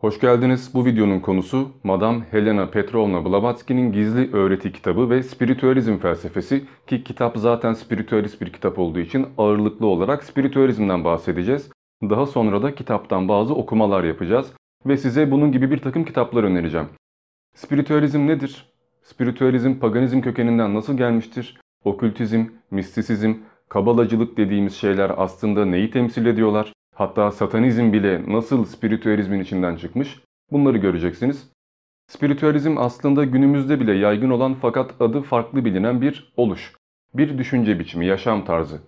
Hoş geldiniz. Bu videonun konusu Madame Helena Petrovna Blavatsky'nin Gizli Öğreti kitabı ve Spiritüalizm felsefesi ki kitap zaten spiritüalist bir kitap olduğu için ağırlıklı olarak spiritüalizmden bahsedeceğiz. Daha sonra da kitaptan bazı okumalar yapacağız ve size bunun gibi bir takım kitaplar önereceğim. Spiritüalizm nedir? Spiritüalizm paganizm kökeninden nasıl gelmiştir? Okültizm, mistisizm, kabalacılık dediğimiz şeyler aslında neyi temsil ediyorlar? Hatta satanizm bile nasıl spiritüalizmin içinden çıkmış bunları göreceksiniz. Spiritüalizm aslında günümüzde bile yaygın olan fakat adı farklı bilinen bir oluş. Bir düşünce biçimi, yaşam tarzı.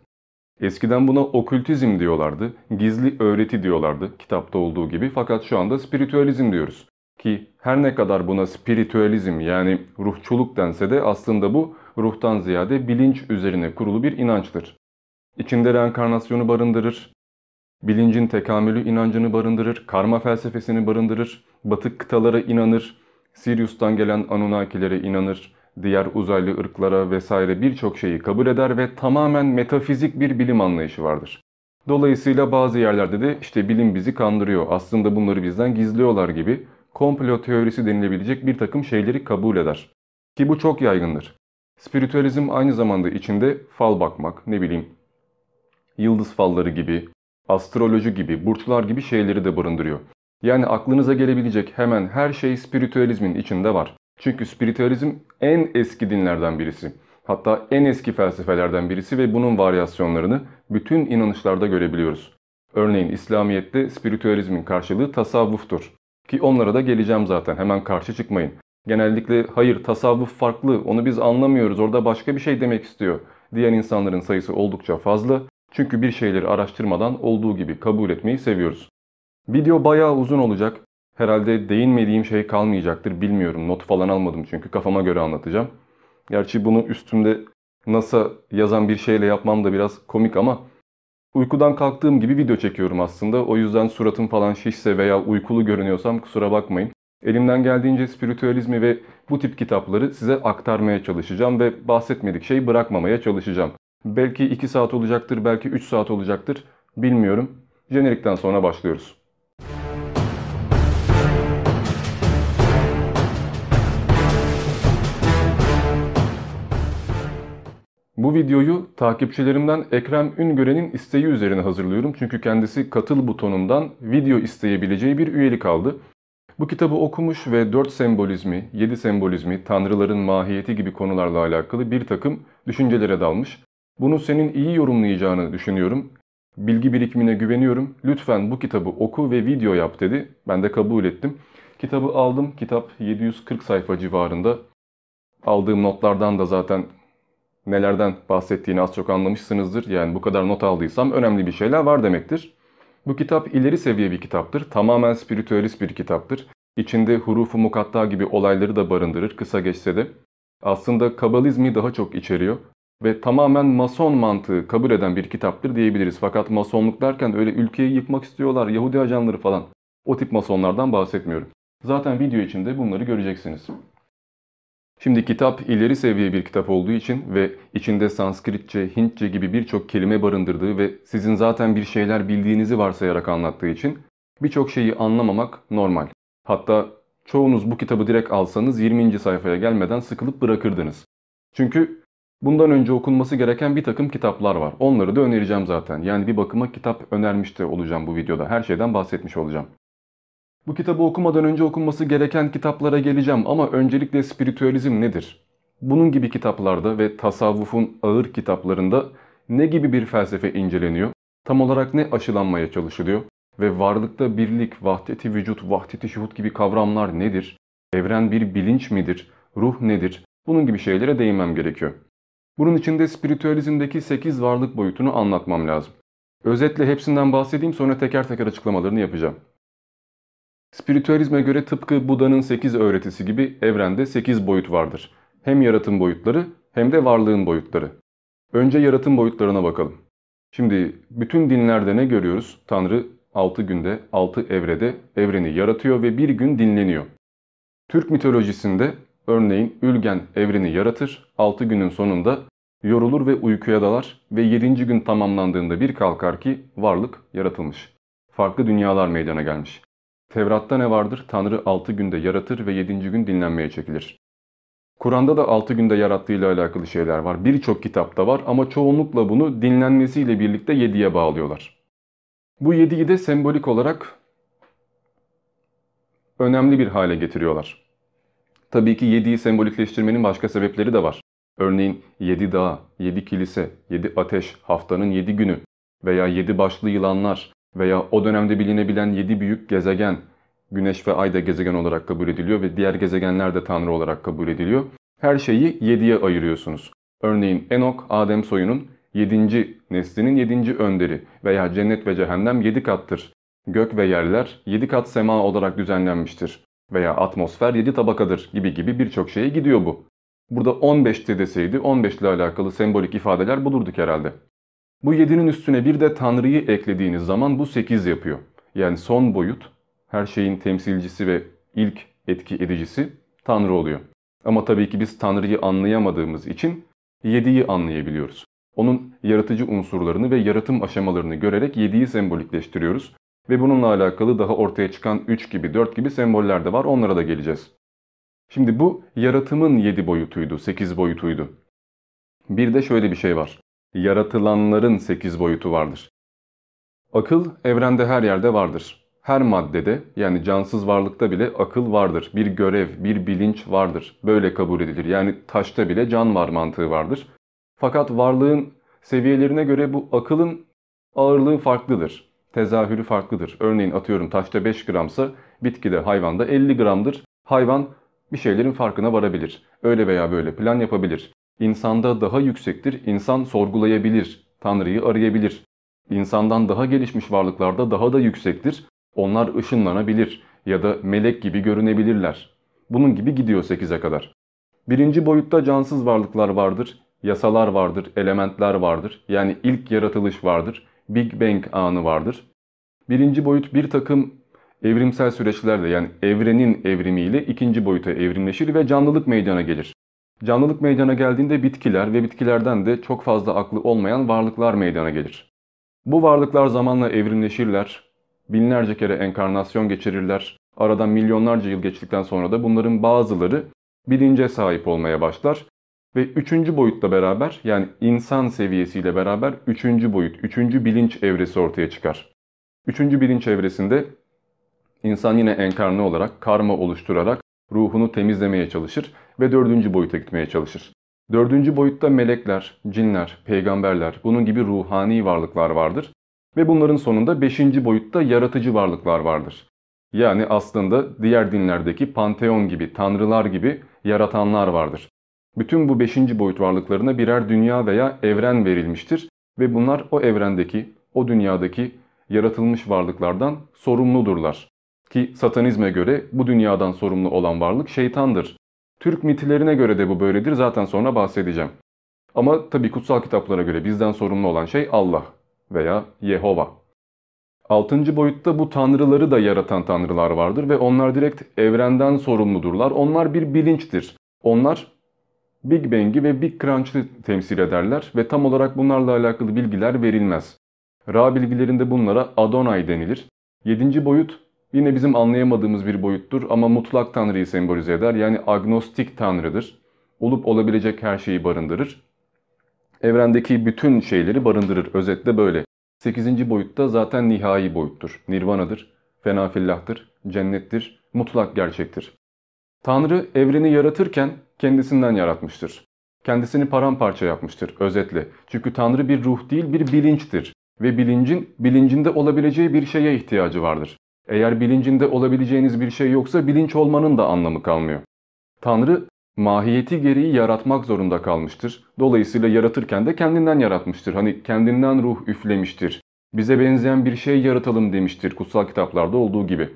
Eskiden buna okültizm diyorlardı, gizli öğreti diyorlardı kitapta olduğu gibi fakat şu anda spiritüalizm diyoruz. Ki her ne kadar buna spiritüalizm yani ruhçuluk dense de aslında bu ruhtan ziyade bilinç üzerine kurulu bir inançtır. İçinde reenkarnasyonu barındırır, bilincin tekamülü inancını barındırır, karma felsefesini barındırır, batık kıtalara inanır, Sirius'tan gelen Anunnakilere inanır, diğer uzaylı ırklara vesaire birçok şeyi kabul eder ve tamamen metafizik bir bilim anlayışı vardır. Dolayısıyla bazı yerlerde de işte bilim bizi kandırıyor, aslında bunları bizden gizliyorlar gibi komplo teorisi denilebilecek bir takım şeyleri kabul eder. Ki bu çok yaygındır. Spiritüalizm aynı zamanda içinde fal bakmak, ne bileyim, yıldız falları gibi, astroloji gibi, burçlar gibi şeyleri de barındırıyor. Yani aklınıza gelebilecek hemen her şey spiritüalizmin içinde var. Çünkü spiritüalizm en eski dinlerden birisi. Hatta en eski felsefelerden birisi ve bunun varyasyonlarını bütün inanışlarda görebiliyoruz. Örneğin İslamiyet'te spiritüalizmin karşılığı tasavvuftur. Ki onlara da geleceğim zaten hemen karşı çıkmayın. Genellikle hayır tasavvuf farklı onu biz anlamıyoruz orada başka bir şey demek istiyor diyen insanların sayısı oldukça fazla. Çünkü bir şeyleri araştırmadan olduğu gibi kabul etmeyi seviyoruz. Video bayağı uzun olacak. Herhalde değinmediğim şey kalmayacaktır bilmiyorum. Not falan almadım çünkü kafama göre anlatacağım. Gerçi bunu üstümde NASA yazan bir şeyle yapmam da biraz komik ama uykudan kalktığım gibi video çekiyorum aslında. O yüzden suratım falan şişse veya uykulu görünüyorsam kusura bakmayın. Elimden geldiğince spiritüalizmi ve bu tip kitapları size aktarmaya çalışacağım ve bahsetmedik şey bırakmamaya çalışacağım. Belki 2 saat olacaktır, belki 3 saat olacaktır. Bilmiyorum. Jenerikten sonra başlıyoruz. Bu videoyu takipçilerimden Ekrem Üngören'in isteği üzerine hazırlıyorum. Çünkü kendisi katıl butonundan video isteyebileceği bir üyelik aldı. Bu kitabı okumuş ve 4 sembolizmi, 7 sembolizmi, tanrıların mahiyeti gibi konularla alakalı bir takım düşüncelere dalmış. Bunu senin iyi yorumlayacağını düşünüyorum. Bilgi birikimine güveniyorum. Lütfen bu kitabı oku ve video yap dedi. Ben de kabul ettim. Kitabı aldım. Kitap 740 sayfa civarında. Aldığım notlardan da zaten nelerden bahsettiğini az çok anlamışsınızdır. Yani bu kadar not aldıysam önemli bir şeyler var demektir. Bu kitap ileri seviye bir kitaptır. Tamamen spiritüelist bir kitaptır. İçinde hurufu mukatta gibi olayları da barındırır kısa geçse de. Aslında kabalizmi daha çok içeriyor ve tamamen mason mantığı kabul eden bir kitaptır diyebiliriz. Fakat masonluk derken öyle ülkeyi yıkmak istiyorlar, Yahudi ajanları falan. O tip masonlardan bahsetmiyorum. Zaten video içinde bunları göreceksiniz. Şimdi kitap ileri seviye bir kitap olduğu için ve içinde Sanskritçe, Hintçe gibi birçok kelime barındırdığı ve sizin zaten bir şeyler bildiğinizi varsayarak anlattığı için birçok şeyi anlamamak normal. Hatta çoğunuz bu kitabı direkt alsanız 20. sayfaya gelmeden sıkılıp bırakırdınız. Çünkü Bundan önce okunması gereken bir takım kitaplar var. Onları da önereceğim zaten. Yani bir bakıma kitap önermiş de olacağım bu videoda. Her şeyden bahsetmiş olacağım. Bu kitabı okumadan önce okunması gereken kitaplara geleceğim ama öncelikle spiritüalizm nedir? Bunun gibi kitaplarda ve tasavvufun ağır kitaplarında ne gibi bir felsefe inceleniyor? Tam olarak ne aşılanmaya çalışılıyor? Ve varlıkta birlik, vahdeti vücut, vahdeti şuhut gibi kavramlar nedir? Evren bir bilinç midir? Ruh nedir? Bunun gibi şeylere değinmem gerekiyor. Bunun için de spiritüalizmdeki 8 varlık boyutunu anlatmam lazım. Özetle hepsinden bahsedeyim sonra teker teker açıklamalarını yapacağım. Spiritüalizme göre tıpkı Buda'nın 8 öğretisi gibi evrende 8 boyut vardır. Hem yaratım boyutları hem de varlığın boyutları. Önce yaratım boyutlarına bakalım. Şimdi bütün dinlerde ne görüyoruz? Tanrı 6 günde, 6 evrede evreni yaratıyor ve bir gün dinleniyor. Türk mitolojisinde Örneğin Ülgen evreni yaratır, 6 günün sonunda yorulur ve uykuya dalar ve 7. gün tamamlandığında bir kalkar ki varlık yaratılmış. Farklı dünyalar meydana gelmiş. Tevrat'ta ne vardır? Tanrı 6 günde yaratır ve 7. gün dinlenmeye çekilir. Kur'an'da da 6 günde yarattığıyla alakalı şeyler var. Birçok kitapta var ama çoğunlukla bunu dinlenmesiyle birlikte 7'ye bağlıyorlar. Bu 7'yi de sembolik olarak önemli bir hale getiriyorlar. Tabii ki 7'yi sembolikleştirmenin başka sebepleri de var. Örneğin 7 dağ, 7 kilise, 7 ateş, haftanın 7 günü veya 7 başlı yılanlar veya o dönemde bilinebilen 7 büyük gezegen, Güneş ve Ay da gezegen olarak kabul ediliyor ve diğer gezegenler de Tanrı olarak kabul ediliyor. Her şeyi 7'ye ayırıyorsunuz. Örneğin Enok, Adem soyunun 7. neslinin 7. önderi veya cennet ve cehennem 7 kattır. Gök ve yerler 7 kat sema olarak düzenlenmiştir veya atmosfer 7 tabakadır gibi gibi birçok şeye gidiyor bu. Burada 15'te deseydi 15 ile alakalı sembolik ifadeler bulurduk herhalde. Bu 7'nin üstüne bir de Tanrı'yı eklediğiniz zaman bu 8 yapıyor. Yani son boyut her şeyin temsilcisi ve ilk etki edicisi Tanrı oluyor. Ama tabii ki biz Tanrı'yı anlayamadığımız için 7'yi anlayabiliyoruz. Onun yaratıcı unsurlarını ve yaratım aşamalarını görerek 7'yi sembolikleştiriyoruz. Ve bununla alakalı daha ortaya çıkan 3 gibi 4 gibi semboller de var onlara da geleceğiz. Şimdi bu yaratımın 7 boyutuydu, 8 boyutuydu. Bir de şöyle bir şey var. Yaratılanların 8 boyutu vardır. Akıl evrende her yerde vardır. Her maddede yani cansız varlıkta bile akıl vardır. Bir görev, bir bilinç vardır. Böyle kabul edilir. Yani taşta bile can var mantığı vardır. Fakat varlığın seviyelerine göre bu akılın ağırlığı farklıdır. Tezahürü farklıdır. Örneğin atıyorum taşta 5 gramsa bitkide hayvanda 50 gramdır. Hayvan bir şeylerin farkına varabilir. Öyle veya böyle plan yapabilir. İnsanda daha yüksektir. İnsan sorgulayabilir. Tanrı'yı arayabilir. İnsandan daha gelişmiş varlıklarda daha da yüksektir. Onlar ışınlanabilir ya da melek gibi görünebilirler. Bunun gibi gidiyor 8'e kadar. Birinci boyutta cansız varlıklar vardır, yasalar vardır, elementler vardır. Yani ilk yaratılış vardır, Big Bang anı vardır. Birinci boyut bir takım evrimsel süreçlerle yani evrenin evrimiyle ikinci boyuta evrimleşir ve canlılık meydana gelir. Canlılık meydana geldiğinde bitkiler ve bitkilerden de çok fazla aklı olmayan varlıklar meydana gelir. Bu varlıklar zamanla evrimleşirler, binlerce kere enkarnasyon geçirirler. Aradan milyonlarca yıl geçtikten sonra da bunların bazıları bilince sahip olmaya başlar. Ve üçüncü boyutla beraber yani insan seviyesiyle beraber üçüncü boyut, üçüncü bilinç evresi ortaya çıkar. Üçüncü bilinç evresinde insan yine enkarne olarak karma oluşturarak ruhunu temizlemeye çalışır ve dördüncü boyuta gitmeye çalışır. Dördüncü boyutta melekler, cinler, peygamberler, bunun gibi ruhani varlıklar vardır. Ve bunların sonunda beşinci boyutta yaratıcı varlıklar vardır. Yani aslında diğer dinlerdeki panteon gibi, tanrılar gibi yaratanlar vardır. Bütün bu beşinci boyut varlıklarına birer dünya veya evren verilmiştir ve bunlar o evrendeki, o dünyadaki yaratılmış varlıklardan sorumludurlar. Ki satanizme göre bu dünyadan sorumlu olan varlık şeytandır. Türk mitlerine göre de bu böyledir zaten sonra bahsedeceğim. Ama tabi kutsal kitaplara göre bizden sorumlu olan şey Allah veya Yehova. Altıncı boyutta bu tanrıları da yaratan tanrılar vardır ve onlar direkt evrenden sorumludurlar. Onlar bir bilinçtir. Onlar Big Bang'i ve Big Crunch'ı temsil ederler ve tam olarak bunlarla alakalı bilgiler verilmez. Ra bilgilerinde bunlara Adonai denilir. Yedinci boyut yine bizim anlayamadığımız bir boyuttur ama mutlak tanrıyı sembolize eder. Yani agnostik tanrıdır. Olup olabilecek her şeyi barındırır. Evrendeki bütün şeyleri barındırır. Özetle böyle. 8. boyutta zaten nihai boyuttur. Nirvanadır, fenafillahtır, cennettir, mutlak gerçektir. Tanrı evreni yaratırken kendisinden yaratmıştır. Kendisini paramparça yapmıştır özetle. Çünkü Tanrı bir ruh değil bir bilinçtir. Ve bilincin bilincinde olabileceği bir şeye ihtiyacı vardır. Eğer bilincinde olabileceğiniz bir şey yoksa bilinç olmanın da anlamı kalmıyor. Tanrı mahiyeti gereği yaratmak zorunda kalmıştır. Dolayısıyla yaratırken de kendinden yaratmıştır. Hani kendinden ruh üflemiştir. Bize benzeyen bir şey yaratalım demiştir kutsal kitaplarda olduğu gibi.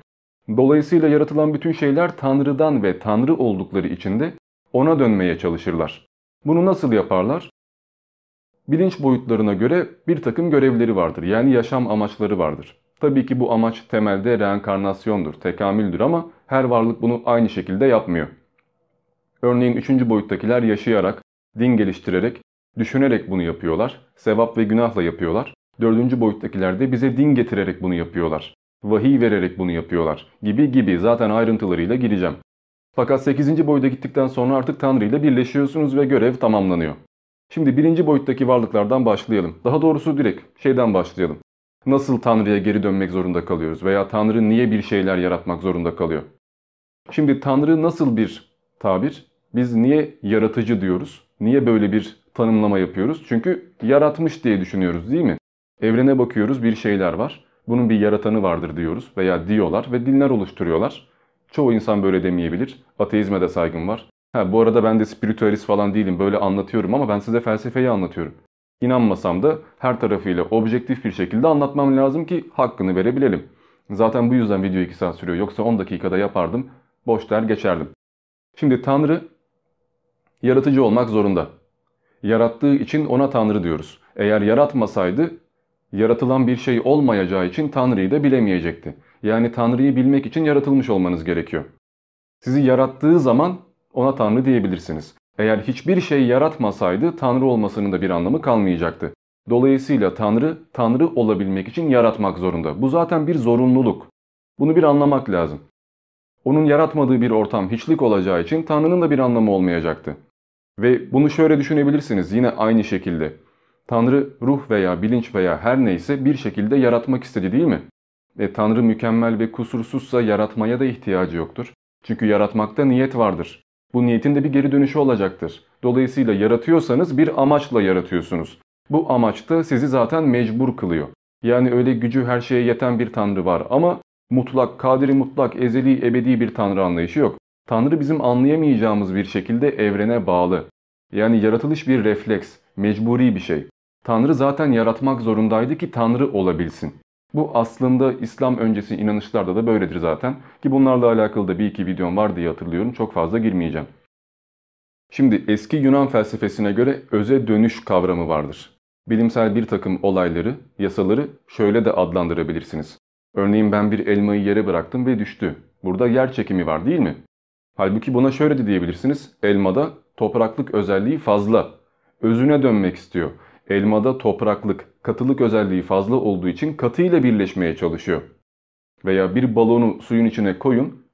Dolayısıyla yaratılan bütün şeyler Tanrı'dan ve Tanrı oldukları için de ona dönmeye çalışırlar. Bunu nasıl yaparlar? Bilinç boyutlarına göre bir takım görevleri vardır. Yani yaşam amaçları vardır. Tabii ki bu amaç temelde reenkarnasyondur, tekamüldür ama her varlık bunu aynı şekilde yapmıyor. Örneğin üçüncü boyuttakiler yaşayarak, din geliştirerek, düşünerek bunu yapıyorlar. Sevap ve günahla yapıyorlar. Dördüncü boyuttakiler de bize din getirerek bunu yapıyorlar. Vahiy vererek bunu yapıyorlar. Gibi gibi zaten ayrıntılarıyla gireceğim. Fakat 8. boyuta gittikten sonra artık Tanrı ile birleşiyorsunuz ve görev tamamlanıyor. Şimdi birinci boyuttaki varlıklardan başlayalım. Daha doğrusu direkt şeyden başlayalım. Nasıl Tanrı'ya geri dönmek zorunda kalıyoruz veya Tanrı niye bir şeyler yaratmak zorunda kalıyor? Şimdi Tanrı nasıl bir tabir? Biz niye yaratıcı diyoruz? Niye böyle bir tanımlama yapıyoruz? Çünkü yaratmış diye düşünüyoruz değil mi? Evrene bakıyoruz bir şeyler var. Bunun bir yaratanı vardır diyoruz veya diyorlar ve dinler oluşturuyorlar. Çoğu insan böyle demeyebilir. Ateizme de saygım var. Ha, bu arada ben de spiritüalist falan değilim. Böyle anlatıyorum ama ben size felsefeyi anlatıyorum. İnanmasam da her tarafıyla objektif bir şekilde anlatmam lazım ki hakkını verebilelim. Zaten bu yüzden video 2 saat sürüyor. Yoksa 10 dakikada yapardım. Boş der geçerdim. Şimdi Tanrı yaratıcı olmak zorunda. Yarattığı için ona Tanrı diyoruz. Eğer yaratmasaydı yaratılan bir şey olmayacağı için Tanrı'yı da bilemeyecekti. Yani Tanrı'yı bilmek için yaratılmış olmanız gerekiyor. Sizi yarattığı zaman ona Tanrı diyebilirsiniz. Eğer hiçbir şey yaratmasaydı Tanrı olmasının da bir anlamı kalmayacaktı. Dolayısıyla Tanrı, Tanrı olabilmek için yaratmak zorunda. Bu zaten bir zorunluluk. Bunu bir anlamak lazım. Onun yaratmadığı bir ortam hiçlik olacağı için Tanrı'nın da bir anlamı olmayacaktı. Ve bunu şöyle düşünebilirsiniz yine aynı şekilde. Tanrı ruh veya bilinç veya her neyse bir şekilde yaratmak istedi değil mi? E, Tanrı mükemmel ve kusursuzsa yaratmaya da ihtiyacı yoktur. Çünkü yaratmakta niyet vardır. Bu niyetin de bir geri dönüşü olacaktır. Dolayısıyla yaratıyorsanız bir amaçla yaratıyorsunuz. Bu amaç da sizi zaten mecbur kılıyor. Yani öyle gücü her şeye yeten bir Tanrı var ama mutlak, kadiri mutlak, ezeli, ebedi bir Tanrı anlayışı yok. Tanrı bizim anlayamayacağımız bir şekilde evrene bağlı. Yani yaratılış bir refleks, mecburi bir şey. Tanrı zaten yaratmak zorundaydı ki Tanrı olabilsin. Bu aslında İslam öncesi inanışlarda da böyledir zaten. Ki bunlarla alakalı da bir iki videom var diye hatırlıyorum. Çok fazla girmeyeceğim. Şimdi eski Yunan felsefesine göre öze dönüş kavramı vardır. Bilimsel bir takım olayları, yasaları şöyle de adlandırabilirsiniz. Örneğin ben bir elmayı yere bıraktım ve düştü. Burada yer çekimi var değil mi? Halbuki buna şöyle de diyebilirsiniz. Elmada topraklık özelliği fazla. Özüne dönmek istiyor. Elmada topraklık, katılık özelliği fazla olduğu için katıyla birleşmeye çalışıyor. Veya bir balonu suyun içine koyun,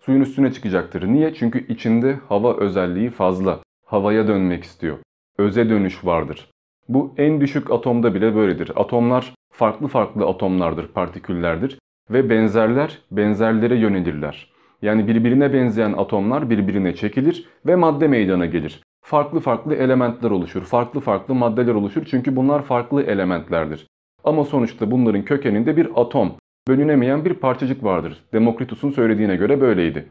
suyun üstüne çıkacaktır. Niye? Çünkü içinde hava özelliği fazla. Havaya dönmek istiyor. Öze dönüş vardır. Bu en düşük atomda bile böyledir. Atomlar farklı farklı atomlardır, partiküllerdir ve benzerler benzerlere yönelirler. Yani birbirine benzeyen atomlar birbirine çekilir ve madde meydana gelir farklı farklı elementler oluşur. Farklı farklı maddeler oluşur çünkü bunlar farklı elementlerdir. Ama sonuçta bunların kökeninde bir atom, bölünemeyen bir parçacık vardır. Demokritus'un söylediğine göre böyleydi.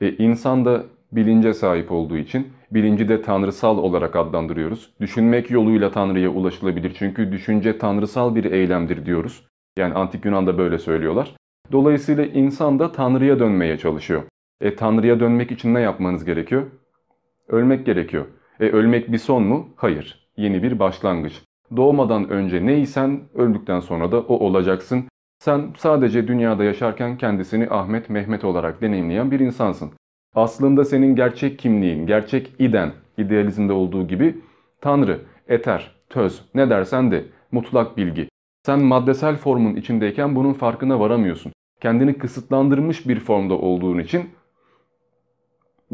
E, insan da bilince sahip olduğu için bilinci de tanrısal olarak adlandırıyoruz. Düşünmek yoluyla Tanrı'ya ulaşılabilir çünkü düşünce tanrısal bir eylemdir diyoruz. Yani antik Yunan'da böyle söylüyorlar. Dolayısıyla insan da Tanrı'ya dönmeye çalışıyor. E Tanrı'ya dönmek için ne yapmanız gerekiyor? Ölmek gerekiyor. E ölmek bir son mu? Hayır. Yeni bir başlangıç. Doğmadan önce neysen öldükten sonra da o olacaksın. Sen sadece dünyada yaşarken kendisini Ahmet Mehmet olarak deneyimleyen bir insansın. Aslında senin gerçek kimliğin, gerçek iden, idealizmde olduğu gibi Tanrı, eter, töz, ne dersen de mutlak bilgi. Sen maddesel formun içindeyken bunun farkına varamıyorsun. Kendini kısıtlandırmış bir formda olduğun için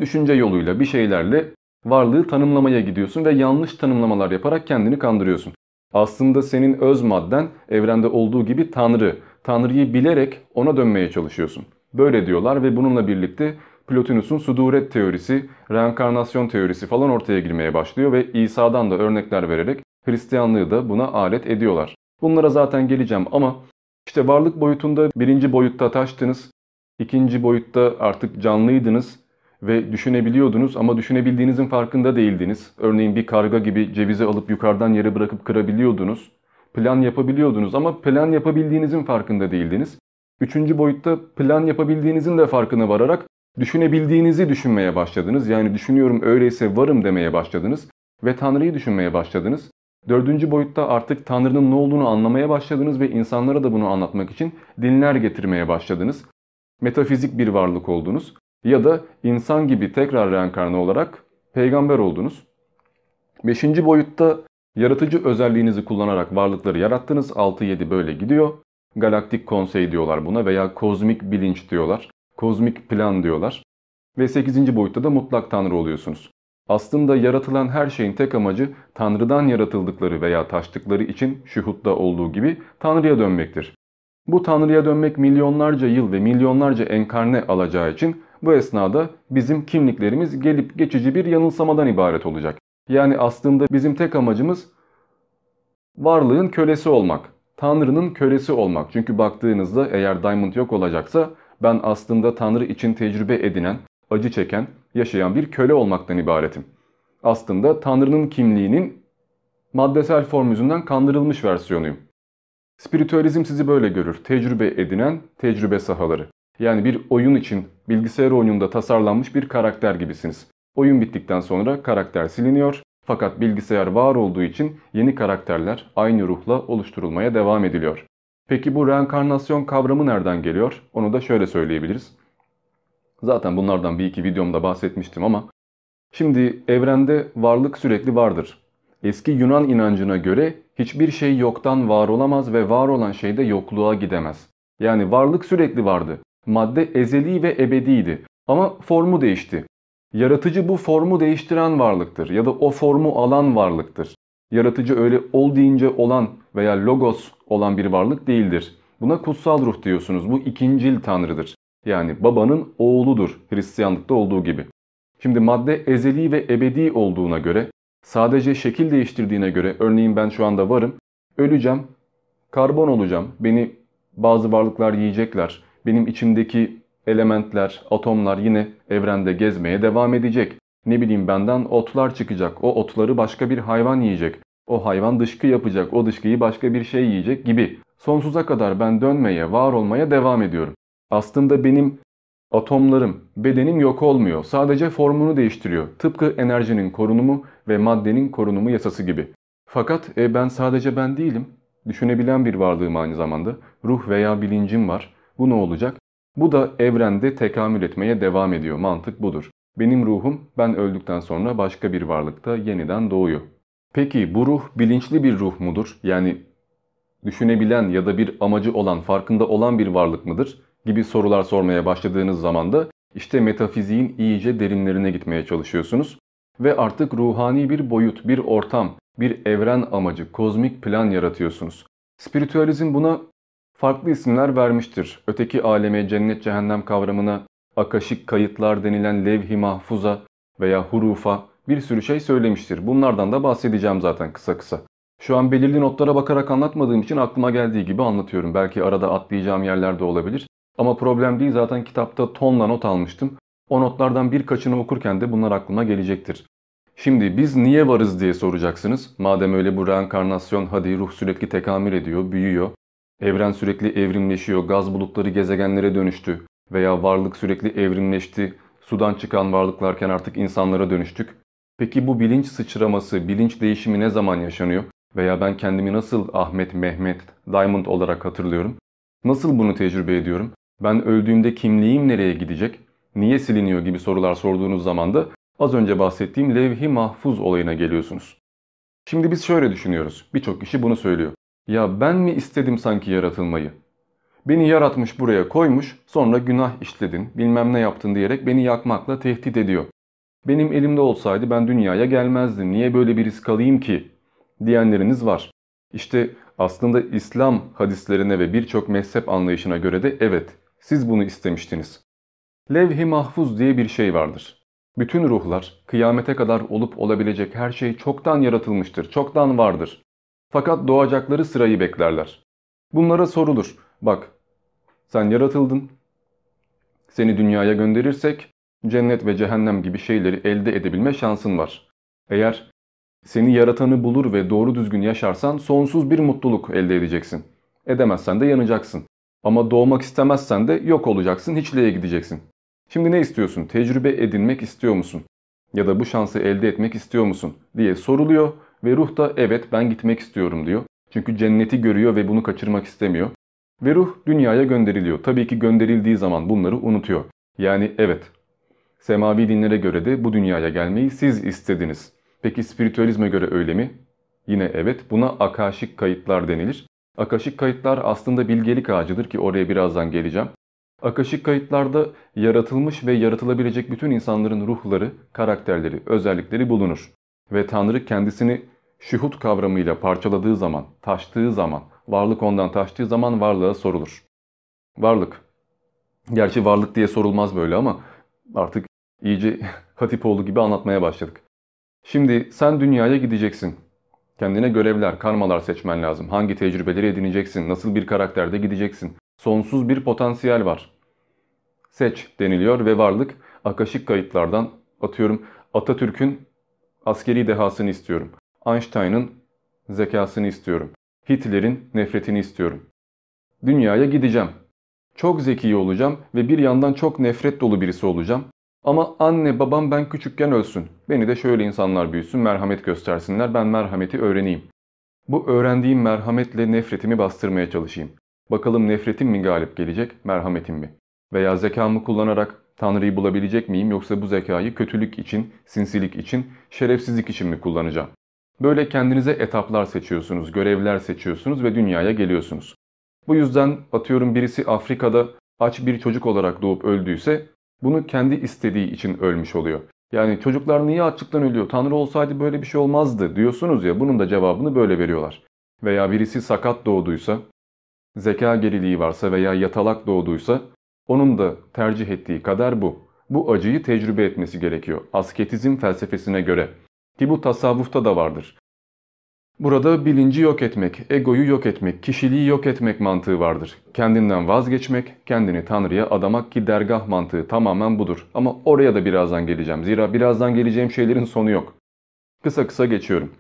düşünce yoluyla bir şeylerle varlığı tanımlamaya gidiyorsun ve yanlış tanımlamalar yaparak kendini kandırıyorsun. Aslında senin öz madden evrende olduğu gibi Tanrı. Tanrı'yı bilerek ona dönmeye çalışıyorsun. Böyle diyorlar ve bununla birlikte Plotinus'un suduret teorisi, reenkarnasyon teorisi falan ortaya girmeye başlıyor ve İsa'dan da örnekler vererek Hristiyanlığı da buna alet ediyorlar. Bunlara zaten geleceğim ama işte varlık boyutunda birinci boyutta taştınız, ikinci boyutta artık canlıydınız, ve düşünebiliyordunuz ama düşünebildiğinizin farkında değildiniz. Örneğin bir karga gibi cevizi alıp yukarıdan yere bırakıp kırabiliyordunuz. Plan yapabiliyordunuz ama plan yapabildiğinizin farkında değildiniz. Üçüncü boyutta plan yapabildiğinizin de farkına vararak düşünebildiğinizi düşünmeye başladınız. Yani düşünüyorum öyleyse varım demeye başladınız ve Tanrı'yı düşünmeye başladınız. Dördüncü boyutta artık Tanrı'nın ne olduğunu anlamaya başladınız ve insanlara da bunu anlatmak için dinler getirmeye başladınız. Metafizik bir varlık oldunuz ya da insan gibi tekrar reenkarne olarak peygamber oldunuz. Beşinci boyutta yaratıcı özelliğinizi kullanarak varlıkları yarattınız. 6-7 böyle gidiyor. Galaktik konsey diyorlar buna veya kozmik bilinç diyorlar. Kozmik plan diyorlar. Ve 8. boyutta da mutlak tanrı oluyorsunuz. Aslında yaratılan her şeyin tek amacı Tanrı'dan yaratıldıkları veya taştıkları için şuhutta olduğu gibi Tanrı'ya dönmektir. Bu Tanrı'ya dönmek milyonlarca yıl ve milyonlarca enkarne alacağı için bu esnada bizim kimliklerimiz gelip geçici bir yanılsamadan ibaret olacak. Yani aslında bizim tek amacımız varlığın kölesi olmak. Tanrı'nın kölesi olmak. Çünkü baktığınızda eğer Diamond yok olacaksa ben aslında Tanrı için tecrübe edinen, acı çeken, yaşayan bir köle olmaktan ibaretim. Aslında Tanrı'nın kimliğinin maddesel form yüzünden kandırılmış versiyonuyum. Spiritüalizm sizi böyle görür. Tecrübe edinen tecrübe sahaları. Yani bir oyun için bilgisayar oyununda tasarlanmış bir karakter gibisiniz. Oyun bittikten sonra karakter siliniyor fakat bilgisayar var olduğu için yeni karakterler aynı ruhla oluşturulmaya devam ediliyor. Peki bu reenkarnasyon kavramı nereden geliyor? Onu da şöyle söyleyebiliriz. Zaten bunlardan bir iki videomda bahsetmiştim ama şimdi evrende varlık sürekli vardır. Eski Yunan inancına göre hiçbir şey yoktan var olamaz ve var olan şey de yokluğa gidemez. Yani varlık sürekli vardı. Madde ezeli ve ebediydi ama formu değişti. Yaratıcı bu formu değiştiren varlıktır ya da o formu alan varlıktır. Yaratıcı öyle ol deyince olan veya logos olan bir varlık değildir. Buna kutsal ruh diyorsunuz. Bu ikincil tanrıdır. Yani babanın oğludur Hristiyanlıkta olduğu gibi. Şimdi madde ezeli ve ebedi olduğuna göre, sadece şekil değiştirdiğine göre, örneğin ben şu anda varım, öleceğim, karbon olacağım, beni bazı varlıklar yiyecekler, benim içimdeki elementler, atomlar yine evrende gezmeye devam edecek. Ne bileyim benden otlar çıkacak, o otları başka bir hayvan yiyecek. O hayvan dışkı yapacak, o dışkıyı başka bir şey yiyecek gibi. Sonsuza kadar ben dönmeye, var olmaya devam ediyorum. Aslında benim atomlarım, bedenim yok olmuyor. Sadece formunu değiştiriyor. Tıpkı enerjinin korunumu ve maddenin korunumu yasası gibi. Fakat e, ben sadece ben değilim. Düşünebilen bir varlığım aynı zamanda. Ruh veya bilincim var. Bu ne olacak? Bu da evrende tekamül etmeye devam ediyor. Mantık budur. Benim ruhum ben öldükten sonra başka bir varlıkta yeniden doğuyor. Peki bu ruh bilinçli bir ruh mudur? Yani düşünebilen ya da bir amacı olan, farkında olan bir varlık mıdır? gibi sorular sormaya başladığınız zaman da işte metafiziğin iyice derinlerine gitmeye çalışıyorsunuz. Ve artık ruhani bir boyut, bir ortam, bir evren amacı, kozmik plan yaratıyorsunuz. Spiritüalizm buna farklı isimler vermiştir. Öteki aleme, cennet, cehennem kavramına, akaşik kayıtlar denilen levh-i mahfuza veya hurufa bir sürü şey söylemiştir. Bunlardan da bahsedeceğim zaten kısa kısa. Şu an belirli notlara bakarak anlatmadığım için aklıma geldiği gibi anlatıyorum. Belki arada atlayacağım yerler de olabilir. Ama problem değil zaten kitapta tonla not almıştım. O notlardan birkaçını okurken de bunlar aklıma gelecektir. Şimdi biz niye varız diye soracaksınız. Madem öyle bu reenkarnasyon hadi ruh sürekli tekamül ediyor, büyüyor. Evren sürekli evrimleşiyor, gaz bulutları gezegenlere dönüştü. Veya varlık sürekli evrimleşti, sudan çıkan varlıklarken artık insanlara dönüştük. Peki bu bilinç sıçraması, bilinç değişimi ne zaman yaşanıyor? Veya ben kendimi nasıl Ahmet, Mehmet, Diamond olarak hatırlıyorum? Nasıl bunu tecrübe ediyorum? Ben öldüğümde kimliğim nereye gidecek? Niye siliniyor gibi sorular sorduğunuz zaman da az önce bahsettiğim levh-i mahfuz olayına geliyorsunuz. Şimdi biz şöyle düşünüyoruz. Birçok kişi bunu söylüyor. Ya ben mi istedim sanki yaratılmayı? Beni yaratmış buraya koymuş sonra günah işledin bilmem ne yaptın diyerek beni yakmakla tehdit ediyor. Benim elimde olsaydı ben dünyaya gelmezdim niye böyle bir risk alayım ki diyenleriniz var. İşte aslında İslam hadislerine ve birçok mezhep anlayışına göre de evet siz bunu istemiştiniz. Levh-i mahfuz diye bir şey vardır. Bütün ruhlar, kıyamete kadar olup olabilecek her şey çoktan yaratılmıştır, çoktan vardır. Fakat doğacakları sırayı beklerler. Bunlara sorulur. Bak, sen yaratıldın. Seni dünyaya gönderirsek cennet ve cehennem gibi şeyleri elde edebilme şansın var. Eğer seni yaratanı bulur ve doğru düzgün yaşarsan sonsuz bir mutluluk elde edeceksin. Edemezsen de yanacaksın. Ama doğmak istemezsen de yok olacaksın, hiçliğe gideceksin. Şimdi ne istiyorsun? Tecrübe edinmek istiyor musun? Ya da bu şansı elde etmek istiyor musun? diye soruluyor ve ruh da evet ben gitmek istiyorum diyor. Çünkü cenneti görüyor ve bunu kaçırmak istemiyor. Ve ruh dünyaya gönderiliyor. Tabii ki gönderildiği zaman bunları unutuyor. Yani evet, semavi dinlere göre de bu dünyaya gelmeyi siz istediniz. Peki spiritüalizme göre öyle mi? Yine evet, buna akaşik kayıtlar denilir. Akaşik kayıtlar aslında bilgelik ağacıdır ki oraya birazdan geleceğim. Akaşik kayıtlarda yaratılmış ve yaratılabilecek bütün insanların ruhları, karakterleri, özellikleri bulunur. Ve Tanrı kendisini şuhut kavramıyla parçaladığı zaman, taştığı zaman, varlık ondan taştığı zaman varlığa sorulur. Varlık. Gerçi varlık diye sorulmaz böyle ama artık iyice Hatipoğlu gibi anlatmaya başladık. Şimdi sen dünyaya gideceksin. Kendine görevler, karmalar seçmen lazım. Hangi tecrübeleri edineceksin, nasıl bir karakterde gideceksin. Sonsuz bir potansiyel var. Seç deniliyor ve varlık akaşik kayıtlardan atıyorum Atatürk'ün askeri dehasını istiyorum. Einstein'ın zekasını istiyorum. Hitler'in nefretini istiyorum. Dünyaya gideceğim. Çok zeki olacağım ve bir yandan çok nefret dolu birisi olacağım. Ama anne babam ben küçükken ölsün. Beni de şöyle insanlar büyüsün, merhamet göstersinler, ben merhameti öğreneyim. Bu öğrendiğim merhametle nefretimi bastırmaya çalışayım. Bakalım nefretim mi galip gelecek, merhametim mi? Veya zekamı kullanarak Tanrı'yı bulabilecek miyim yoksa bu zekayı kötülük için, sinsilik için, şerefsizlik için mi kullanacağım? Böyle kendinize etaplar seçiyorsunuz, görevler seçiyorsunuz ve dünyaya geliyorsunuz. Bu yüzden atıyorum birisi Afrika'da aç bir çocuk olarak doğup öldüyse bunu kendi istediği için ölmüş oluyor. Yani çocuklar niye açlıktan ölüyor? Tanrı olsaydı böyle bir şey olmazdı diyorsunuz ya bunun da cevabını böyle veriyorlar. Veya birisi sakat doğduysa, zeka geriliği varsa veya yatalak doğduysa onun da tercih ettiği kadar bu. Bu acıyı tecrübe etmesi gerekiyor. Asketizm felsefesine göre. Ki bu tasavvufta da vardır. Burada bilinci yok etmek, egoyu yok etmek, kişiliği yok etmek mantığı vardır. Kendinden vazgeçmek, kendini Tanrı'ya adamak ki dergah mantığı tamamen budur. Ama oraya da birazdan geleceğim. Zira birazdan geleceğim şeylerin sonu yok. Kısa kısa geçiyorum.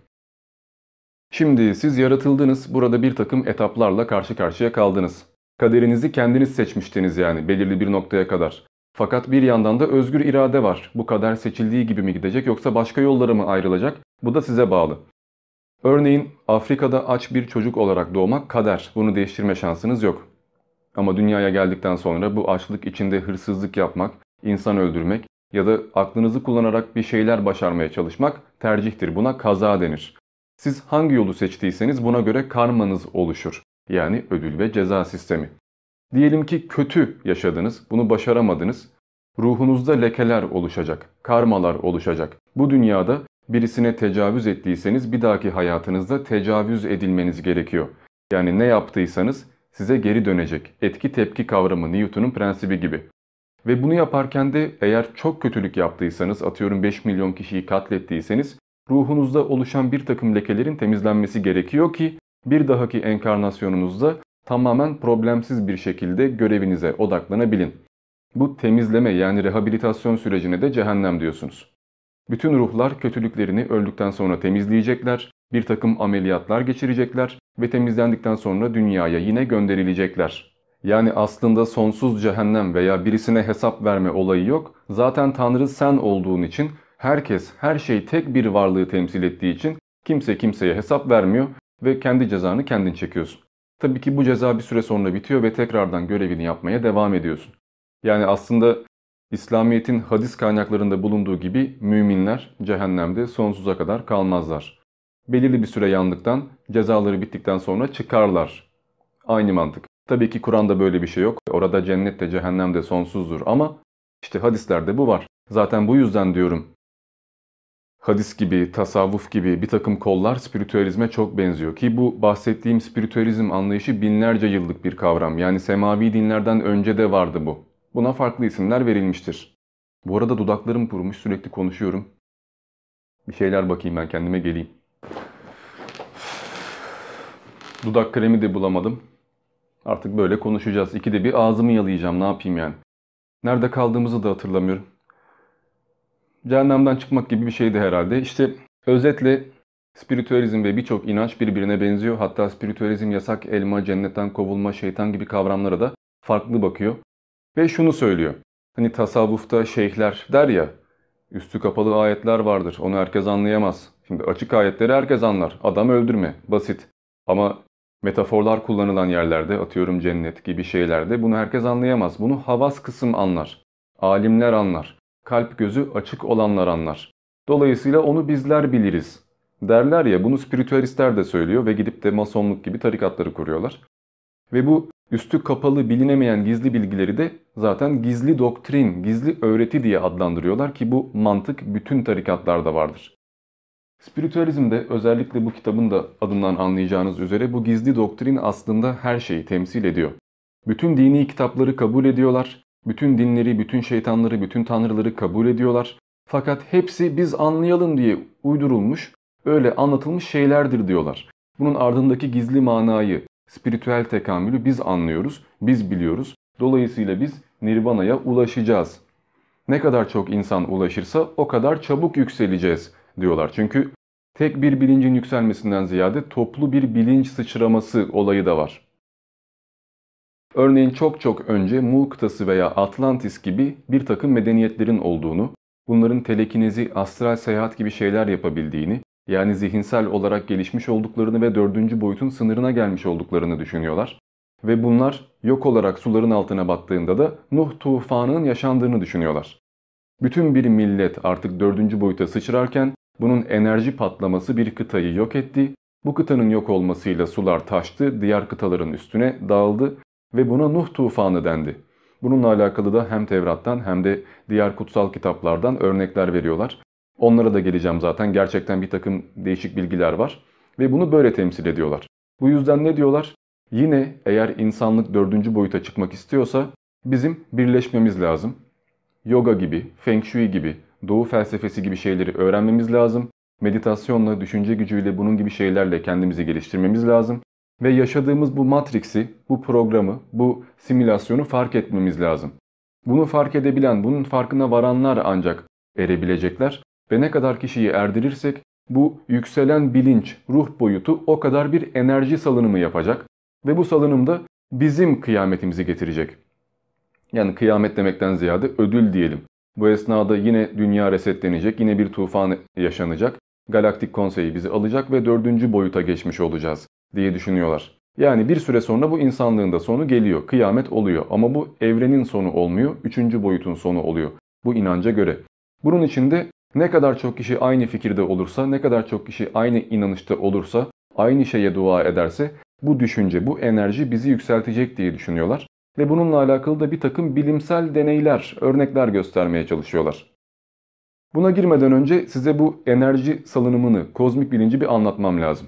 Şimdi siz yaratıldınız, burada bir takım etaplarla karşı karşıya kaldınız. Kaderinizi kendiniz seçmiştiniz yani belirli bir noktaya kadar. Fakat bir yandan da özgür irade var. Bu kader seçildiği gibi mi gidecek yoksa başka yollara mı ayrılacak? Bu da size bağlı. Örneğin Afrika'da aç bir çocuk olarak doğmak kader. Bunu değiştirme şansınız yok. Ama dünyaya geldikten sonra bu açlık içinde hırsızlık yapmak, insan öldürmek ya da aklınızı kullanarak bir şeyler başarmaya çalışmak tercihtir. Buna kaza denir. Siz hangi yolu seçtiyseniz buna göre karmanız oluşur. Yani ödül ve ceza sistemi. Diyelim ki kötü yaşadınız, bunu başaramadınız. Ruhunuzda lekeler oluşacak, karmalar oluşacak. Bu dünyada birisine tecavüz ettiyseniz bir dahaki hayatınızda tecavüz edilmeniz gerekiyor. Yani ne yaptıysanız size geri dönecek. Etki tepki kavramı Newton'un prensibi gibi. Ve bunu yaparken de eğer çok kötülük yaptıysanız atıyorum 5 milyon kişiyi katlettiyseniz ruhunuzda oluşan bir takım lekelerin temizlenmesi gerekiyor ki bir dahaki enkarnasyonunuzda tamamen problemsiz bir şekilde görevinize odaklanabilin. Bu temizleme yani rehabilitasyon sürecine de cehennem diyorsunuz. Bütün ruhlar kötülüklerini öldükten sonra temizleyecekler, bir takım ameliyatlar geçirecekler ve temizlendikten sonra dünyaya yine gönderilecekler. Yani aslında sonsuz cehennem veya birisine hesap verme olayı yok. Zaten Tanrı sen olduğun için herkes, her şey tek bir varlığı temsil ettiği için kimse kimseye hesap vermiyor ve kendi cezanı kendin çekiyorsun. Tabii ki bu ceza bir süre sonra bitiyor ve tekrardan görevini yapmaya devam ediyorsun. Yani aslında İslamiyet'in hadis kaynaklarında bulunduğu gibi müminler cehennemde sonsuza kadar kalmazlar. Belirli bir süre yandıktan, cezaları bittikten sonra çıkarlar. Aynı mantık. Tabii ki Kur'an'da böyle bir şey yok. Orada cennet de cehennem de sonsuzdur ama işte hadislerde bu var. Zaten bu yüzden diyorum hadis gibi, tasavvuf gibi bir takım kollar spiritüalizme çok benziyor. Ki bu bahsettiğim spiritüalizm anlayışı binlerce yıllık bir kavram. Yani semavi dinlerden önce de vardı bu. Buna farklı isimler verilmiştir. Bu arada dudaklarım kurumuş sürekli konuşuyorum. Bir şeyler bakayım ben kendime geleyim. Dudak kremi de bulamadım. Artık böyle konuşacağız. İkide bir ağzımı yalayacağım ne yapayım yani. Nerede kaldığımızı da hatırlamıyorum. Cehennemden çıkmak gibi bir şeydi herhalde. İşte özetle spiritüalizm ve birçok inanç birbirine benziyor. Hatta spiritüalizm yasak elma, cennetten kovulma, şeytan gibi kavramlara da farklı bakıyor. Ve şunu söylüyor. Hani tasavvufta şeyhler der ya, üstü kapalı ayetler vardır, onu herkes anlayamaz. Şimdi açık ayetleri herkes anlar, adam öldürme, basit. Ama metaforlar kullanılan yerlerde, atıyorum cennet gibi şeylerde bunu herkes anlayamaz. Bunu havas kısım anlar, alimler anlar, kalp gözü açık olanlar anlar. Dolayısıyla onu bizler biliriz. Derler ya bunu spiritüalistler de söylüyor ve gidip de masonluk gibi tarikatları kuruyorlar. Ve bu üstü kapalı bilinemeyen gizli bilgileri de zaten gizli doktrin, gizli öğreti diye adlandırıyorlar ki bu mantık bütün tarikatlarda vardır. Spiritüalizmde özellikle bu kitabın da adından anlayacağınız üzere bu gizli doktrin aslında her şeyi temsil ediyor. Bütün dini kitapları kabul ediyorlar, bütün dinleri, bütün şeytanları, bütün tanrıları kabul ediyorlar. Fakat hepsi biz anlayalım diye uydurulmuş, öyle anlatılmış şeylerdir diyorlar. Bunun ardındaki gizli manayı, spiritüel tekamülü biz anlıyoruz, biz biliyoruz. Dolayısıyla biz nirvana'ya ulaşacağız. Ne kadar çok insan ulaşırsa o kadar çabuk yükseleceğiz diyorlar. Çünkü tek bir bilincin yükselmesinden ziyade toplu bir bilinç sıçraması olayı da var. Örneğin çok çok önce Mu kıtası veya Atlantis gibi bir takım medeniyetlerin olduğunu, bunların telekinezi, astral seyahat gibi şeyler yapabildiğini, yani zihinsel olarak gelişmiş olduklarını ve dördüncü boyutun sınırına gelmiş olduklarını düşünüyorlar. Ve bunlar yok olarak suların altına battığında da Nuh tufanının yaşandığını düşünüyorlar. Bütün bir millet artık dördüncü boyuta sıçrarken bunun enerji patlaması bir kıtayı yok etti. Bu kıtanın yok olmasıyla sular taştı, diğer kıtaların üstüne dağıldı ve buna Nuh tufanı dendi. Bununla alakalı da hem Tevrat'tan hem de diğer kutsal kitaplardan örnekler veriyorlar. Onlara da geleceğim zaten. Gerçekten bir takım değişik bilgiler var. Ve bunu böyle temsil ediyorlar. Bu yüzden ne diyorlar? Yine eğer insanlık dördüncü boyuta çıkmak istiyorsa bizim birleşmemiz lazım. Yoga gibi, Feng Shui gibi, Doğu felsefesi gibi şeyleri öğrenmemiz lazım. Meditasyonla, düşünce gücüyle bunun gibi şeylerle kendimizi geliştirmemiz lazım. Ve yaşadığımız bu matriksi, bu programı, bu simülasyonu fark etmemiz lazım. Bunu fark edebilen, bunun farkına varanlar ancak erebilecekler. Ve ne kadar kişiyi erdirirsek bu yükselen bilinç, ruh boyutu o kadar bir enerji salınımı yapacak. Ve bu salınımda bizim kıyametimizi getirecek. Yani kıyamet demekten ziyade ödül diyelim. Bu esnada yine dünya resetlenecek, yine bir tufan yaşanacak. Galaktik konseyi bizi alacak ve dördüncü boyuta geçmiş olacağız diye düşünüyorlar. Yani bir süre sonra bu insanlığın da sonu geliyor, kıyamet oluyor ama bu evrenin sonu olmuyor, üçüncü boyutun sonu oluyor bu inanca göre. Bunun içinde ne kadar çok kişi aynı fikirde olursa, ne kadar çok kişi aynı inanışta olursa, aynı şeye dua ederse bu düşünce, bu enerji bizi yükseltecek diye düşünüyorlar. Ve bununla alakalı da bir takım bilimsel deneyler, örnekler göstermeye çalışıyorlar. Buna girmeden önce size bu enerji salınımını, kozmik bilinci bir anlatmam lazım.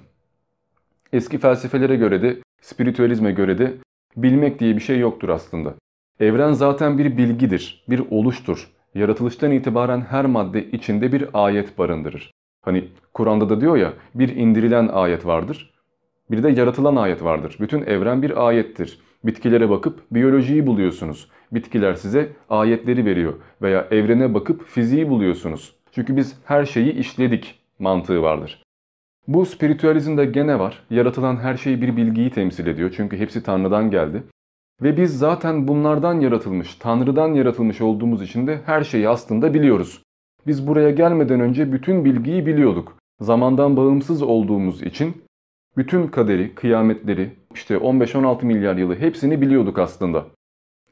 Eski felsefelere göre de, spiritüalizme göre de bilmek diye bir şey yoktur aslında. Evren zaten bir bilgidir, bir oluştur. Yaratılıştan itibaren her madde içinde bir ayet barındırır. Hani Kur'an'da da diyor ya bir indirilen ayet vardır, bir de yaratılan ayet vardır. Bütün evren bir ayettir. Bitkilere bakıp biyolojiyi buluyorsunuz. Bitkiler size ayetleri veriyor veya evrene bakıp fiziği buluyorsunuz. Çünkü biz her şeyi işledik mantığı vardır. Bu spiritüalizmde gene var. Yaratılan her şey bir bilgiyi temsil ediyor. Çünkü hepsi Tanrı'dan geldi. Ve biz zaten bunlardan yaratılmış, Tanrı'dan yaratılmış olduğumuz için de her şeyi aslında biliyoruz. Biz buraya gelmeden önce bütün bilgiyi biliyorduk. Zamandan bağımsız olduğumuz için bütün kaderi, kıyametleri, işte 15-16 milyar yılı hepsini biliyorduk aslında.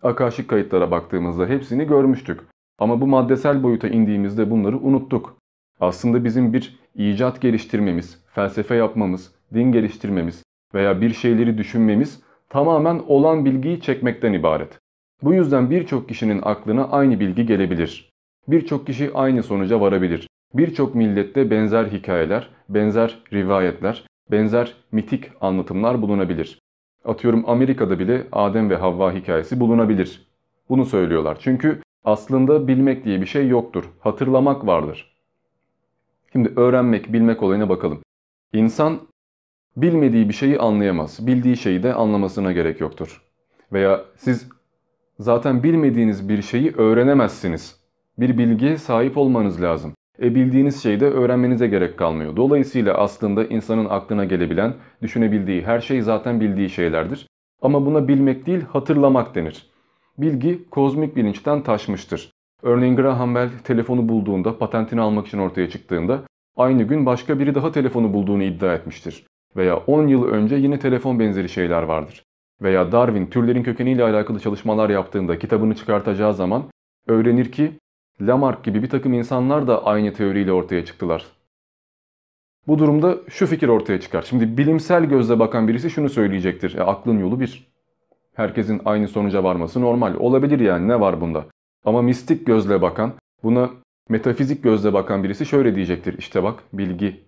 Akaşik kayıtlara baktığımızda hepsini görmüştük. Ama bu maddesel boyuta indiğimizde bunları unuttuk. Aslında bizim bir icat geliştirmemiz, felsefe yapmamız, din geliştirmemiz veya bir şeyleri düşünmemiz tamamen olan bilgiyi çekmekten ibaret. Bu yüzden birçok kişinin aklına aynı bilgi gelebilir. Birçok kişi aynı sonuca varabilir. Birçok millette benzer hikayeler, benzer rivayetler, benzer mitik anlatımlar bulunabilir. Atıyorum Amerika'da bile Adem ve Havva hikayesi bulunabilir. Bunu söylüyorlar. Çünkü aslında bilmek diye bir şey yoktur. Hatırlamak vardır. Şimdi öğrenmek, bilmek olayına bakalım. İnsan bilmediği bir şeyi anlayamaz. Bildiği şeyi de anlamasına gerek yoktur. Veya siz zaten bilmediğiniz bir şeyi öğrenemezsiniz. Bir bilgiye sahip olmanız lazım. E bildiğiniz şeyi de öğrenmenize gerek kalmıyor. Dolayısıyla aslında insanın aklına gelebilen, düşünebildiği her şey zaten bildiği şeylerdir. Ama buna bilmek değil hatırlamak denir. Bilgi kozmik bilinçten taşmıştır. Örneğin Graham Bell telefonu bulduğunda, patentini almak için ortaya çıktığında aynı gün başka biri daha telefonu bulduğunu iddia etmiştir. Veya 10 yıl önce yine telefon benzeri şeyler vardır. Veya Darwin türlerin kökeniyle alakalı çalışmalar yaptığında kitabını çıkartacağı zaman öğrenir ki Lamarck gibi bir takım insanlar da aynı teoriyle ortaya çıktılar. Bu durumda şu fikir ortaya çıkar. Şimdi bilimsel gözle bakan birisi şunu söyleyecektir. E, aklın yolu bir. Herkesin aynı sonuca varması normal. Olabilir yani ne var bunda? Ama mistik gözle bakan, buna metafizik gözle bakan birisi şöyle diyecektir. İşte bak bilgi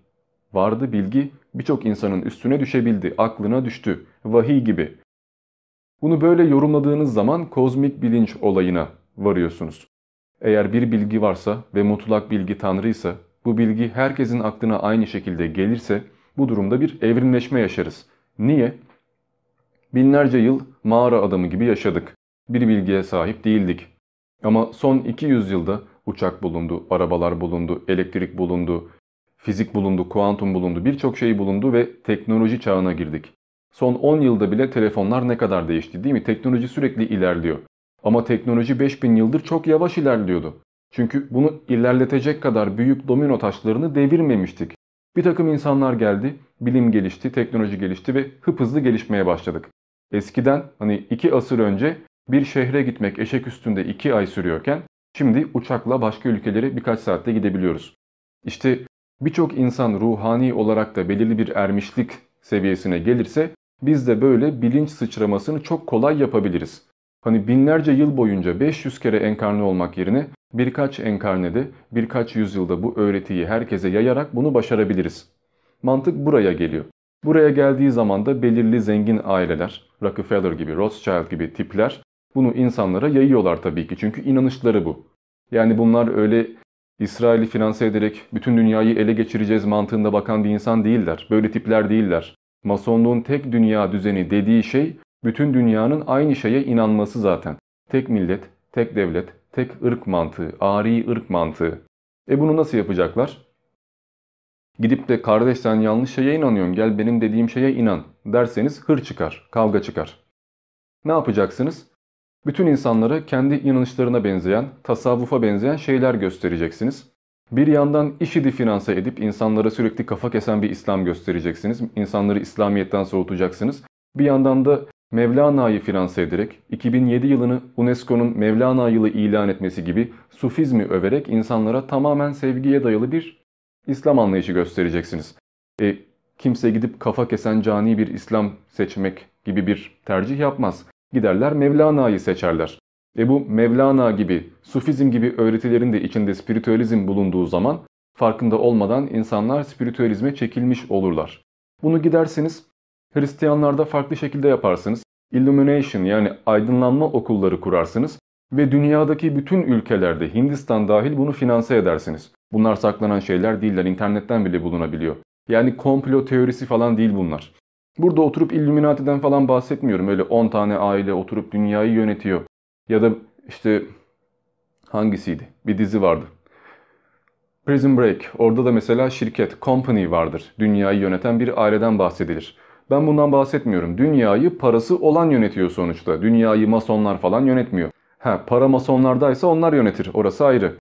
vardı bilgi birçok insanın üstüne düşebildi, aklına düştü. Vahiy gibi. Bunu böyle yorumladığınız zaman kozmik bilinç olayına varıyorsunuz. Eğer bir bilgi varsa ve mutlak bilgi Tanrıysa, bu bilgi herkesin aklına aynı şekilde gelirse bu durumda bir evrimleşme yaşarız. Niye? Binlerce yıl mağara adamı gibi yaşadık. Bir bilgiye sahip değildik. Ama son 200 yılda uçak bulundu, arabalar bulundu, elektrik bulundu, fizik bulundu, kuantum bulundu, birçok şey bulundu ve teknoloji çağına girdik. Son 10 yılda bile telefonlar ne kadar değişti değil mi? Teknoloji sürekli ilerliyor. Ama teknoloji 5000 yıldır çok yavaş ilerliyordu. Çünkü bunu ilerletecek kadar büyük domino taşlarını devirmemiştik. Bir takım insanlar geldi, bilim gelişti, teknoloji gelişti ve hızlı gelişmeye başladık. Eskiden hani iki asır önce bir şehre gitmek eşek üstünde iki ay sürüyorken şimdi uçakla başka ülkelere birkaç saatte gidebiliyoruz. İşte birçok insan ruhani olarak da belirli bir ermişlik seviyesine gelirse biz de böyle bilinç sıçramasını çok kolay yapabiliriz. Hani binlerce yıl boyunca 500 kere enkarne olmak yerine birkaç enkarnede, birkaç yüzyılda bu öğretiyi herkese yayarak bunu başarabiliriz. Mantık buraya geliyor. Buraya geldiği zaman da belirli zengin aileler, Rockefeller gibi, Rothschild gibi tipler bunu insanlara yayıyorlar tabii ki çünkü inanışları bu. Yani bunlar öyle İsrail'i finanse ederek bütün dünyayı ele geçireceğiz mantığında bakan bir insan değiller. Böyle tipler değiller. Masonluğun tek dünya düzeni dediği şey bütün dünyanın aynı şeye inanması zaten. Tek millet, tek devlet, tek ırk mantığı, ari ırk mantığı. E bunu nasıl yapacaklar? Gidip de kardeş sen yanlış şeye inanıyorsun gel benim dediğim şeye inan derseniz hır çıkar, kavga çıkar. Ne yapacaksınız? Bütün insanlara kendi inanışlarına benzeyen, tasavvufa benzeyen şeyler göstereceksiniz. Bir yandan IŞİD'i finanse edip insanlara sürekli kafa kesen bir İslam göstereceksiniz. İnsanları İslamiyet'ten soğutacaksınız. Bir yandan da Mevlana'yı finanse ederek 2007 yılını UNESCO'nun Mevlana yılı ilan etmesi gibi Sufizmi överek insanlara tamamen sevgiye dayalı bir İslam anlayışı göstereceksiniz. E, kimse gidip kafa kesen cani bir İslam seçmek gibi bir tercih yapmaz. Giderler Mevlana'yı seçerler. E bu Mevlana gibi, Sufizm gibi öğretilerin de içinde spiritüalizm bulunduğu zaman farkında olmadan insanlar spiritüalizme çekilmiş olurlar. Bunu gidersiniz Hristiyanlarda farklı şekilde yaparsınız. Illumination yani aydınlanma okulları kurarsınız ve dünyadaki bütün ülkelerde Hindistan dahil bunu finanse edersiniz. Bunlar saklanan şeyler değiller internetten bile bulunabiliyor. Yani komplo teorisi falan değil bunlar. Burada oturup Illuminati'den falan bahsetmiyorum. Öyle 10 tane aile oturup dünyayı yönetiyor. Ya da işte hangisiydi? Bir dizi vardı. Prison Break. Orada da mesela şirket, company vardır. Dünyayı yöneten bir aileden bahsedilir. Ben bundan bahsetmiyorum. Dünyayı parası olan yönetiyor sonuçta. Dünyayı masonlar falan yönetmiyor. Ha para masonlardaysa onlar yönetir. Orası ayrı.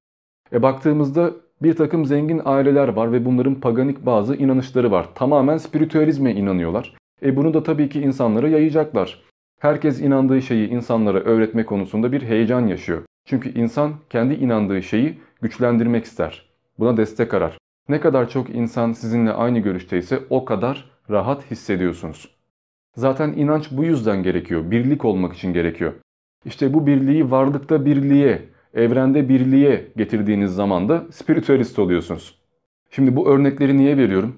E baktığımızda bir takım zengin aileler var ve bunların paganik bazı inanışları var. Tamamen spiritüalizme inanıyorlar. E bunu da tabii ki insanlara yayacaklar. Herkes inandığı şeyi insanlara öğretme konusunda bir heyecan yaşıyor. Çünkü insan kendi inandığı şeyi güçlendirmek ister. Buna destek arar. Ne kadar çok insan sizinle aynı görüşteyse o kadar rahat hissediyorsunuz. Zaten inanç bu yüzden gerekiyor. Birlik olmak için gerekiyor. İşte bu birliği varlıkta birliğe, evrende birliğe getirdiğiniz zaman da spiritüalist oluyorsunuz. Şimdi bu örnekleri niye veriyorum?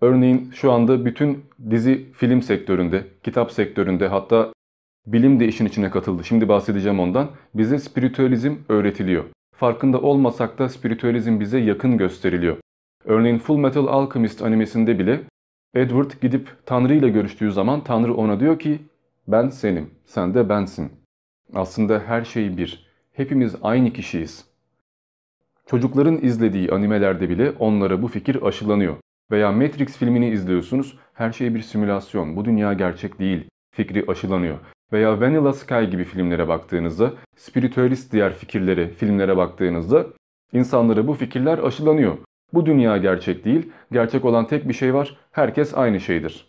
Örneğin şu anda bütün dizi film sektöründe, kitap sektöründe hatta bilim de işin içine katıldı. Şimdi bahsedeceğim ondan. Bize spiritüalizm öğretiliyor. Farkında olmasak da spiritüalizm bize yakın gösteriliyor. Örneğin Full Metal Alchemist animesinde bile Edward gidip Tanrı ile görüştüğü zaman Tanrı ona diyor ki ben senim, sen de bensin. Aslında her şey bir. Hepimiz aynı kişiyiz. Çocukların izlediği animelerde bile onlara bu fikir aşılanıyor. Veya Matrix filmini izliyorsunuz, her şey bir simülasyon, bu dünya gerçek değil fikri aşılanıyor. Veya Vanilla Sky gibi filmlere baktığınızda, spiritüalist diğer fikirlere, filmlere baktığınızda insanlara bu fikirler aşılanıyor. Bu dünya gerçek değil, gerçek olan tek bir şey var, herkes aynı şeydir.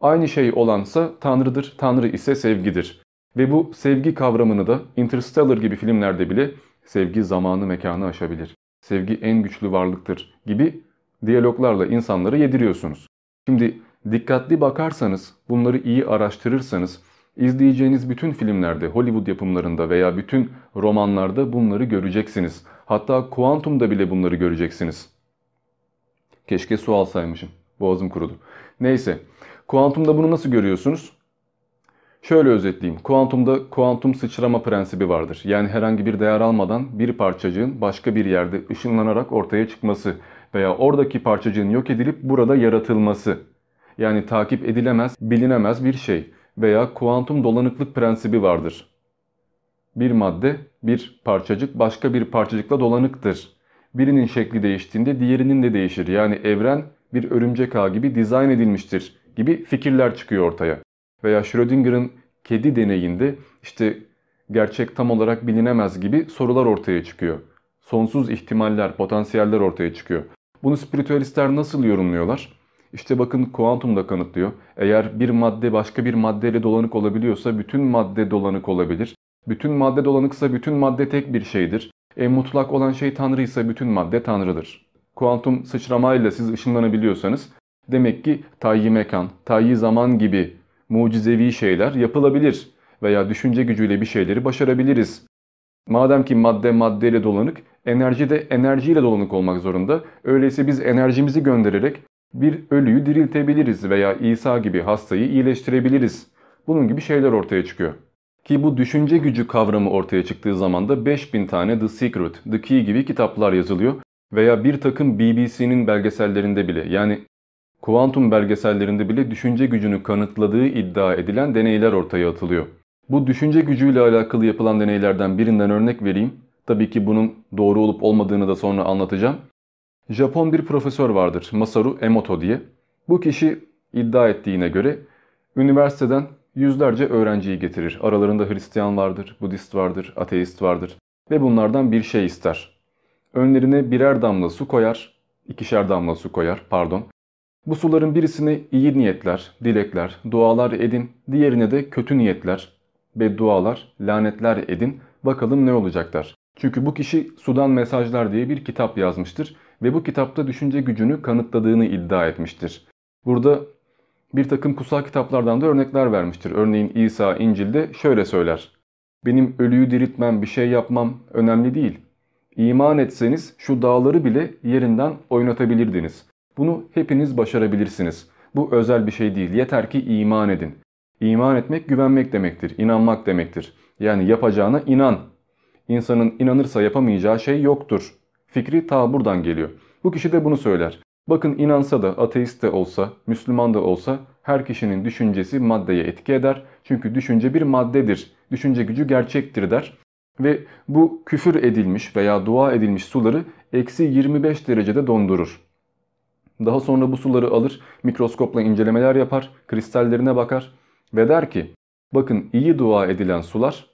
Aynı şey olansa Tanrı'dır, Tanrı ise sevgidir. Ve bu sevgi kavramını da Interstellar gibi filmlerde bile sevgi zamanı mekanı aşabilir. Sevgi en güçlü varlıktır gibi diyaloglarla insanları yediriyorsunuz. Şimdi dikkatli bakarsanız, bunları iyi araştırırsanız izleyeceğiniz bütün filmlerde, Hollywood yapımlarında veya bütün romanlarda bunları göreceksiniz. Hatta Kuantum'da bile bunları göreceksiniz. Keşke su alsaymışım. Boğazım kurudu. Neyse. Kuantumda bunu nasıl görüyorsunuz? Şöyle özetleyeyim. Kuantumda kuantum sıçrama prensibi vardır. Yani herhangi bir değer almadan bir parçacığın başka bir yerde ışınlanarak ortaya çıkması veya oradaki parçacığın yok edilip burada yaratılması. Yani takip edilemez, bilinemez bir şey veya kuantum dolanıklık prensibi vardır. Bir madde, bir parçacık başka bir parçacıkla dolanıktır. Birinin şekli değiştiğinde diğerinin de değişir. Yani evren bir örümcek ağ gibi dizayn edilmiştir gibi fikirler çıkıyor ortaya. Veya Schrödinger'ın kedi deneyinde işte gerçek tam olarak bilinemez gibi sorular ortaya çıkıyor. Sonsuz ihtimaller, potansiyeller ortaya çıkıyor. Bunu spiritüalistler nasıl yorumluyorlar? İşte bakın kuantum da kanıtlıyor. Eğer bir madde başka bir maddeyle dolanık olabiliyorsa bütün madde dolanık olabilir. Bütün madde dolanıksa bütün madde tek bir şeydir. E mutlak olan şey Tanrı ise bütün madde Tanrı'dır. Kuantum sıçramayla siz ışınlanabiliyorsanız demek ki tayyi mekan, tayyi zaman gibi mucizevi şeyler yapılabilir veya düşünce gücüyle bir şeyleri başarabiliriz. Madem ki madde maddeyle dolanık, enerji de enerjiyle dolanık olmak zorunda. Öyleyse biz enerjimizi göndererek bir ölüyü diriltebiliriz veya İsa gibi hastayı iyileştirebiliriz. Bunun gibi şeyler ortaya çıkıyor. Ki bu düşünce gücü kavramı ortaya çıktığı zaman da 5000 tane The Secret, The Key gibi kitaplar yazılıyor. Veya bir takım BBC'nin belgesellerinde bile yani kuantum belgesellerinde bile düşünce gücünü kanıtladığı iddia edilen deneyler ortaya atılıyor. Bu düşünce gücüyle alakalı yapılan deneylerden birinden örnek vereyim. Tabii ki bunun doğru olup olmadığını da sonra anlatacağım. Japon bir profesör vardır Masaru Emoto diye. Bu kişi iddia ettiğine göre üniversiteden yüzlerce öğrenciyi getirir. Aralarında Hristiyan vardır, Budist vardır, ateist vardır ve bunlardan bir şey ister. Önlerine birer damla su koyar, ikişer damla su koyar pardon. Bu suların birisine iyi niyetler, dilekler, dualar edin, diğerine de kötü niyetler, beddualar, lanetler edin. Bakalım ne olacaklar. Çünkü bu kişi Sudan Mesajlar diye bir kitap yazmıştır ve bu kitapta düşünce gücünü kanıtladığını iddia etmiştir. Burada bir takım kutsal kitaplardan da örnekler vermiştir. Örneğin İsa İncil'de şöyle söyler. Benim ölüyü diriltmem, bir şey yapmam önemli değil. İman etseniz şu dağları bile yerinden oynatabilirdiniz. Bunu hepiniz başarabilirsiniz. Bu özel bir şey değil. Yeter ki iman edin. İman etmek güvenmek demektir. inanmak demektir. Yani yapacağına inan. İnsanın inanırsa yapamayacağı şey yoktur. Fikri ta buradan geliyor. Bu kişi de bunu söyler. Bakın inansa da ateist de olsa, Müslüman da olsa her kişinin düşüncesi maddeye etki eder. Çünkü düşünce bir maddedir. Düşünce gücü gerçektir der. Ve bu küfür edilmiş veya dua edilmiş suları eksi 25 derecede dondurur. Daha sonra bu suları alır, mikroskopla incelemeler yapar, kristallerine bakar ve der ki bakın iyi dua edilen sular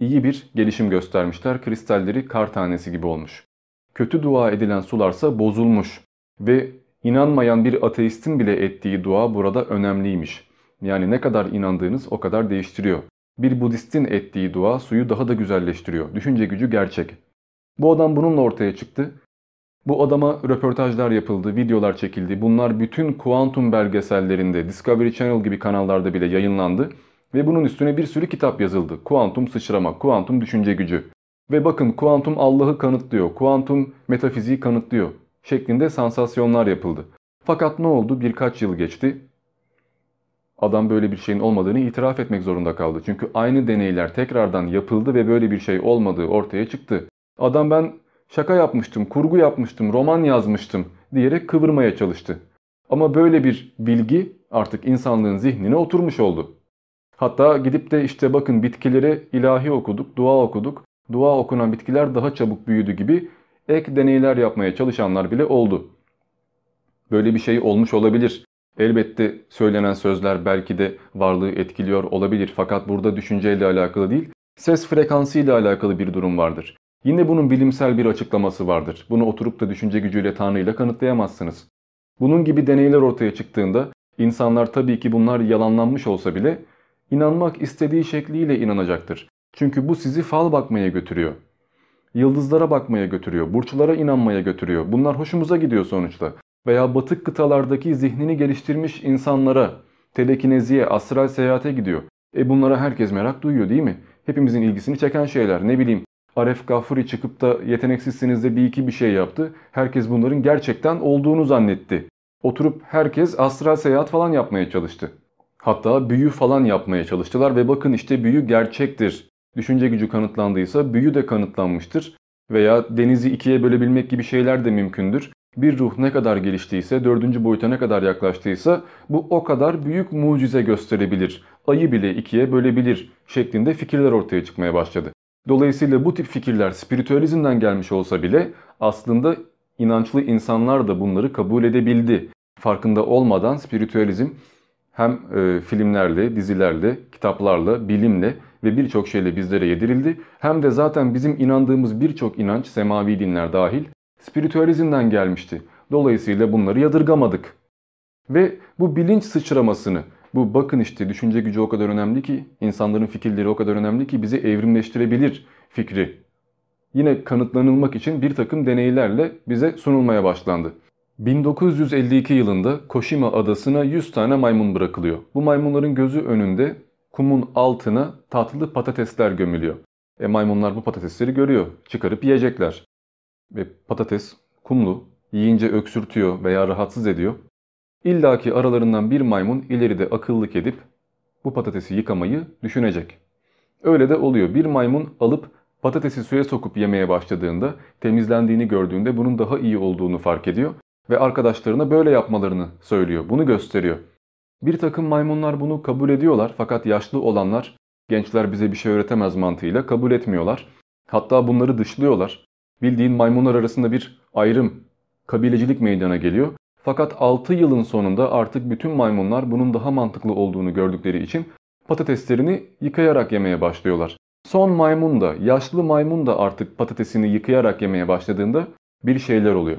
iyi bir gelişim göstermişler. Kristalleri kar tanesi gibi olmuş. Kötü dua edilen sularsa bozulmuş ve inanmayan bir ateistin bile ettiği dua burada önemliymiş. Yani ne kadar inandığınız o kadar değiştiriyor. Bir Budistin ettiği dua suyu daha da güzelleştiriyor. Düşünce gücü gerçek. Bu adam bununla ortaya çıktı. Bu adama röportajlar yapıldı, videolar çekildi. Bunlar bütün kuantum belgesellerinde, Discovery Channel gibi kanallarda bile yayınlandı. Ve bunun üstüne bir sürü kitap yazıldı. Kuantum sıçrama, kuantum düşünce gücü. Ve bakın kuantum Allah'ı kanıtlıyor, kuantum metafiziği kanıtlıyor şeklinde sansasyonlar yapıldı. Fakat ne oldu? Birkaç yıl geçti. Adam böyle bir şeyin olmadığını itiraf etmek zorunda kaldı. Çünkü aynı deneyler tekrardan yapıldı ve böyle bir şey olmadığı ortaya çıktı. Adam ben şaka yapmıştım, kurgu yapmıştım, roman yazmıştım diyerek kıvırmaya çalıştı. Ama böyle bir bilgi artık insanlığın zihnine oturmuş oldu. Hatta gidip de işte bakın bitkilere ilahi okuduk, dua okuduk. Dua okunan bitkiler daha çabuk büyüdü gibi ek deneyler yapmaya çalışanlar bile oldu. Böyle bir şey olmuş olabilir. Elbette söylenen sözler belki de varlığı etkiliyor olabilir fakat burada düşünceyle alakalı değil, ses frekansı ile alakalı bir durum vardır. Yine bunun bilimsel bir açıklaması vardır. Bunu oturup da düşünce gücüyle Tanrı ile kanıtlayamazsınız. Bunun gibi deneyler ortaya çıktığında insanlar tabii ki bunlar yalanlanmış olsa bile inanmak istediği şekliyle inanacaktır. Çünkü bu sizi fal bakmaya götürüyor. Yıldızlara bakmaya götürüyor, burçlara inanmaya götürüyor. Bunlar hoşumuza gidiyor sonuçta. veya batık kıtalardaki zihnini geliştirmiş insanlara, telekineziye, astral seyahate gidiyor. E bunlara herkes merak duyuyor değil mi? Hepimizin ilgisini çeken şeyler. Ne bileyim Aref Gafuri çıkıp da yeteneksizsiniz de bir iki bir şey yaptı. Herkes bunların gerçekten olduğunu zannetti. Oturup herkes astral seyahat falan yapmaya çalıştı. Hatta büyü falan yapmaya çalıştılar ve bakın işte büyü gerçektir. Düşünce gücü kanıtlandıysa büyü de kanıtlanmıştır. Veya denizi ikiye bölebilmek gibi şeyler de mümkündür. Bir ruh ne kadar geliştiyse, dördüncü boyuta ne kadar yaklaştıysa bu o kadar büyük mucize gösterebilir. Ayı bile ikiye bölebilir şeklinde fikirler ortaya çıkmaya başladı. Dolayısıyla bu tip fikirler spiritüalizmden gelmiş olsa bile aslında inançlı insanlar da bunları kabul edebildi. Farkında olmadan spiritüalizm hem e, filmlerle, dizilerle, kitaplarla, bilimle ve birçok şeyle bizlere yedirildi. Hem de zaten bizim inandığımız birçok inanç, semavi dinler dahil, spiritüalizmden gelmişti. Dolayısıyla bunları yadırgamadık. Ve bu bilinç sıçramasını, bu bakın işte düşünce gücü o kadar önemli ki, insanların fikirleri o kadar önemli ki bizi evrimleştirebilir fikri. Yine kanıtlanılmak için bir takım deneylerle bize sunulmaya başlandı. 1952 yılında Koshima adasına 100 tane maymun bırakılıyor. Bu maymunların gözü önünde kumun altına tatlı patatesler gömülüyor. E maymunlar bu patatesleri görüyor. Çıkarıp yiyecekler. Ve patates kumlu, yiyince öksürtüyor veya rahatsız ediyor. İlla ki aralarından bir maymun ileride akıllık edip bu patatesi yıkamayı düşünecek. Öyle de oluyor. Bir maymun alıp patatesi suya sokup yemeye başladığında temizlendiğini gördüğünde bunun daha iyi olduğunu fark ediyor ve arkadaşlarına böyle yapmalarını söylüyor. Bunu gösteriyor. Bir takım maymunlar bunu kabul ediyorlar fakat yaşlı olanlar gençler bize bir şey öğretemez mantığıyla kabul etmiyorlar. Hatta bunları dışlıyorlar. Bildiğin maymunlar arasında bir ayrım, kabilecilik meydana geliyor. Fakat 6 yılın sonunda artık bütün maymunlar bunun daha mantıklı olduğunu gördükleri için patateslerini yıkayarak yemeye başlıyorlar. Son maymun da, yaşlı maymun da artık patatesini yıkayarak yemeye başladığında bir şeyler oluyor.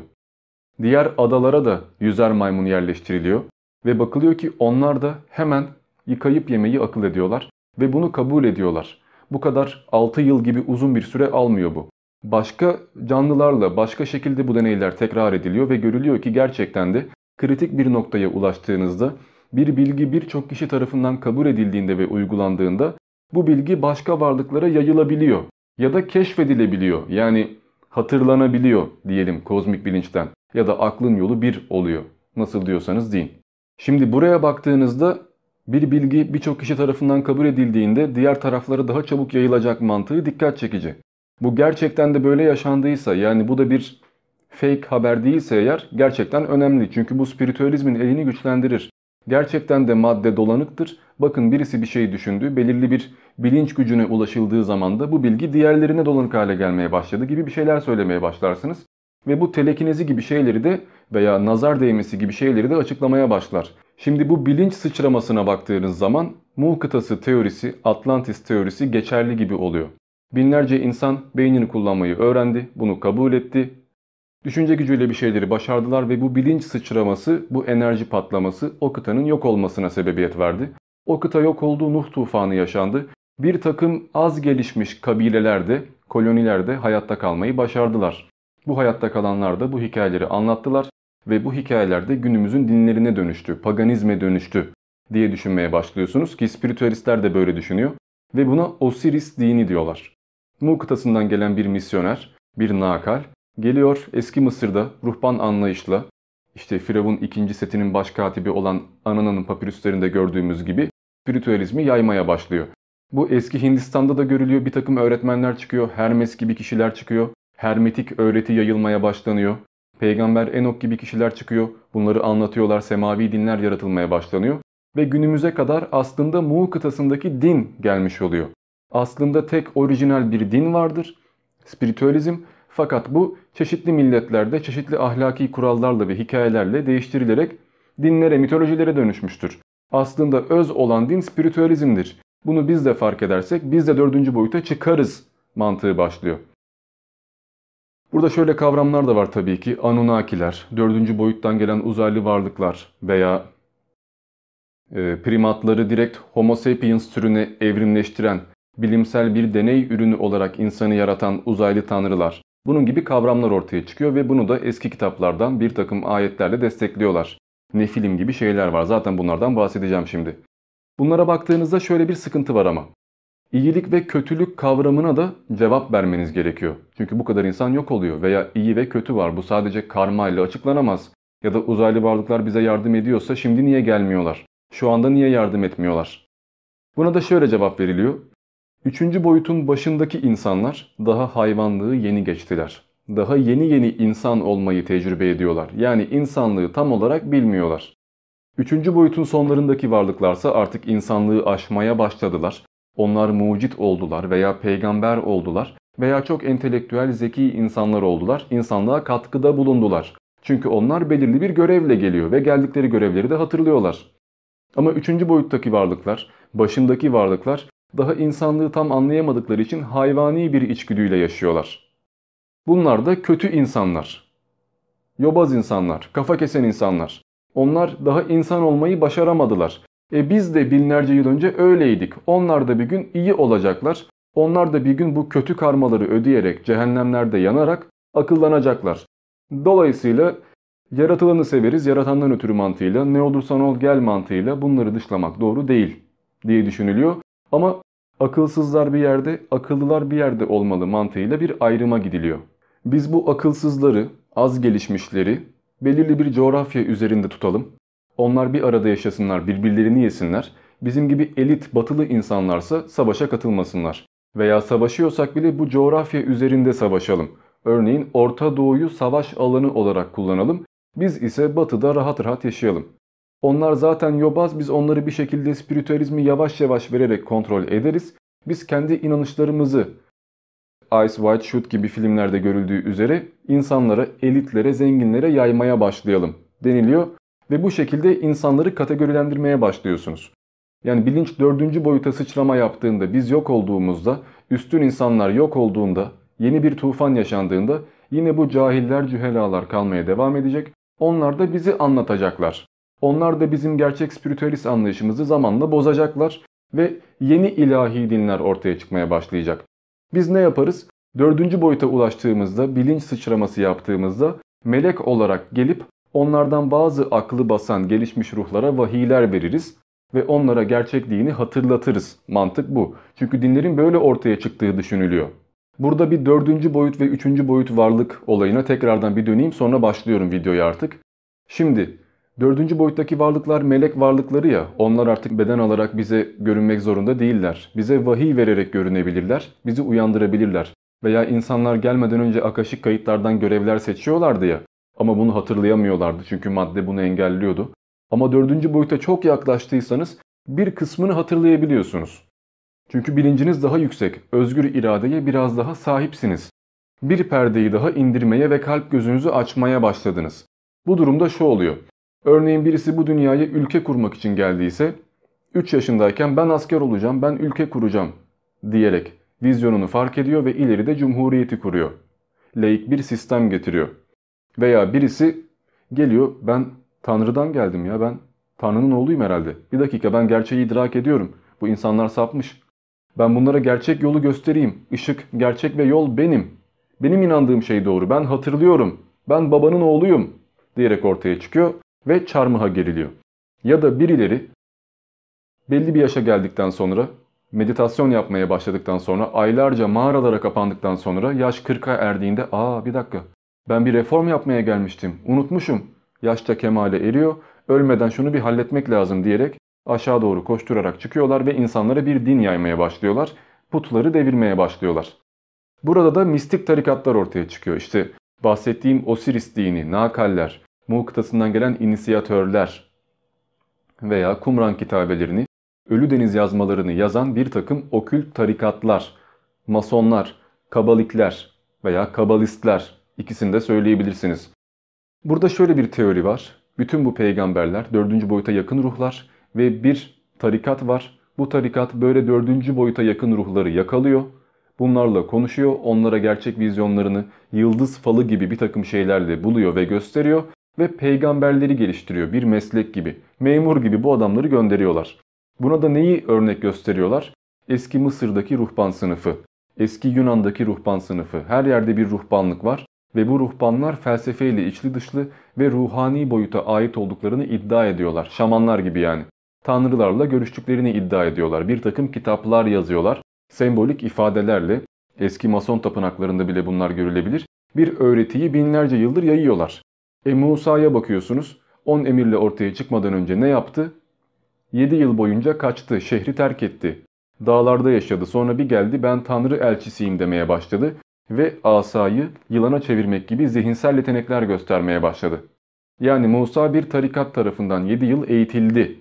Diğer adalara da yüzer maymun yerleştiriliyor ve bakılıyor ki onlar da hemen yıkayıp yemeyi akıl ediyorlar ve bunu kabul ediyorlar. Bu kadar 6 yıl gibi uzun bir süre almıyor bu. Başka canlılarla başka şekilde bu deneyler tekrar ediliyor ve görülüyor ki gerçekten de kritik bir noktaya ulaştığınızda bir bilgi birçok kişi tarafından kabul edildiğinde ve uygulandığında bu bilgi başka varlıklara yayılabiliyor ya da keşfedilebiliyor. Yani hatırlanabiliyor diyelim kozmik bilinçten ya da aklın yolu bir oluyor. Nasıl diyorsanız deyin. Şimdi buraya baktığınızda bir bilgi birçok kişi tarafından kabul edildiğinde diğer taraflara daha çabuk yayılacak mantığı dikkat çekici. Bu gerçekten de böyle yaşandıysa yani bu da bir fake haber değilse eğer gerçekten önemli. Çünkü bu spiritüalizmin elini güçlendirir. Gerçekten de madde dolanıktır. Bakın birisi bir şey düşündü. Belirli bir bilinç gücüne ulaşıldığı zaman da bu bilgi diğerlerine dolanık hale gelmeye başladı gibi bir şeyler söylemeye başlarsınız. Ve bu telekinezi gibi şeyleri de veya nazar değmesi gibi şeyleri de açıklamaya başlar. Şimdi bu bilinç sıçramasına baktığınız zaman Mu kıtası teorisi, Atlantis teorisi geçerli gibi oluyor. Binlerce insan beynini kullanmayı öğrendi, bunu kabul etti. Düşünce gücüyle bir şeyleri başardılar ve bu bilinç sıçraması, bu enerji patlaması o kıtanın yok olmasına sebebiyet verdi. O kıta yok oldu, Nuh tufanı yaşandı. Bir takım az gelişmiş kabilelerde, kolonilerde hayatta kalmayı başardılar. Bu hayatta kalanlar da bu hikayeleri anlattılar ve bu hikayelerde günümüzün dinlerine dönüştü, paganizme dönüştü diye düşünmeye başlıyorsunuz ki spiritüalistler de böyle düşünüyor ve buna Osiris dini diyorlar. Mu kıtasından gelen bir misyoner, bir nakal geliyor eski Mısır'da ruhban anlayışla işte Firavun ikinci setinin baş katibi olan Anana'nın papirüslerinde gördüğümüz gibi spiritüalizmi yaymaya başlıyor. Bu eski Hindistan'da da görülüyor bir takım öğretmenler çıkıyor, Hermes gibi kişiler çıkıyor, hermetik öğreti yayılmaya başlanıyor. Peygamber Enok gibi kişiler çıkıyor, bunları anlatıyorlar, semavi dinler yaratılmaya başlanıyor. Ve günümüze kadar aslında Mu kıtasındaki din gelmiş oluyor. Aslında tek orijinal bir din vardır, spiritüalizm. Fakat bu çeşitli milletlerde çeşitli ahlaki kurallarla ve hikayelerle değiştirilerek dinlere, mitolojilere dönüşmüştür. Aslında öz olan din spiritüalizmdir. Bunu biz de fark edersek biz de dördüncü boyuta çıkarız mantığı başlıyor. Burada şöyle kavramlar da var tabii ki. Anunnakiler, dördüncü boyuttan gelen uzaylı varlıklar veya e, primatları direkt Homo sapiens türüne evrimleştiren, bilimsel bir deney ürünü olarak insanı yaratan uzaylı tanrılar Bunun gibi kavramlar ortaya çıkıyor ve bunu da eski kitaplardan bir takım ayetlerle destekliyorlar. Nefilim gibi şeyler var. Zaten bunlardan bahsedeceğim şimdi. Bunlara baktığınızda şöyle bir sıkıntı var ama. İyilik ve kötülük kavramına da cevap vermeniz gerekiyor. Çünkü bu kadar insan yok oluyor veya iyi ve kötü var. Bu sadece karma ile açıklanamaz. Ya da uzaylı varlıklar bize yardım ediyorsa şimdi niye gelmiyorlar? Şu anda niye yardım etmiyorlar? Buna da şöyle cevap veriliyor. Üçüncü boyutun başındaki insanlar daha hayvanlığı yeni geçtiler. Daha yeni yeni insan olmayı tecrübe ediyorlar. Yani insanlığı tam olarak bilmiyorlar. Üçüncü boyutun sonlarındaki varlıklarsa artık insanlığı aşmaya başladılar. Onlar mucit oldular veya peygamber oldular veya çok entelektüel zeki insanlar oldular. İnsanlığa katkıda bulundular. Çünkü onlar belirli bir görevle geliyor ve geldikleri görevleri de hatırlıyorlar. Ama üçüncü boyuttaki varlıklar, başındaki varlıklar daha insanlığı tam anlayamadıkları için hayvani bir içgüdüyle yaşıyorlar. Bunlar da kötü insanlar. Yobaz insanlar, kafa kesen insanlar. Onlar daha insan olmayı başaramadılar. E biz de binlerce yıl önce öyleydik. Onlar da bir gün iyi olacaklar. Onlar da bir gün bu kötü karmaları ödeyerek cehennemlerde yanarak akıllanacaklar. Dolayısıyla yaratılanı severiz, yaratandan ötürü mantığıyla, ne olursan ol gel mantığıyla bunları dışlamak doğru değil diye düşünülüyor. Ama akılsızlar bir yerde, akıllılar bir yerde olmalı mantığıyla bir ayrıma gidiliyor. Biz bu akılsızları, az gelişmişleri belirli bir coğrafya üzerinde tutalım. Onlar bir arada yaşasınlar, birbirlerini yesinler. Bizim gibi elit batılı insanlarsa savaşa katılmasınlar. Veya savaşıyorsak bile bu coğrafya üzerinde savaşalım. Örneğin Orta Doğu'yu savaş alanı olarak kullanalım. Biz ise batıda rahat rahat yaşayalım. Onlar zaten yobaz biz onları bir şekilde spiritüalizmi yavaş yavaş vererek kontrol ederiz. Biz kendi inanışlarımızı Ice White Shoot gibi filmlerde görüldüğü üzere insanlara, elitlere, zenginlere yaymaya başlayalım deniliyor. Ve bu şekilde insanları kategorilendirmeye başlıyorsunuz. Yani bilinç dördüncü boyuta sıçrama yaptığında, biz yok olduğumuzda, üstün insanlar yok olduğunda, yeni bir tufan yaşandığında yine bu cahiller cühelalar kalmaya devam edecek. Onlar da bizi anlatacaklar. Onlar da bizim gerçek spiritüalist anlayışımızı zamanla bozacaklar ve yeni ilahi dinler ortaya çıkmaya başlayacak. Biz ne yaparız? Dördüncü boyuta ulaştığımızda, bilinç sıçraması yaptığımızda melek olarak gelip onlardan bazı aklı basan gelişmiş ruhlara vahiyler veririz ve onlara gerçek dini hatırlatırız. Mantık bu. Çünkü dinlerin böyle ortaya çıktığı düşünülüyor. Burada bir dördüncü boyut ve üçüncü boyut varlık olayına tekrardan bir döneyim sonra başlıyorum videoyu artık. Şimdi dördüncü boyuttaki varlıklar melek varlıkları ya onlar artık beden alarak bize görünmek zorunda değiller. Bize vahiy vererek görünebilirler, bizi uyandırabilirler. Veya insanlar gelmeden önce akaşık kayıtlardan görevler seçiyorlardı ya. Ama bunu hatırlayamıyorlardı çünkü madde bunu engelliyordu. Ama dördüncü boyuta çok yaklaştıysanız bir kısmını hatırlayabiliyorsunuz. Çünkü bilinciniz daha yüksek, özgür iradeye biraz daha sahipsiniz. Bir perdeyi daha indirmeye ve kalp gözünüzü açmaya başladınız. Bu durumda şu oluyor. Örneğin birisi bu dünyaya ülke kurmak için geldiyse 3 yaşındayken ben asker olacağım, ben ülke kuracağım diyerek vizyonunu fark ediyor ve ileride cumhuriyeti kuruyor. Laik bir sistem getiriyor. Veya birisi geliyor ben Tanrı'dan geldim ya ben Tanrı'nın oğluyum herhalde. Bir dakika ben gerçeği idrak ediyorum. Bu insanlar sapmış. Ben bunlara gerçek yolu göstereyim. Işık, gerçek ve yol benim. Benim inandığım şey doğru. Ben hatırlıyorum. Ben babanın oğluyum diyerek ortaya çıkıyor ve çarmıha geriliyor. Ya da birileri belli bir yaşa geldikten sonra meditasyon yapmaya başladıktan sonra aylarca mağaralara kapandıktan sonra yaş 40'a erdiğinde aa bir dakika ben bir reform yapmaya gelmiştim unutmuşum yaşta kemale eriyor ölmeden şunu bir halletmek lazım diyerek aşağı doğru koşturarak çıkıyorlar ve insanlara bir din yaymaya başlıyorlar. Putları devirmeye başlıyorlar. Burada da mistik tarikatlar ortaya çıkıyor. İşte bahsettiğim Osiris dini, Nakaller, Mu kıtasından gelen inisiyatörler veya Kumran kitabelerini, Ölü Deniz yazmalarını yazan bir takım okült tarikatlar, masonlar, kabalikler veya kabalistler ikisini de söyleyebilirsiniz. Burada şöyle bir teori var. Bütün bu peygamberler dördüncü boyuta yakın ruhlar ve bir tarikat var. Bu tarikat böyle dördüncü boyuta yakın ruhları yakalıyor. Bunlarla konuşuyor, onlara gerçek vizyonlarını yıldız falı gibi bir takım şeylerle buluyor ve gösteriyor ve peygamberleri geliştiriyor bir meslek gibi. Memur gibi bu adamları gönderiyorlar. Buna da neyi örnek gösteriyorlar? Eski Mısır'daki ruhban sınıfı. Eski Yunan'daki ruhban sınıfı. Her yerde bir ruhbanlık var ve bu ruhbanlar felsefeyle içli dışlı ve ruhani boyuta ait olduklarını iddia ediyorlar. Şamanlar gibi yani. Tanrılarla görüştüklerini iddia ediyorlar. Bir takım kitaplar yazıyorlar. Sembolik ifadelerle eski mason tapınaklarında bile bunlar görülebilir. Bir öğretiyi binlerce yıldır yayıyorlar. E Musa'ya bakıyorsunuz. 10 emirle ortaya çıkmadan önce ne yaptı? 7 yıl boyunca kaçtı, şehri terk etti. Dağlarda yaşadı. Sonra bir geldi ben Tanrı elçisiyim demeye başladı ve asayı yılana çevirmek gibi zihinsel yetenekler göstermeye başladı. Yani Musa bir tarikat tarafından 7 yıl eğitildi.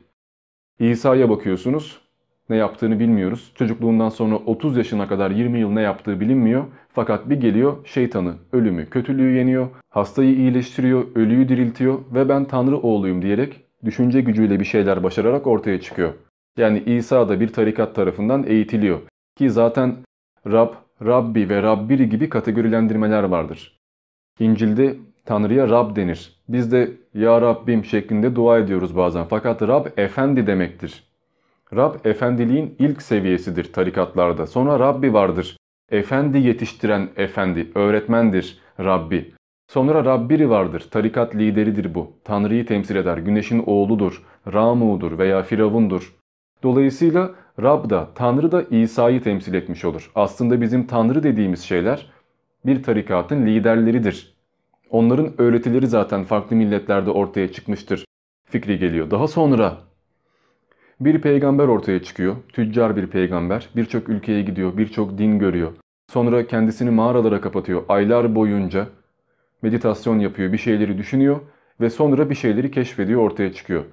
İsa'ya bakıyorsunuz. Ne yaptığını bilmiyoruz. Çocukluğundan sonra 30 yaşına kadar 20 yıl ne yaptığı bilinmiyor. Fakat bir geliyor şeytanı, ölümü, kötülüğü yeniyor, hastayı iyileştiriyor, ölüyü diriltiyor ve ben Tanrı oğluyum diyerek düşünce gücüyle bir şeyler başararak ortaya çıkıyor. Yani İsa da bir tarikat tarafından eğitiliyor. Ki zaten Rab, Rabbi ve Rabbiri gibi kategorilendirmeler vardır. İncil'de Tanrı'ya Rab denir. Biz de Ya Rabbim şeklinde dua ediyoruz bazen. Fakat Rab efendi demektir. Rab efendiliğin ilk seviyesidir tarikatlarda. Sonra Rabbi vardır. Efendi yetiştiren efendi, öğretmendir Rabbi. Sonra Rabbiri vardır. Tarikat lideridir bu. Tanrı'yı temsil eder. Güneşin oğludur. Ramu'dur veya Firavundur. Dolayısıyla Rab da Tanrı da İsa'yı temsil etmiş olur. Aslında bizim Tanrı dediğimiz şeyler bir tarikatın liderleridir. Onların öğretileri zaten farklı milletlerde ortaya çıkmıştır fikri geliyor. Daha sonra bir peygamber ortaya çıkıyor. Tüccar bir peygamber. Birçok ülkeye gidiyor, birçok din görüyor. Sonra kendisini mağaralara kapatıyor. Aylar boyunca meditasyon yapıyor, bir şeyleri düşünüyor ve sonra bir şeyleri keşfediyor, ortaya çıkıyor.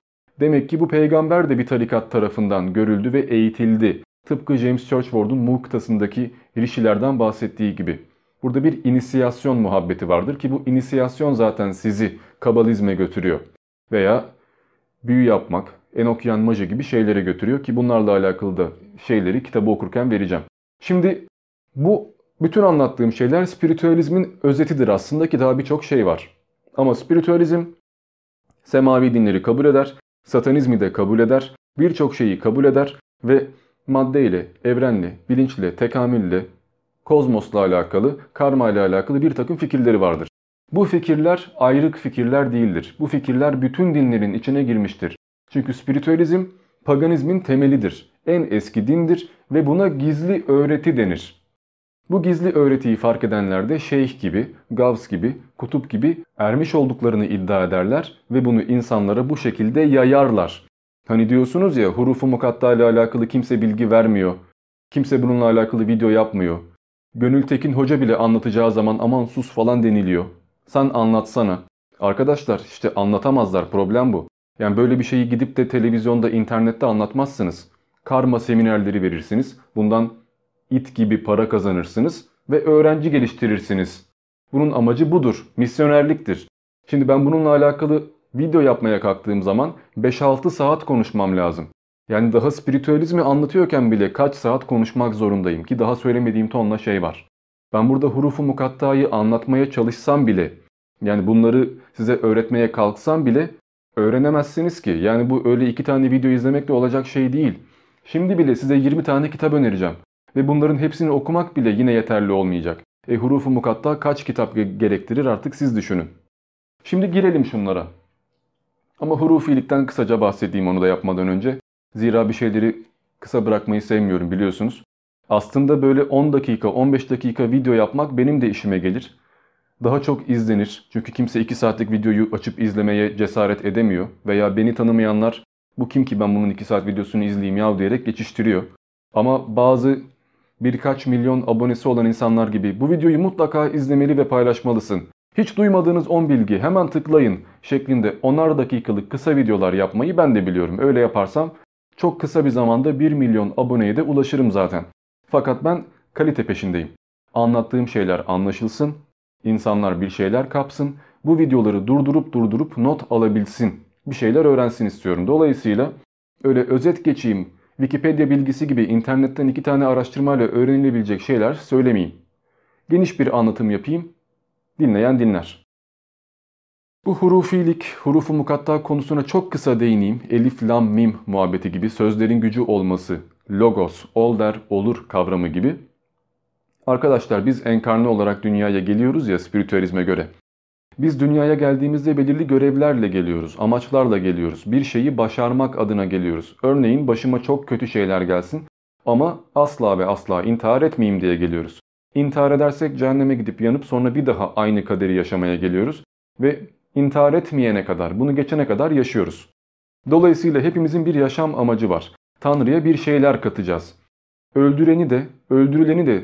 Demek ki bu peygamber de bir tarikat tarafından görüldü ve eğitildi. Tıpkı James Churchward'un Muhtas'ındaki rişilerden bahsettiği gibi. Burada bir inisiyasyon muhabbeti vardır ki bu inisiyasyon zaten sizi kabalizme götürüyor. Veya büyü yapmak, Enokyan Maja gibi şeylere götürüyor ki bunlarla alakalı da şeyleri kitabı okurken vereceğim. Şimdi bu bütün anlattığım şeyler spiritüalizmin özetidir aslında ki daha birçok şey var. Ama spiritüalizm semavi dinleri kabul eder, satanizmi de kabul eder, birçok şeyi kabul eder ve maddeyle, evrenle, bilinçle, tekamülle, kozmosla alakalı, karma ile alakalı bir takım fikirleri vardır. Bu fikirler ayrık fikirler değildir. Bu fikirler bütün dinlerin içine girmiştir. Çünkü spiritüalizm paganizmin temelidir. En eski dindir ve buna gizli öğreti denir. Bu gizli öğretiyi fark edenler de şeyh gibi, gavs gibi, kutup gibi ermiş olduklarını iddia ederler ve bunu insanlara bu şekilde yayarlar. Hani diyorsunuz ya hurufu mukatta ile alakalı kimse bilgi vermiyor. Kimse bununla alakalı video yapmıyor. Gönül Tekin Hoca bile anlatacağı zaman aman sus falan deniliyor. Sen anlatsana. Arkadaşlar işte anlatamazlar problem bu. Yani böyle bir şeyi gidip de televizyonda, internette anlatmazsınız. Karma seminerleri verirsiniz. Bundan it gibi para kazanırsınız ve öğrenci geliştirirsiniz. Bunun amacı budur. Misyonerliktir. Şimdi ben bununla alakalı video yapmaya kalktığım zaman 5-6 saat konuşmam lazım. Yani daha spiritüalizmi anlatıyorken bile kaç saat konuşmak zorundayım ki daha söylemediğim tonla şey var. Ben burada hurufu mukattayı anlatmaya çalışsam bile yani bunları size öğretmeye kalksam bile öğrenemezsiniz ki. Yani bu öyle iki tane video izlemekle olacak şey değil. Şimdi bile size 20 tane kitap önereceğim. Ve bunların hepsini okumak bile yine yeterli olmayacak. E hurufu mukatta kaç kitap gerektirir artık siz düşünün. Şimdi girelim şunlara. Ama hurufilikten kısaca bahsedeyim onu da yapmadan önce. Zira bir şeyleri kısa bırakmayı sevmiyorum biliyorsunuz. Aslında böyle 10 dakika 15 dakika video yapmak benim de işime gelir. Daha çok izlenir çünkü kimse 2 saatlik videoyu açıp izlemeye cesaret edemiyor. Veya beni tanımayanlar bu kim ki ben bunun 2 saat videosunu izleyeyim yav diyerek geçiştiriyor. Ama bazı birkaç milyon abonesi olan insanlar gibi bu videoyu mutlaka izlemeli ve paylaşmalısın. Hiç duymadığınız 10 bilgi hemen tıklayın şeklinde onar dakikalık kısa videolar yapmayı ben de biliyorum. Öyle yaparsam çok kısa bir zamanda 1 milyon aboneye de ulaşırım zaten. Fakat ben kalite peşindeyim. Anlattığım şeyler anlaşılsın, insanlar bir şeyler kapsın, bu videoları durdurup durdurup not alabilsin, bir şeyler öğrensin istiyorum. Dolayısıyla öyle özet geçeyim, Wikipedia bilgisi gibi internetten iki tane araştırmayla öğrenilebilecek şeyler söylemeyeyim. Geniş bir anlatım yapayım, dinleyen dinler. Bu hurufilik, hurufu mukatta konusuna çok kısa değineyim. Elif, lam, mim muhabbeti gibi sözlerin gücü olması, logos, ol der, olur kavramı gibi. Arkadaşlar biz enkarne olarak dünyaya geliyoruz ya spiritüalizme göre. Biz dünyaya geldiğimizde belirli görevlerle geliyoruz, amaçlarla geliyoruz. Bir şeyi başarmak adına geliyoruz. Örneğin başıma çok kötü şeyler gelsin ama asla ve asla intihar etmeyeyim diye geliyoruz. İntihar edersek cehenneme gidip yanıp sonra bir daha aynı kaderi yaşamaya geliyoruz ve intihar etmeyene kadar, bunu geçene kadar yaşıyoruz. Dolayısıyla hepimizin bir yaşam amacı var. Tanrı'ya bir şeyler katacağız. Öldüreni de, öldürüleni de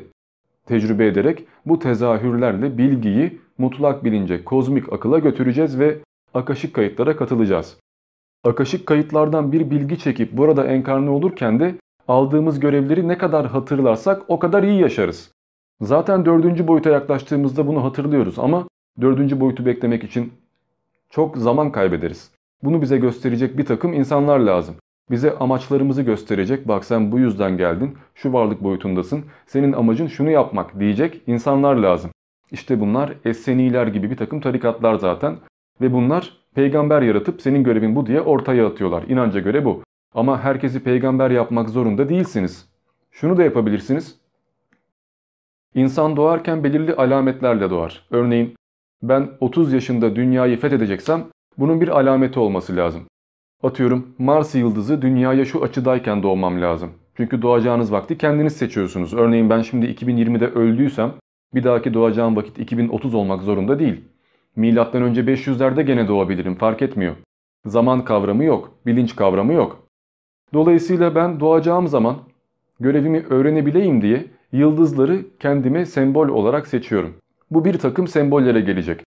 tecrübe ederek bu tezahürlerle bilgiyi mutlak bilince, kozmik akıla götüreceğiz ve akaşık kayıtlara katılacağız. Akaşık kayıtlardan bir bilgi çekip burada enkarne olurken de aldığımız görevleri ne kadar hatırlarsak o kadar iyi yaşarız. Zaten dördüncü boyuta yaklaştığımızda bunu hatırlıyoruz ama dördüncü boyutu beklemek için çok zaman kaybederiz. Bunu bize gösterecek bir takım insanlar lazım. Bize amaçlarımızı gösterecek, bak sen bu yüzden geldin, şu varlık boyutundasın, senin amacın şunu yapmak diyecek insanlar lazım. İşte bunlar Esseniler gibi bir takım tarikatlar zaten ve bunlar peygamber yaratıp senin görevin bu diye ortaya atıyorlar. İnanca göre bu. Ama herkesi peygamber yapmak zorunda değilsiniz. Şunu da yapabilirsiniz. İnsan doğarken belirli alametlerle doğar. Örneğin ben 30 yaşında dünyayı fethedeceksem bunun bir alameti olması lazım. Atıyorum Mars yıldızı dünyaya şu açıdayken doğmam lazım. Çünkü doğacağınız vakti kendiniz seçiyorsunuz. Örneğin ben şimdi 2020'de öldüysem bir dahaki doğacağım vakit 2030 olmak zorunda değil. Milattan önce 500'lerde gene doğabilirim fark etmiyor. Zaman kavramı yok, bilinç kavramı yok. Dolayısıyla ben doğacağım zaman görevimi öğrenebileyim diye yıldızları kendime sembol olarak seçiyorum. Bu bir takım sembollere gelecek.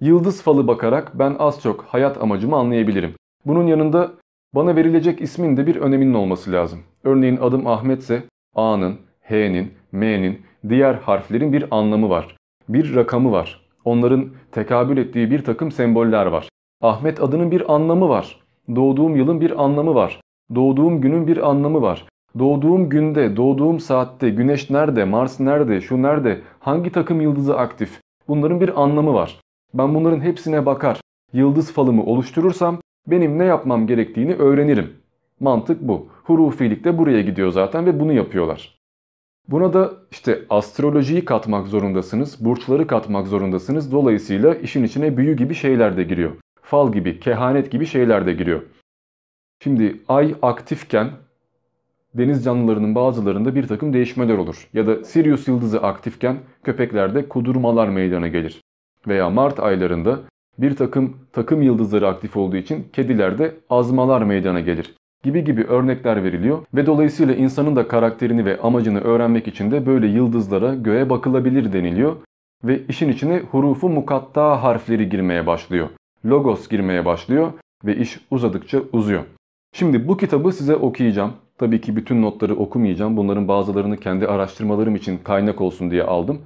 Yıldız falı bakarak ben az çok hayat amacımı anlayabilirim. Bunun yanında bana verilecek ismin de bir öneminin olması lazım. Örneğin adım Ahmetse A'nın, H'nin, M'nin, diğer harflerin bir anlamı var. Bir rakamı var. Onların tekabül ettiği bir takım semboller var. Ahmet adının bir anlamı var. Doğduğum yılın bir anlamı var. Doğduğum günün bir anlamı var. Doğduğum günde, doğduğum saatte, güneş nerede, Mars nerede, şu nerede, hangi takım yıldızı aktif? Bunların bir anlamı var. Ben bunların hepsine bakar. Yıldız falımı oluşturursam benim ne yapmam gerektiğini öğrenirim. Mantık bu. Hurufilik de buraya gidiyor zaten ve bunu yapıyorlar. Buna da işte astrolojiyi katmak zorundasınız, burçları katmak zorundasınız. Dolayısıyla işin içine büyü gibi şeyler de giriyor. Fal gibi, kehanet gibi şeyler de giriyor. Şimdi ay aktifken deniz canlılarının bazılarında bir takım değişmeler olur. Ya da Sirius yıldızı aktifken köpeklerde kudurmalar meydana gelir. Veya Mart aylarında bir takım takım yıldızları aktif olduğu için kedilerde azmalar meydana gelir gibi gibi örnekler veriliyor ve dolayısıyla insanın da karakterini ve amacını öğrenmek için de böyle yıldızlara göğe bakılabilir deniliyor ve işin içine hurufu mukatta harfleri girmeye başlıyor. Logos girmeye başlıyor ve iş uzadıkça uzuyor. Şimdi bu kitabı size okuyacağım. Tabii ki bütün notları okumayacağım. Bunların bazılarını kendi araştırmalarım için kaynak olsun diye aldım.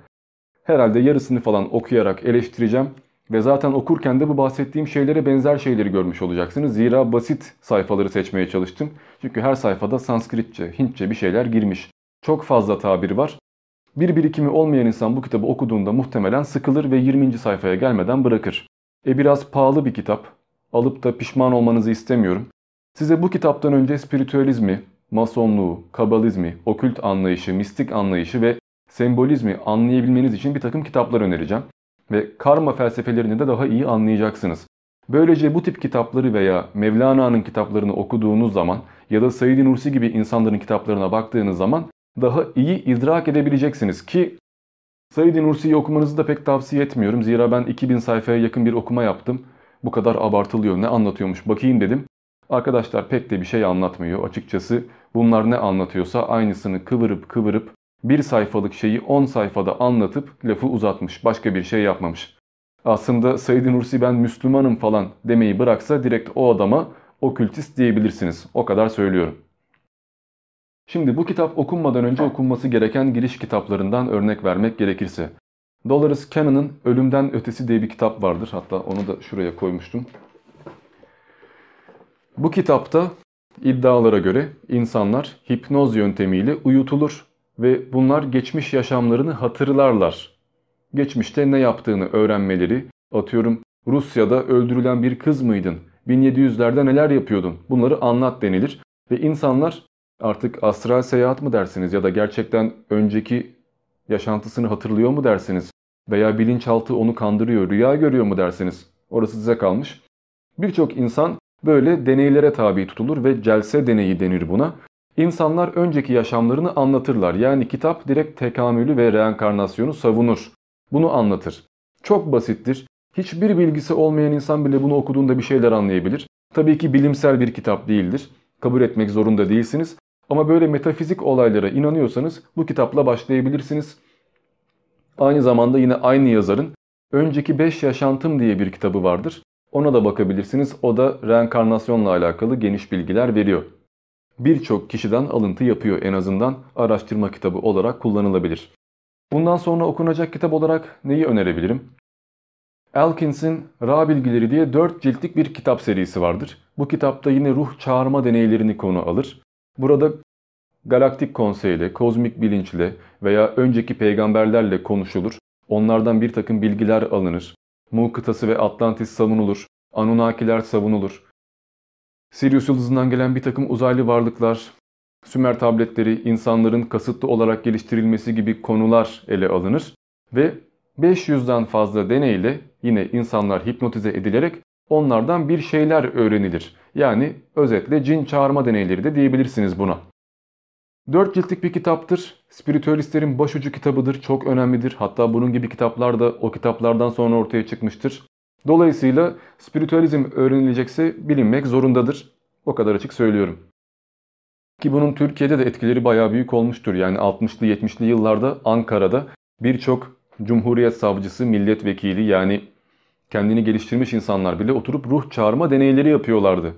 Herhalde yarısını falan okuyarak eleştireceğim. Ve zaten okurken de bu bahsettiğim şeylere benzer şeyleri görmüş olacaksınız. Zira basit sayfaları seçmeye çalıştım. Çünkü her sayfada Sanskritçe, Hintçe bir şeyler girmiş. Çok fazla tabir var. Bir birikimi olmayan insan bu kitabı okuduğunda muhtemelen sıkılır ve 20. sayfaya gelmeden bırakır. E biraz pahalı bir kitap. Alıp da pişman olmanızı istemiyorum. Size bu kitaptan önce spiritüalizmi, masonluğu, kabalizmi, okült anlayışı, mistik anlayışı ve sembolizmi anlayabilmeniz için bir takım kitaplar önereceğim ve karma felsefelerini de daha iyi anlayacaksınız. Böylece bu tip kitapları veya Mevlana'nın kitaplarını okuduğunuz zaman ya da Said Nursi gibi insanların kitaplarına baktığınız zaman daha iyi idrak edebileceksiniz ki Said Nursi'yi okumanızı da pek tavsiye etmiyorum. Zira ben 2000 sayfaya yakın bir okuma yaptım. Bu kadar abartılıyor ne anlatıyormuş bakayım dedim. Arkadaşlar pek de bir şey anlatmıyor açıkçası. Bunlar ne anlatıyorsa aynısını kıvırıp kıvırıp bir sayfalık şeyi 10 sayfada anlatıp lafı uzatmış. Başka bir şey yapmamış. Aslında Said Nursi ben Müslümanım falan demeyi bıraksa direkt o adama okültist diyebilirsiniz. O kadar söylüyorum. Şimdi bu kitap okunmadan önce okunması gereken giriş kitaplarından örnek vermek gerekirse. Dolores Cannon'ın Ölümden Ötesi diye bir kitap vardır. Hatta onu da şuraya koymuştum. Bu kitapta iddialara göre insanlar hipnoz yöntemiyle uyutulur ve bunlar geçmiş yaşamlarını hatırlarlar. Geçmişte ne yaptığını öğrenmeleri, atıyorum Rusya'da öldürülen bir kız mıydın, 1700'lerde neler yapıyordun bunları anlat denilir ve insanlar artık astral seyahat mı dersiniz ya da gerçekten önceki Yaşantısını hatırlıyor mu dersiniz? Veya bilinçaltı onu kandırıyor, rüya görüyor mu dersiniz? Orası size kalmış. Birçok insan böyle deneylere tabi tutulur ve celse deneyi denir buna. İnsanlar önceki yaşamlarını anlatırlar. Yani kitap direkt tekamülü ve reenkarnasyonu savunur. Bunu anlatır. Çok basittir. Hiçbir bilgisi olmayan insan bile bunu okuduğunda bir şeyler anlayabilir. Tabii ki bilimsel bir kitap değildir. Kabul etmek zorunda değilsiniz. Ama böyle metafizik olaylara inanıyorsanız bu kitapla başlayabilirsiniz. Aynı zamanda yine aynı yazarın Önceki 5 Yaşantım diye bir kitabı vardır. Ona da bakabilirsiniz. O da reenkarnasyonla alakalı geniş bilgiler veriyor. Birçok kişiden alıntı yapıyor en azından araştırma kitabı olarak kullanılabilir. Bundan sonra okunacak kitap olarak neyi önerebilirim? Elkins'in Ra Bilgileri diye 4 ciltlik bir kitap serisi vardır. Bu kitapta yine ruh çağırma deneylerini konu alır. Burada galaktik konseyle, kozmik bilinçle veya önceki peygamberlerle konuşulur. Onlardan bir takım bilgiler alınır. Mu kıtası ve Atlantis savunulur. Anunnakiler savunulur. Sirius yıldızından gelen bir takım uzaylı varlıklar, Sümer tabletleri, insanların kasıtlı olarak geliştirilmesi gibi konular ele alınır ve 500'den fazla deneyle yine insanlar hipnotize edilerek onlardan bir şeyler öğrenilir. Yani özetle cin çağırma deneyleri de diyebilirsiniz buna. Dört ciltlik bir kitaptır. Spiritüalistlerin başucu kitabıdır. Çok önemlidir. Hatta bunun gibi kitaplar da o kitaplardan sonra ortaya çıkmıştır. Dolayısıyla spiritüalizm öğrenilecekse bilinmek zorundadır. O kadar açık söylüyorum. Ki bunun Türkiye'de de etkileri bayağı büyük olmuştur. Yani 60'lı 70'li yıllarda Ankara'da birçok Cumhuriyet Savcısı, milletvekili yani kendini geliştirmiş insanlar bile oturup ruh çağırma deneyleri yapıyorlardı.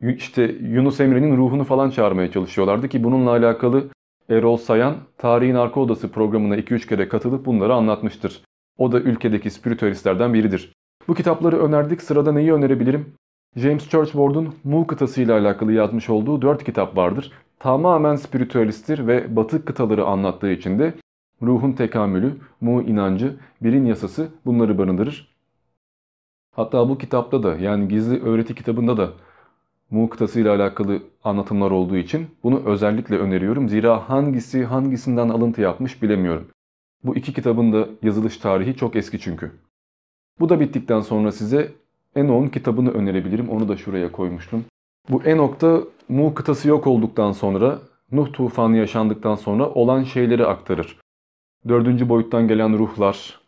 İşte Yunus Emre'nin ruhunu falan çağırmaya çalışıyorlardı ki bununla alakalı Erol Sayan Tarihin Arka Odası programına 2-3 kere katılıp bunları anlatmıştır. O da ülkedeki spiritüalistlerden biridir. Bu kitapları önerdik. Sırada neyi önerebilirim? James Churchward'un Mu kıtası ile alakalı yazmış olduğu 4 kitap vardır. Tamamen spiritüalisttir ve batı kıtaları anlattığı için de ruhun tekamülü, Mu inancı, birin yasası bunları barındırır. Hatta bu kitapta da yani gizli öğreti kitabında da Mu kıtası ile alakalı anlatımlar olduğu için bunu özellikle öneriyorum. Zira hangisi hangisinden alıntı yapmış bilemiyorum. Bu iki kitabın da yazılış tarihi çok eski çünkü. Bu da bittikten sonra size Enoch'un kitabını önerebilirim. Onu da şuraya koymuştum. Bu Enoch'ta Mu kıtası yok olduktan sonra, Nuh tufanı yaşandıktan sonra olan şeyleri aktarır. Dördüncü boyuttan gelen ruhlar,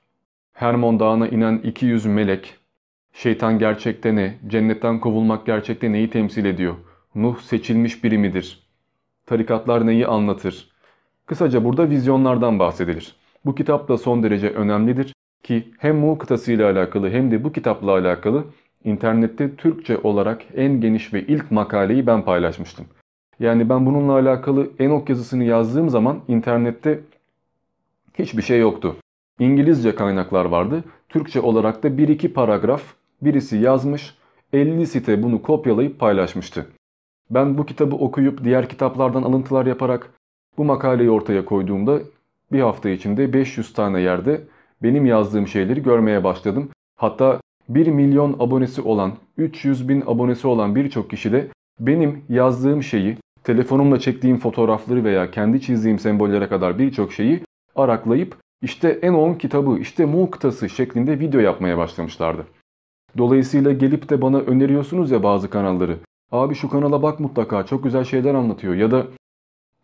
Hermon Dağı'na inen 200 melek, şeytan gerçekte ne, cennetten kovulmak gerçekte neyi temsil ediyor, Nuh seçilmiş biri midir, tarikatlar neyi anlatır. Kısaca burada vizyonlardan bahsedilir. Bu kitap da son derece önemlidir ki hem Mu kıtası ile alakalı hem de bu kitapla alakalı internette Türkçe olarak en geniş ve ilk makaleyi ben paylaşmıştım. Yani ben bununla alakalı Enok yazısını yazdığım zaman internette hiçbir şey yoktu. İngilizce kaynaklar vardı. Türkçe olarak da 1-2 paragraf birisi yazmış, 50 site bunu kopyalayıp paylaşmıştı. Ben bu kitabı okuyup diğer kitaplardan alıntılar yaparak bu makaleyi ortaya koyduğumda bir hafta içinde 500 tane yerde benim yazdığım şeyleri görmeye başladım. Hatta 1 milyon abonesi olan, 300 bin abonesi olan birçok kişi de benim yazdığım şeyi, telefonumla çektiğim fotoğrafları veya kendi çizdiğim sembollere kadar birçok şeyi araklayıp işte Enon kitabı, işte Mu kıtası şeklinde video yapmaya başlamışlardı. Dolayısıyla gelip de bana öneriyorsunuz ya bazı kanalları. Abi şu kanala bak mutlaka çok güzel şeyler anlatıyor ya da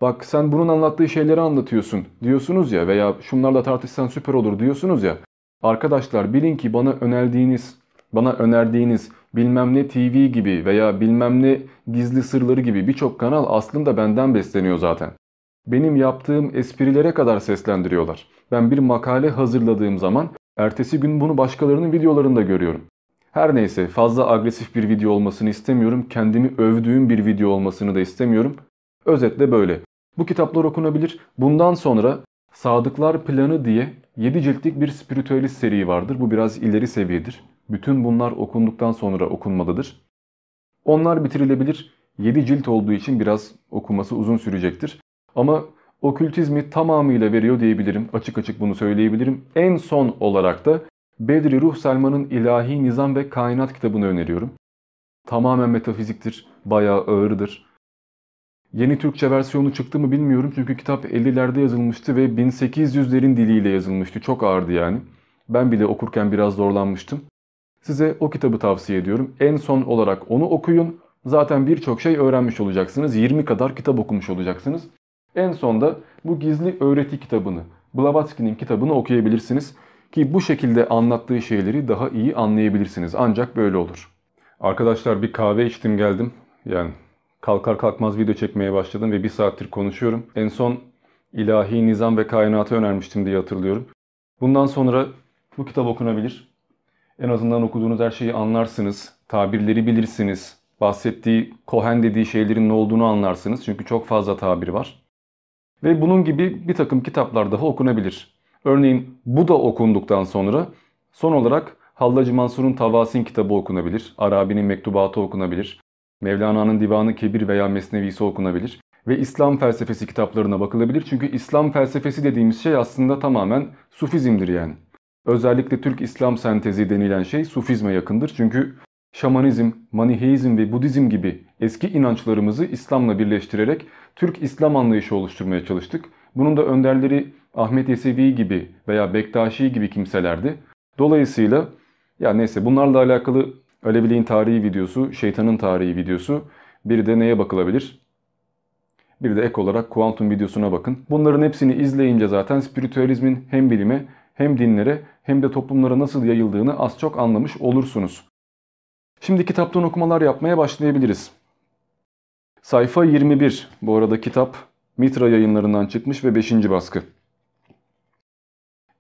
bak sen bunun anlattığı şeyleri anlatıyorsun diyorsunuz ya veya şunlarla tartışsan süper olur diyorsunuz ya. Arkadaşlar bilin ki bana önerdiğiniz, bana önerdiğiniz bilmem ne TV gibi veya bilmem ne gizli sırları gibi birçok kanal aslında benden besleniyor zaten. Benim yaptığım esprilere kadar seslendiriyorlar. Ben bir makale hazırladığım zaman ertesi gün bunu başkalarının videolarında görüyorum. Her neyse fazla agresif bir video olmasını istemiyorum. Kendimi övdüğüm bir video olmasını da istemiyorum. Özetle böyle. Bu kitaplar okunabilir. Bundan sonra Sadıklar Planı diye 7 ciltlik bir spiritüalist seri vardır. Bu biraz ileri seviyedir. Bütün bunlar okunduktan sonra okunmalıdır. Onlar bitirilebilir. 7 cilt olduğu için biraz okuması uzun sürecektir. Ama okültizmi tamamıyla veriyor diyebilirim. Açık açık bunu söyleyebilirim. En son olarak da Bedri Ruh Selman'ın İlahi Nizam ve Kainat kitabını öneriyorum. Tamamen metafiziktir, bayağı ağırdır. Yeni Türkçe versiyonu çıktı mı bilmiyorum çünkü kitap 50'lerde yazılmıştı ve 1800'lerin diliyle yazılmıştı. Çok ağırdı yani. Ben bile okurken biraz zorlanmıştım. Size o kitabı tavsiye ediyorum. En son olarak onu okuyun. Zaten birçok şey öğrenmiş olacaksınız. 20 kadar kitap okumuş olacaksınız. En sonda bu gizli öğreti kitabını, Blavatsky'nin kitabını okuyabilirsiniz. Ki bu şekilde anlattığı şeyleri daha iyi anlayabilirsiniz. Ancak böyle olur. Arkadaşlar bir kahve içtim geldim. Yani kalkar kalkmaz video çekmeye başladım ve bir saattir konuşuyorum. En son ilahi nizam ve kainatı önermiştim diye hatırlıyorum. Bundan sonra bu kitap okunabilir. En azından okuduğunuz her şeyi anlarsınız. Tabirleri bilirsiniz. Bahsettiği, Kohen dediği şeylerin ne olduğunu anlarsınız. Çünkü çok fazla tabir var. Ve bunun gibi bir takım kitaplar daha okunabilir. Örneğin bu da okunduktan sonra son olarak Hallacı Mansur'un Tavasin kitabı okunabilir. Arabi'nin mektubatı okunabilir. Mevlana'nın Divanı Kebir veya Mesnevisi okunabilir. Ve İslam felsefesi kitaplarına bakılabilir. Çünkü İslam felsefesi dediğimiz şey aslında tamamen Sufizmdir yani. Özellikle Türk İslam sentezi denilen şey Sufizme yakındır. Çünkü Şamanizm, Maniheizm ve Budizm gibi eski inançlarımızı İslam'la birleştirerek Türk İslam anlayışı oluşturmaya çalıştık. Bunun da önderleri Ahmet Yesevi gibi veya Bektaşi gibi kimselerdi. Dolayısıyla ya neyse bunlarla alakalı Aleviliğin tarihi videosu, şeytanın tarihi videosu. Bir de neye bakılabilir? Bir de ek olarak kuantum videosuna bakın. Bunların hepsini izleyince zaten spiritüalizmin hem bilime hem dinlere hem de toplumlara nasıl yayıldığını az çok anlamış olursunuz. Şimdi kitaptan okumalar yapmaya başlayabiliriz. Sayfa 21. Bu arada kitap Mitra yayınlarından çıkmış ve 5. baskı.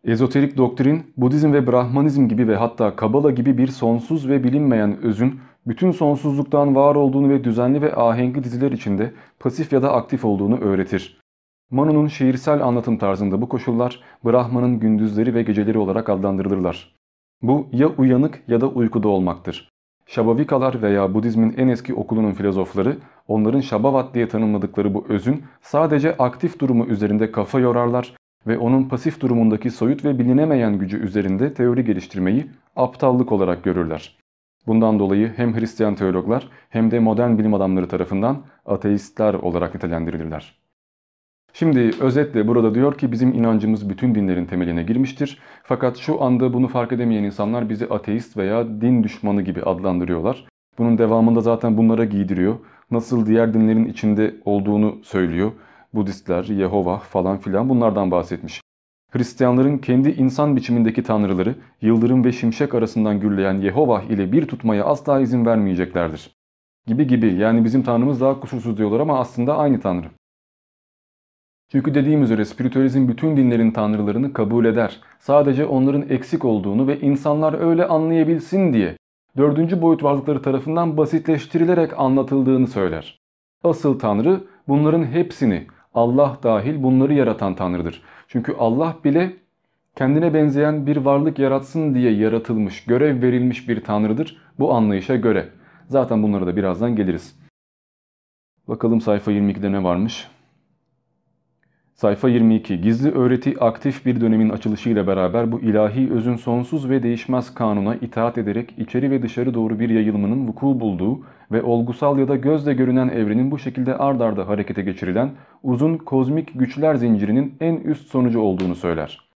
Ezoterik doktrin, Budizm ve Brahmanizm gibi ve hatta Kabala gibi bir sonsuz ve bilinmeyen özün bütün sonsuzluktan var olduğunu ve düzenli ve ahenkli diziler içinde pasif ya da aktif olduğunu öğretir. Manu'nun şiirsel anlatım tarzında bu koşullar Brahman'ın gündüzleri ve geceleri olarak adlandırılırlar. Bu ya uyanık ya da uykuda olmaktır. Şabavikalar veya Budizmin en eski okulunun filozofları onların Şabavat diye tanımladıkları bu özün sadece aktif durumu üzerinde kafa yorarlar ve onun pasif durumundaki soyut ve bilinemeyen gücü üzerinde teori geliştirmeyi aptallık olarak görürler. Bundan dolayı hem Hristiyan teologlar hem de modern bilim adamları tarafından ateistler olarak nitelendirilirler. Şimdi özetle burada diyor ki bizim inancımız bütün dinlerin temeline girmiştir. Fakat şu anda bunu fark edemeyen insanlar bizi ateist veya din düşmanı gibi adlandırıyorlar. Bunun devamında zaten bunlara giydiriyor. Nasıl diğer dinlerin içinde olduğunu söylüyor. Budistler, Yehova falan filan bunlardan bahsetmiş. Hristiyanların kendi insan biçimindeki tanrıları yıldırım ve şimşek arasından gürleyen Yehova ile bir tutmaya asla izin vermeyeceklerdir. Gibi gibi yani bizim tanrımız daha kusursuz diyorlar ama aslında aynı tanrı. Çünkü dediğim üzere spiritüalizm bütün dinlerin tanrılarını kabul eder. Sadece onların eksik olduğunu ve insanlar öyle anlayabilsin diye dördüncü boyut varlıkları tarafından basitleştirilerek anlatıldığını söyler. Asıl tanrı bunların hepsini Allah dahil bunları yaratan Tanrı'dır. Çünkü Allah bile kendine benzeyen bir varlık yaratsın diye yaratılmış, görev verilmiş bir Tanrı'dır bu anlayışa göre. Zaten bunlara da birazdan geliriz. Bakalım sayfa 22'de ne varmış? Sayfa 22. Gizli öğreti aktif bir dönemin açılışıyla beraber bu ilahi özün sonsuz ve değişmez kanuna itaat ederek içeri ve dışarı doğru bir yayılmanın vuku bulduğu ve olgusal ya da gözle görünen evrenin bu şekilde ard arda harekete geçirilen uzun kozmik güçler zincirinin en üst sonucu olduğunu söyler.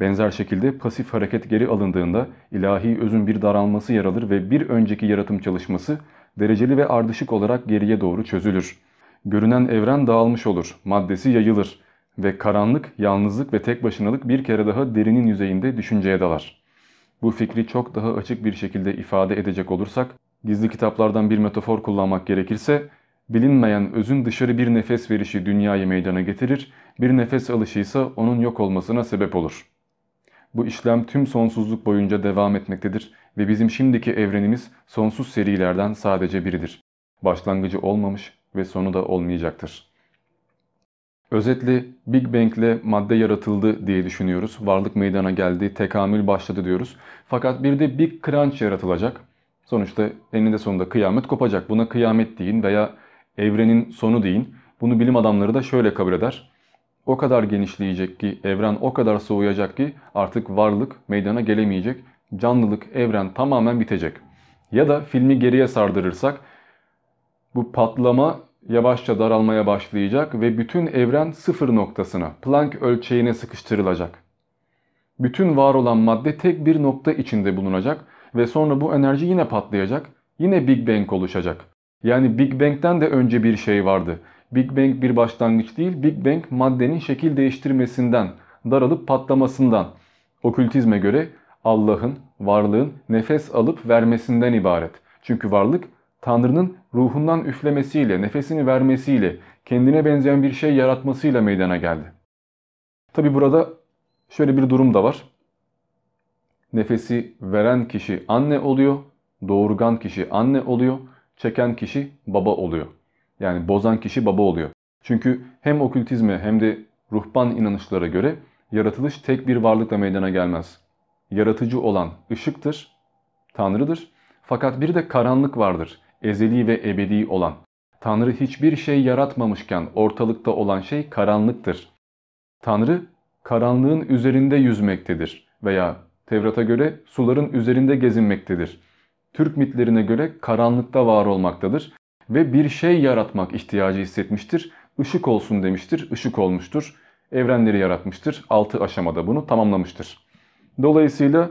Benzer şekilde pasif hareket geri alındığında ilahi özün bir daralması yer alır ve bir önceki yaratım çalışması dereceli ve ardışık olarak geriye doğru çözülür. Görünen evren dağılmış olur, maddesi yayılır ve karanlık, yalnızlık ve tek başınalık bir kere daha derinin yüzeyinde düşünceye dalar. Bu fikri çok daha açık bir şekilde ifade edecek olursak, gizli kitaplardan bir metafor kullanmak gerekirse, bilinmeyen özün dışarı bir nefes verişi dünyayı meydana getirir, bir nefes alışı ise onun yok olmasına sebep olur. Bu işlem tüm sonsuzluk boyunca devam etmektedir ve bizim şimdiki evrenimiz sonsuz serilerden sadece biridir. Başlangıcı olmamış ve sonu da olmayacaktır. Özetle Big Bang ile madde yaratıldı diye düşünüyoruz. Varlık meydana geldi, tekamül başladı diyoruz. Fakat bir de Big Crunch yaratılacak. Sonuçta eninde sonunda kıyamet kopacak. Buna kıyamet deyin veya evrenin sonu deyin. Bunu bilim adamları da şöyle kabul eder. O kadar genişleyecek ki, evren o kadar soğuyacak ki artık varlık meydana gelemeyecek. Canlılık, evren tamamen bitecek. Ya da filmi geriye sardırırsak bu patlama yavaşça daralmaya başlayacak ve bütün evren sıfır noktasına, Planck ölçeğine sıkıştırılacak. Bütün var olan madde tek bir nokta içinde bulunacak ve sonra bu enerji yine patlayacak. Yine Big Bang oluşacak. Yani Big Bang'den de önce bir şey vardı. Big Bang bir başlangıç değil, Big Bang maddenin şekil değiştirmesinden, daralıp patlamasından. Okültizme göre Allah'ın, varlığın nefes alıp vermesinden ibaret. Çünkü varlık Tanrı'nın ruhundan üflemesiyle, nefesini vermesiyle, kendine benzeyen bir şey yaratmasıyla meydana geldi. Tabi burada şöyle bir durum da var. Nefesi veren kişi anne oluyor, doğurgan kişi anne oluyor, çeken kişi baba oluyor. Yani bozan kişi baba oluyor. Çünkü hem okültizme hem de ruhban inanışlara göre yaratılış tek bir varlıkla meydana gelmez. Yaratıcı olan ışıktır, Tanrı'dır. Fakat bir de karanlık vardır, ezeli ve ebedi olan. Tanrı hiçbir şey yaratmamışken ortalıkta olan şey karanlıktır. Tanrı karanlığın üzerinde yüzmektedir veya Tevrat'a göre suların üzerinde gezinmektedir. Türk mitlerine göre karanlıkta var olmaktadır ve bir şey yaratmak ihtiyacı hissetmiştir. Işık olsun demiştir, ışık olmuştur. Evrenleri yaratmıştır, altı aşamada bunu tamamlamıştır. Dolayısıyla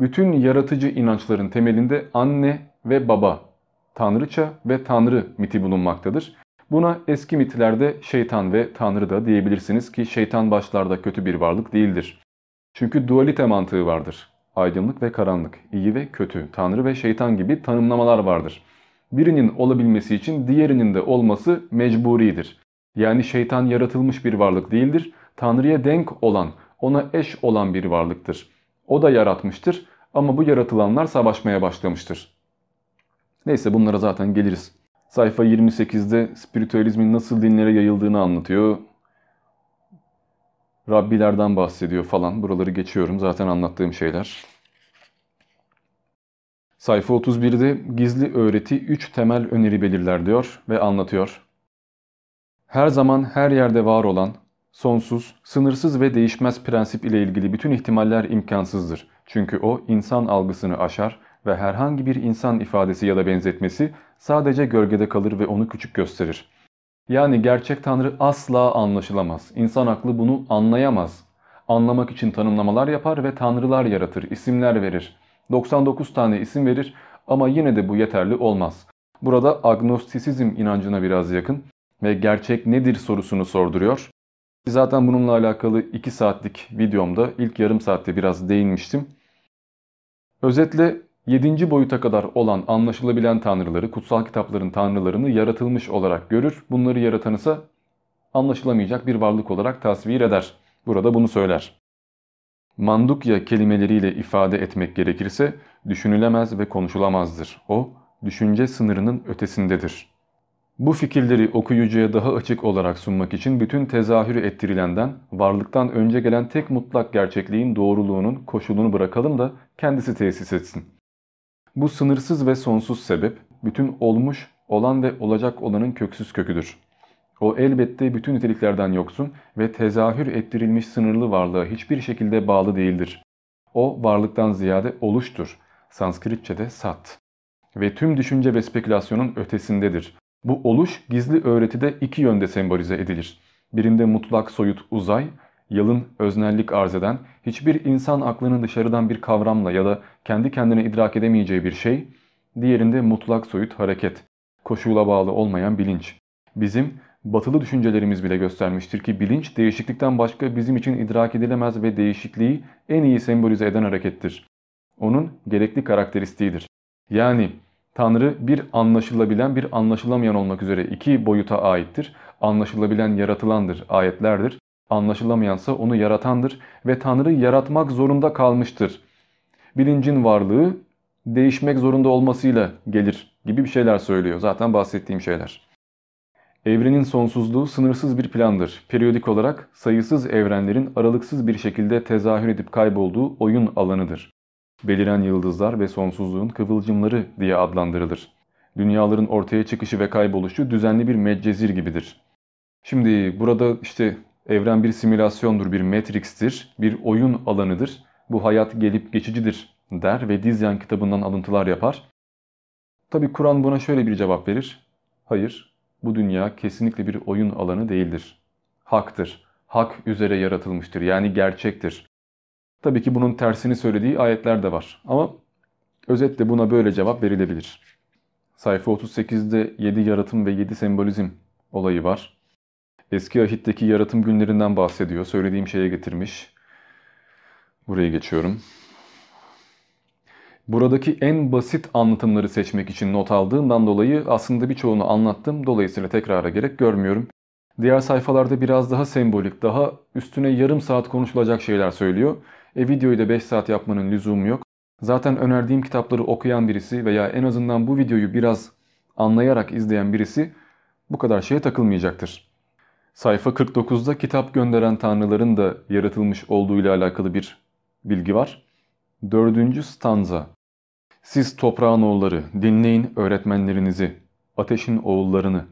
bütün yaratıcı inançların temelinde anne ve baba, tanrıça ve tanrı miti bulunmaktadır. Buna eski mitlerde şeytan ve tanrı da diyebilirsiniz ki şeytan başlarda kötü bir varlık değildir. Çünkü dualite mantığı vardır. Aydınlık ve karanlık, iyi ve kötü, tanrı ve şeytan gibi tanımlamalar vardır. Birinin olabilmesi için diğerinin de olması mecburidir. Yani şeytan yaratılmış bir varlık değildir. Tanrı'ya denk olan, ona eş olan bir varlıktır. O da yaratmıştır ama bu yaratılanlar savaşmaya başlamıştır. Neyse bunlara zaten geliriz. Sayfa 28'de spiritüalizmin nasıl dinlere yayıldığını anlatıyor. Rabbilerden bahsediyor falan. Buraları geçiyorum zaten anlattığım şeyler. Sayfa 31'de gizli öğreti 3 temel öneri belirler diyor ve anlatıyor. Her zaman her yerde var olan, sonsuz, sınırsız ve değişmez prensip ile ilgili bütün ihtimaller imkansızdır. Çünkü o insan algısını aşar ve herhangi bir insan ifadesi ya da benzetmesi sadece gölgede kalır ve onu küçük gösterir. Yani gerçek Tanrı asla anlaşılamaz. İnsan aklı bunu anlayamaz. Anlamak için tanımlamalar yapar ve tanrılar yaratır, isimler verir. 99 tane isim verir ama yine de bu yeterli olmaz. Burada agnostisizm inancına biraz yakın ve gerçek nedir sorusunu sorduruyor. Zaten bununla alakalı 2 saatlik videomda ilk yarım saatte biraz değinmiştim. Özetle 7. boyuta kadar olan anlaşılabilen tanrıları, kutsal kitapların tanrılarını yaratılmış olarak görür. Bunları yaratan ise anlaşılamayacak bir varlık olarak tasvir eder. Burada bunu söyler. Mandukya kelimeleriyle ifade etmek gerekirse düşünülemez ve konuşulamazdır. O, düşünce sınırının ötesindedir. Bu fikirleri okuyucuya daha açık olarak sunmak için bütün tezahürü ettirilenden, varlıktan önce gelen tek mutlak gerçekliğin doğruluğunun koşulunu bırakalım da kendisi tesis etsin. Bu sınırsız ve sonsuz sebep, bütün olmuş, olan ve olacak olanın köksüz köküdür. O elbette bütün niteliklerden yoksun ve tezahür ettirilmiş sınırlı varlığa hiçbir şekilde bağlı değildir. O varlıktan ziyade oluştur. Sanskritçe'de sat. Ve tüm düşünce ve spekülasyonun ötesindedir. Bu oluş gizli öğretide iki yönde sembolize edilir. Birinde mutlak soyut uzay, yalın öznellik arz eden, hiçbir insan aklının dışarıdan bir kavramla ya da kendi kendine idrak edemeyeceği bir şey, diğerinde mutlak soyut hareket, koşula bağlı olmayan bilinç. Bizim batılı düşüncelerimiz bile göstermiştir ki bilinç değişiklikten başka bizim için idrak edilemez ve değişikliği en iyi sembolize eden harekettir. Onun gerekli karakteristiğidir. Yani Tanrı bir anlaşılabilen bir anlaşılamayan olmak üzere iki boyuta aittir. Anlaşılabilen yaratılandır, ayetlerdir. Anlaşılamayansa onu yaratandır ve Tanrı yaratmak zorunda kalmıştır. Bilincin varlığı değişmek zorunda olmasıyla gelir gibi bir şeyler söylüyor. Zaten bahsettiğim şeyler. Evrenin sonsuzluğu sınırsız bir plandır. Periyodik olarak sayısız evrenlerin aralıksız bir şekilde tezahür edip kaybolduğu oyun alanıdır. Beliren yıldızlar ve sonsuzluğun kıvılcımları diye adlandırılır. Dünyaların ortaya çıkışı ve kayboluşu düzenli bir medcezir gibidir. Şimdi burada işte evren bir simülasyondur, bir matrix'tir, bir oyun alanıdır. Bu hayat gelip geçicidir der ve Dizyan kitabından alıntılar yapar. Tabi Kur'an buna şöyle bir cevap verir. Hayır, bu dünya kesinlikle bir oyun alanı değildir. Haktır. Hak üzere yaratılmıştır. Yani gerçektir. Tabii ki bunun tersini söylediği ayetler de var. Ama özetle buna böyle cevap verilebilir. Sayfa 38'de 7 yaratım ve 7 sembolizm olayı var. Eski ahitteki yaratım günlerinden bahsediyor. Söylediğim şeye getirmiş. Buraya geçiyorum. Buradaki en basit anlatımları seçmek için not aldığımdan dolayı aslında birçoğunu anlattım. Dolayısıyla tekrara gerek görmüyorum. Diğer sayfalarda biraz daha sembolik, daha üstüne yarım saat konuşulacak şeyler söylüyor. E videoyu da 5 saat yapmanın lüzumu yok. Zaten önerdiğim kitapları okuyan birisi veya en azından bu videoyu biraz anlayarak izleyen birisi bu kadar şeye takılmayacaktır. Sayfa 49'da kitap gönderen tanrıların da yaratılmış olduğu ile alakalı bir bilgi var. Dördüncü stanza. Siz toprağın oğulları, dinleyin öğretmenlerinizi, ateşin oğullarını,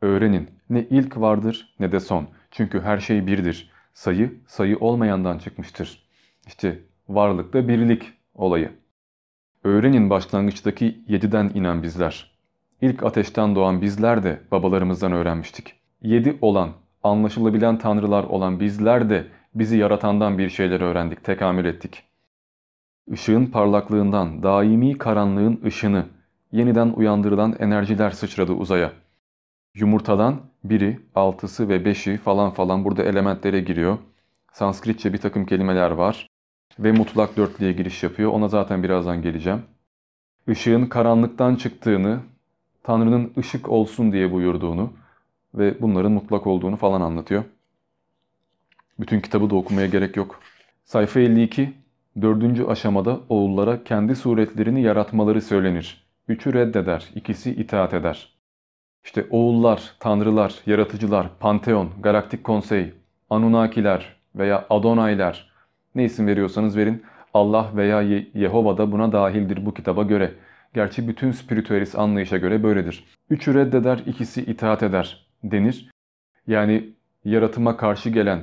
öğrenin. Ne ilk vardır ne de son. Çünkü her şey birdir. Sayı, sayı olmayandan çıkmıştır. İşte varlıkta birlik olayı. Öğrenin başlangıçtaki yediden inen bizler. İlk ateşten doğan bizler de babalarımızdan öğrenmiştik. Yedi olan, anlaşılabilen tanrılar olan bizler de bizi yaratandan bir şeyler öğrendik, tekamül ettik. Işığın parlaklığından, daimi karanlığın ışını, yeniden uyandırılan enerjiler sıçradı uzaya. Yumurtadan biri, altısı ve beşi falan falan burada elementlere giriyor. Sanskritçe bir takım kelimeler var. Ve mutlak dörtlüğe giriş yapıyor. Ona zaten birazdan geleceğim. Işığın karanlıktan çıktığını, Tanrı'nın ışık olsun diye buyurduğunu ve bunların mutlak olduğunu falan anlatıyor. Bütün kitabı da okumaya gerek yok. Sayfa 52, dördüncü aşamada oğullara kendi suretlerini yaratmaları söylenir. Üçü reddeder, ikisi itaat eder. İşte oğullar, tanrılar, yaratıcılar, panteon, galaktik konsey, Anunnakiler veya Adonaylar ne isim veriyorsanız verin Allah veya Yehova da buna dahildir bu kitaba göre. Gerçi bütün spiritüelist anlayışa göre böyledir. Üçü reddeder, ikisi itaat eder denir. Yani yaratıma karşı gelen,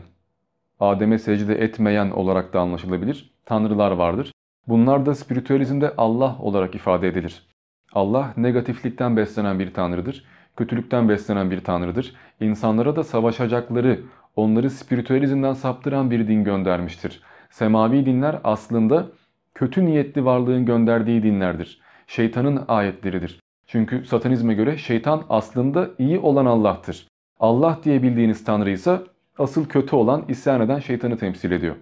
Adem'e secde etmeyen olarak da anlaşılabilir. Tanrılar vardır. Bunlar da spiritüalizmde Allah olarak ifade edilir. Allah negatiflikten beslenen bir tanrıdır. Kötülükten beslenen bir tanrıdır. İnsanlara da savaşacakları, onları spiritüalizmden saptıran bir din göndermiştir. Semavi dinler aslında kötü niyetli varlığın gönderdiği dinlerdir. Şeytanın ayetleridir. Çünkü satanizme göre şeytan aslında iyi olan Allah'tır. Allah diye bildiğiniz tanrı ise asıl kötü olan isyan eden şeytanı temsil ediyor.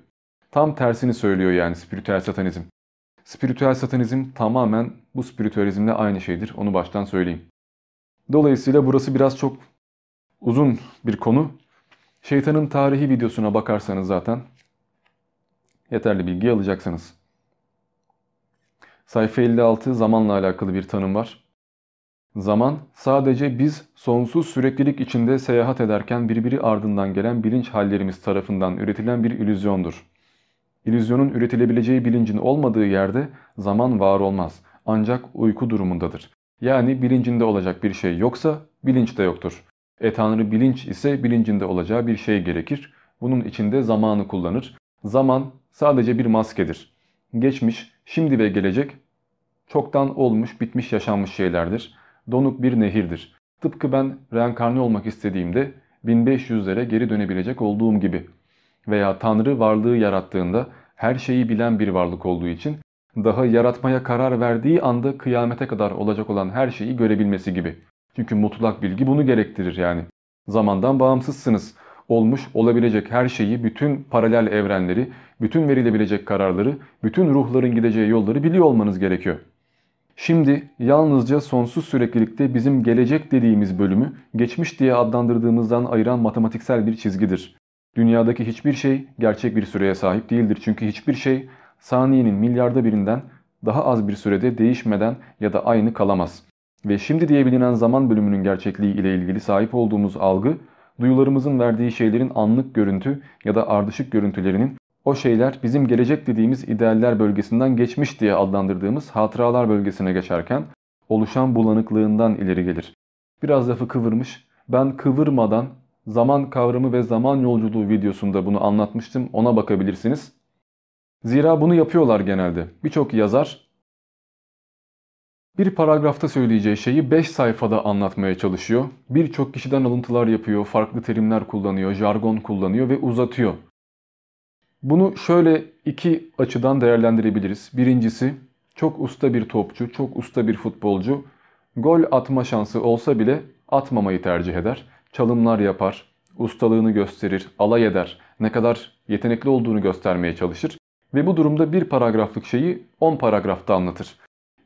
Tam tersini söylüyor yani spiritüel satanizm. Spiritüel satanizm tamamen bu spiritüalizmle aynı şeydir. Onu baştan söyleyeyim. Dolayısıyla burası biraz çok uzun bir konu. Şeytanın tarihi videosuna bakarsanız zaten yeterli bilgi alacaksınız. Sayfa 56 zamanla alakalı bir tanım var. Zaman sadece biz sonsuz süreklilik içinde seyahat ederken birbiri ardından gelen bilinç hallerimiz tarafından üretilen bir illüzyondur. İllüzyonun üretilebileceği bilincin olmadığı yerde zaman var olmaz ancak uyku durumundadır. Yani bilincinde olacak bir şey yoksa bilinç de yoktur. E Tanrı bilinç ise bilincinde olacağı bir şey gerekir. Bunun içinde zamanı kullanır. Zaman sadece bir maskedir. Geçmiş, şimdi ve gelecek çoktan olmuş, bitmiş, yaşanmış şeylerdir. Donuk bir nehirdir. Tıpkı ben reenkarne olmak istediğimde 1500'lere geri dönebilecek olduğum gibi. Veya Tanrı varlığı yarattığında her şeyi bilen bir varlık olduğu için daha yaratmaya karar verdiği anda kıyamete kadar olacak olan her şeyi görebilmesi gibi. Çünkü mutlak bilgi bunu gerektirir yani. Zamandan bağımsızsınız. Olmuş olabilecek her şeyi, bütün paralel evrenleri, bütün verilebilecek kararları, bütün ruhların gideceği yolları biliyor olmanız gerekiyor. Şimdi yalnızca sonsuz süreklilikte bizim gelecek dediğimiz bölümü geçmiş diye adlandırdığımızdan ayıran matematiksel bir çizgidir. Dünyadaki hiçbir şey gerçek bir süreye sahip değildir. Çünkü hiçbir şey saniyenin milyarda birinden daha az bir sürede değişmeden ya da aynı kalamaz. Ve şimdi diye bilinen zaman bölümünün gerçekliği ile ilgili sahip olduğumuz algı, duyularımızın verdiği şeylerin anlık görüntü ya da ardışık görüntülerinin o şeyler bizim gelecek dediğimiz idealler bölgesinden geçmiş diye adlandırdığımız hatıralar bölgesine geçerken oluşan bulanıklığından ileri gelir. Biraz lafı kıvırmış. Ben kıvırmadan zaman kavramı ve zaman yolculuğu videosunda bunu anlatmıştım. Ona bakabilirsiniz. Zira bunu yapıyorlar genelde. Birçok yazar Bir paragrafta söyleyeceği şeyi 5 sayfada anlatmaya çalışıyor. Birçok kişiden alıntılar yapıyor, farklı terimler kullanıyor, jargon kullanıyor ve uzatıyor. Bunu şöyle iki açıdan değerlendirebiliriz. Birincisi çok usta bir topçu, çok usta bir futbolcu gol atma şansı olsa bile atmamayı tercih eder. Çalımlar yapar, ustalığını gösterir, alay eder, ne kadar yetenekli olduğunu göstermeye çalışır ve bu durumda bir paragraflık şeyi 10 paragrafta anlatır.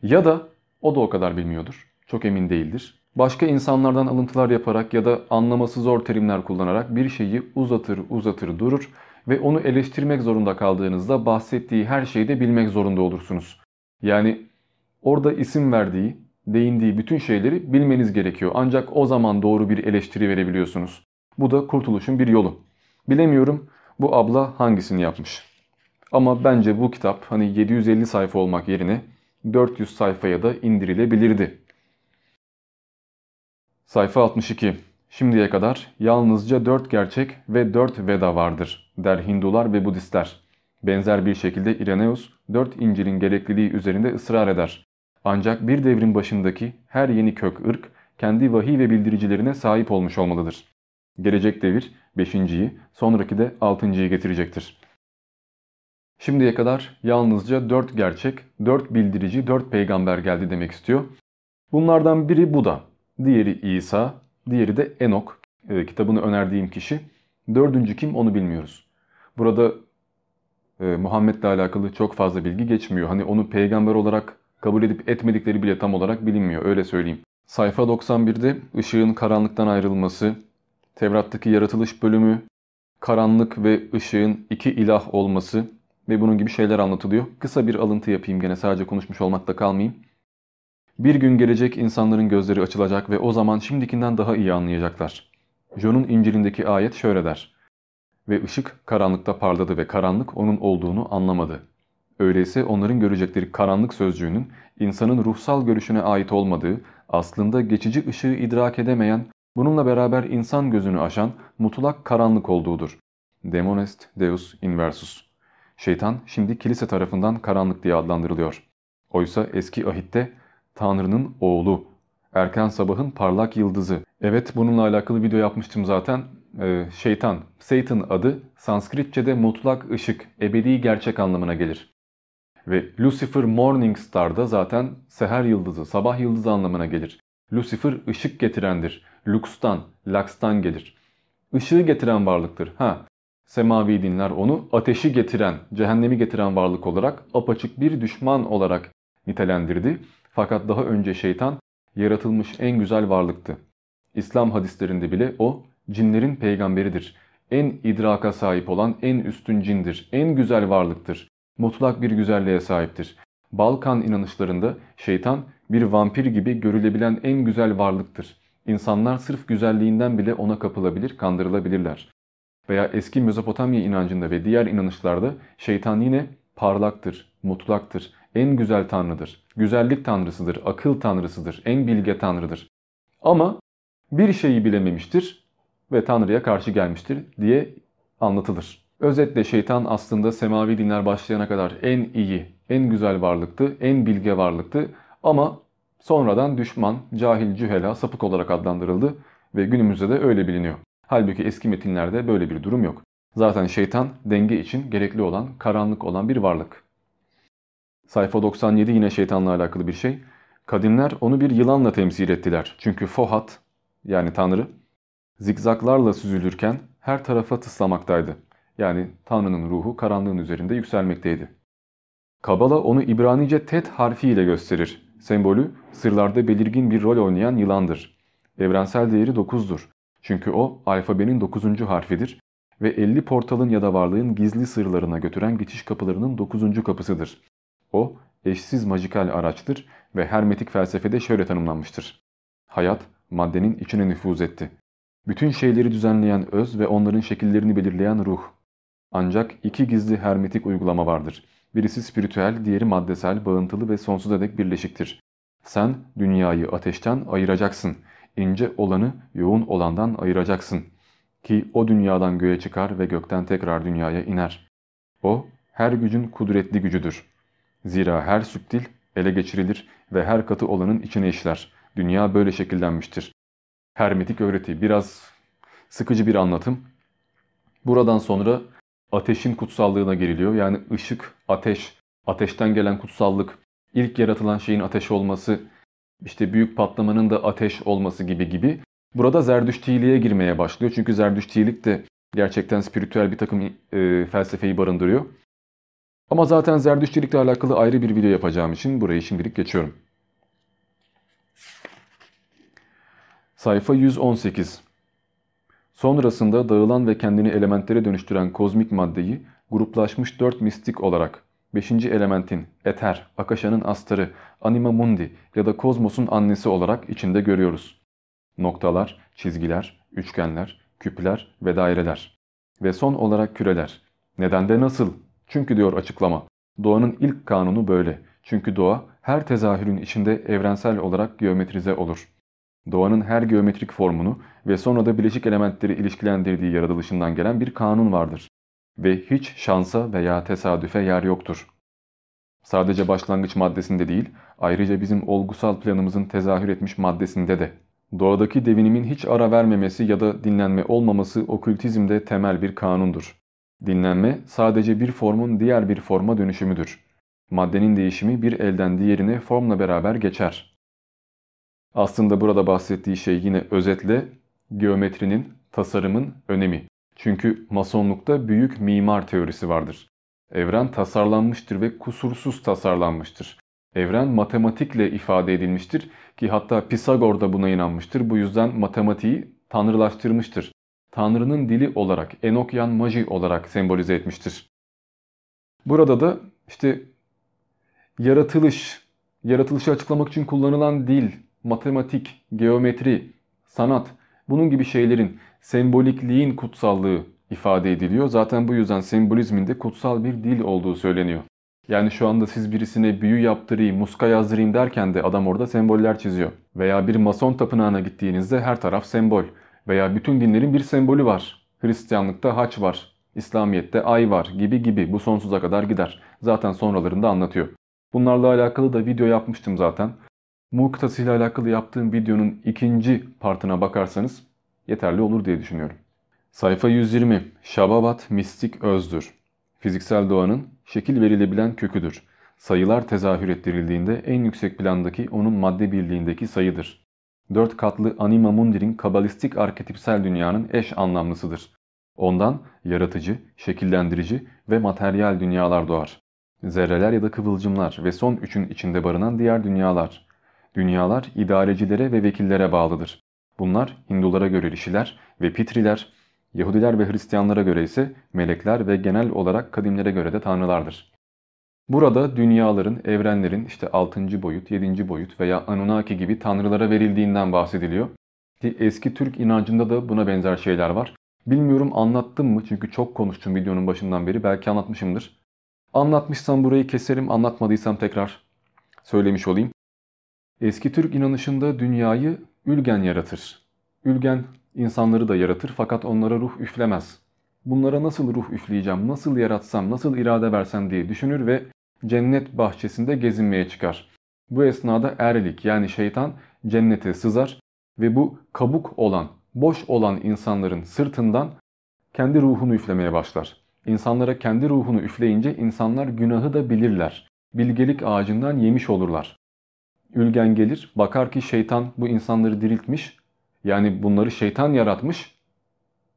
Ya da o da o kadar bilmiyordur, çok emin değildir. Başka insanlardan alıntılar yaparak ya da anlaması zor terimler kullanarak bir şeyi uzatır uzatır durur ve onu eleştirmek zorunda kaldığınızda bahsettiği her şeyi de bilmek zorunda olursunuz. Yani orada isim verdiği, değindiği bütün şeyleri bilmeniz gerekiyor. Ancak o zaman doğru bir eleştiri verebiliyorsunuz. Bu da kurtuluşun bir yolu. Bilemiyorum bu abla hangisini yapmış. Ama bence bu kitap hani 750 sayfa olmak yerine 400 sayfaya da indirilebilirdi. Sayfa 62. Şimdiye kadar yalnızca 4 gerçek ve 4 veda vardır der Hindular ve Budistler. Benzer bir şekilde İreneus 4 İncil'in gerekliliği üzerinde ısrar eder. Ancak bir devrin başındaki her yeni kök ırk kendi vahiy ve bildiricilerine sahip olmuş olmalıdır. Gelecek devir 5.yi, sonraki de 6.yı getirecektir. Şimdiye kadar yalnızca 4 gerçek, 4 bildirici, 4 peygamber geldi demek istiyor. Bunlardan biri Buda, diğeri İsa, diğeri de Enok, e, kitabını önerdiğim kişi. Dördüncü kim onu bilmiyoruz. Burada e, Muhammed'le alakalı çok fazla bilgi geçmiyor. Hani onu peygamber olarak kabul edip etmedikleri bile tam olarak bilinmiyor öyle söyleyeyim. Sayfa 91'de ışığın karanlıktan ayrılması, Tevrat'taki yaratılış bölümü, karanlık ve ışığın iki ilah olması ve bunun gibi şeyler anlatılıyor. Kısa bir alıntı yapayım gene sadece konuşmuş olmakta kalmayayım. Bir gün gelecek insanların gözleri açılacak ve o zaman şimdikinden daha iyi anlayacaklar. John'un İncil'indeki ayet şöyle der. Ve ışık karanlıkta parladı ve karanlık onun olduğunu anlamadı. Öyleyse onların görecekleri karanlık sözcüğünün insanın ruhsal görüşüne ait olmadığı, aslında geçici ışığı idrak edemeyen, bununla beraber insan gözünü aşan mutlak karanlık olduğudur. Demonest Deus Inversus. Şeytan şimdi kilise tarafından karanlık diye adlandırılıyor. Oysa eski ahitte Tanrı'nın oğlu, erken sabahın parlak yıldızı. Evet bununla alakalı video yapmıştım zaten. Ee, şeytan, Satan adı Sanskritçe'de mutlak ışık, ebedi gerçek anlamına gelir. Ve Lucifer Morning Star'da zaten seher yıldızı, sabah yıldızı anlamına gelir. Lucifer ışık getirendir. Lux'tan, Lux'tan gelir. Işığı getiren varlıktır. Ha, semavi dinler onu ateşi getiren, cehennemi getiren varlık olarak apaçık bir düşman olarak nitelendirdi. Fakat daha önce şeytan yaratılmış en güzel varlıktı. İslam hadislerinde bile o cinlerin peygamberidir. En idraka sahip olan en üstün cindir. En güzel varlıktır. Mutlak bir güzelliğe sahiptir. Balkan inanışlarında şeytan bir vampir gibi görülebilen en güzel varlıktır. İnsanlar sırf güzelliğinden bile ona kapılabilir, kandırılabilirler. Veya eski Mezopotamya inancında ve diğer inanışlarda şeytan yine parlaktır, mutlaktır, en güzel tanrıdır. Güzellik tanrısıdır, akıl tanrısıdır, en bilge tanrıdır. Ama bir şeyi bilememiştir ve tanrıya karşı gelmiştir diye anlatılır. Özetle şeytan aslında semavi dinler başlayana kadar en iyi, en güzel varlıktı, en bilge varlıktı ama sonradan düşman, cahil, cühela, sapık olarak adlandırıldı ve günümüzde de öyle biliniyor. Halbuki eski metinlerde böyle bir durum yok. Zaten şeytan denge için gerekli olan, karanlık olan bir varlık. Sayfa 97 yine şeytanla alakalı bir şey. Kadimler onu bir yılanla temsil ettiler. Çünkü Fohat yani Tanrı zikzaklarla süzülürken her tarafa tıslamaktaydı. Yani Tanrı'nın ruhu karanlığın üzerinde yükselmekteydi. Kabala onu İbranice tet harfiyle gösterir. Sembolü sırlarda belirgin bir rol oynayan yılandır. Evrensel değeri 9'dur. Çünkü o alfabenin 9. harfidir ve 50 portalın ya da varlığın gizli sırlarına götüren geçiş kapılarının 9. kapısıdır. O eşsiz majikal araçtır ve hermetik felsefede şöyle tanımlanmıştır. Hayat maddenin içine nüfuz etti. Bütün şeyleri düzenleyen öz ve onların şekillerini belirleyen ruh. Ancak iki gizli hermetik uygulama vardır. Birisi spiritüel, diğeri maddesel, bağıntılı ve sonsuza dek birleşiktir. Sen dünyayı ateşten ayıracaksın. İnce olanı yoğun olandan ayıracaksın. Ki o dünyadan göğe çıkar ve gökten tekrar dünyaya iner. O her gücün kudretli gücüdür. Zira her süptil ele geçirilir ve her katı olanın içine işler. Dünya böyle şekillenmiştir. Hermetik öğreti biraz sıkıcı bir anlatım. Buradan sonra ateşin kutsallığına geliliyor. Yani ışık, ateş, ateşten gelen kutsallık, ilk yaratılan şeyin ateş olması, işte büyük patlamanın da ateş olması gibi gibi. Burada Zerdüştiliğe girmeye başlıyor. Çünkü Zerdüştilik de gerçekten spiritüel bir takım e, felsefeyi barındırıyor. Ama zaten Zerdüştilikle alakalı ayrı bir video yapacağım için burayı şimdilik geçiyorum. Sayfa 118 Sonrasında dağılan ve kendini elementlere dönüştüren kozmik maddeyi gruplaşmış dört mistik olarak beşinci elementin, eter, akashanın astarı, anima mundi ya da kozmosun annesi olarak içinde görüyoruz. Noktalar, çizgiler, üçgenler, küpler ve daireler. Ve son olarak küreler. Neden de nasıl? Çünkü diyor açıklama. Doğanın ilk kanunu böyle. Çünkü doğa her tezahürün içinde evrensel olarak geometrize olur. Doğanın her geometrik formunu ve sonra da bileşik elementleri ilişkilendirdiği yaratılışından gelen bir kanun vardır. Ve hiç şansa veya tesadüfe yer yoktur. Sadece başlangıç maddesinde değil, ayrıca bizim olgusal planımızın tezahür etmiş maddesinde de. Doğadaki devinimin hiç ara vermemesi ya da dinlenme olmaması okültizmde temel bir kanundur. Dinlenme sadece bir formun diğer bir forma dönüşümüdür. Maddenin değişimi bir elden diğerine formla beraber geçer. Aslında burada bahsettiği şey yine özetle geometrinin, tasarımın önemi. Çünkü masonlukta büyük mimar teorisi vardır. Evren tasarlanmıştır ve kusursuz tasarlanmıştır. Evren matematikle ifade edilmiştir ki hatta Pisagor da buna inanmıştır. Bu yüzden matematiği tanrılaştırmıştır. Tanrı'nın dili olarak, Enokyan Maji olarak sembolize etmiştir. Burada da işte yaratılış, yaratılışı açıklamak için kullanılan dil, matematik, geometri, sanat, bunun gibi şeylerin sembolikliğin kutsallığı ifade ediliyor. Zaten bu yüzden sembolizmin de kutsal bir dil olduğu söyleniyor. Yani şu anda siz birisine büyü yaptırayım, muska yazdırayım derken de adam orada semboller çiziyor. Veya bir mason tapınağına gittiğinizde her taraf sembol. Veya bütün dinlerin bir sembolü var. Hristiyanlıkta haç var, İslamiyet'te ay var gibi gibi bu sonsuza kadar gider. Zaten sonralarında anlatıyor. Bunlarla alakalı da video yapmıştım zaten. Muktası ile alakalı yaptığım videonun ikinci partına bakarsanız yeterli olur diye düşünüyorum. Sayfa 120. Şababat mistik özdür. Fiziksel doğanın şekil verilebilen köküdür. Sayılar tezahür ettirildiğinde en yüksek plandaki onun madde birliğindeki sayıdır. Dört katlı Anima Mundi'nin kabalistik arketipsel dünyanın eş anlamlısıdır. Ondan yaratıcı, şekillendirici ve materyal dünyalar doğar. Zerreler ya da kıvılcımlar ve son üçün içinde barınan diğer dünyalar. Dünyalar idarecilere ve vekillere bağlıdır. Bunlar Hindulara göre rişiler ve pitriler, Yahudiler ve Hristiyanlara göre ise melekler ve genel olarak kadimlere göre de tanrılardır. Burada dünyaların, evrenlerin işte 6. boyut, 7. boyut veya Anunnaki gibi tanrılara verildiğinden bahsediliyor. Ki eski Türk inancında da buna benzer şeyler var. Bilmiyorum anlattım mı çünkü çok konuştum videonun başından beri belki anlatmışımdır. Anlatmışsam burayı keserim anlatmadıysam tekrar söylemiş olayım. Eski Türk inanışında dünyayı Ülgen yaratır. Ülgen insanları da yaratır fakat onlara ruh üflemez. Bunlara nasıl ruh üfleyeceğim, nasıl yaratsam, nasıl irade versem diye düşünür ve cennet bahçesinde gezinmeye çıkar. Bu esnada erlik yani şeytan cennete sızar ve bu kabuk olan, boş olan insanların sırtından kendi ruhunu üflemeye başlar. İnsanlara kendi ruhunu üfleyince insanlar günahı da bilirler. Bilgelik ağacından yemiş olurlar. Ülgen gelir, bakar ki şeytan bu insanları diriltmiş, yani bunları şeytan yaratmış,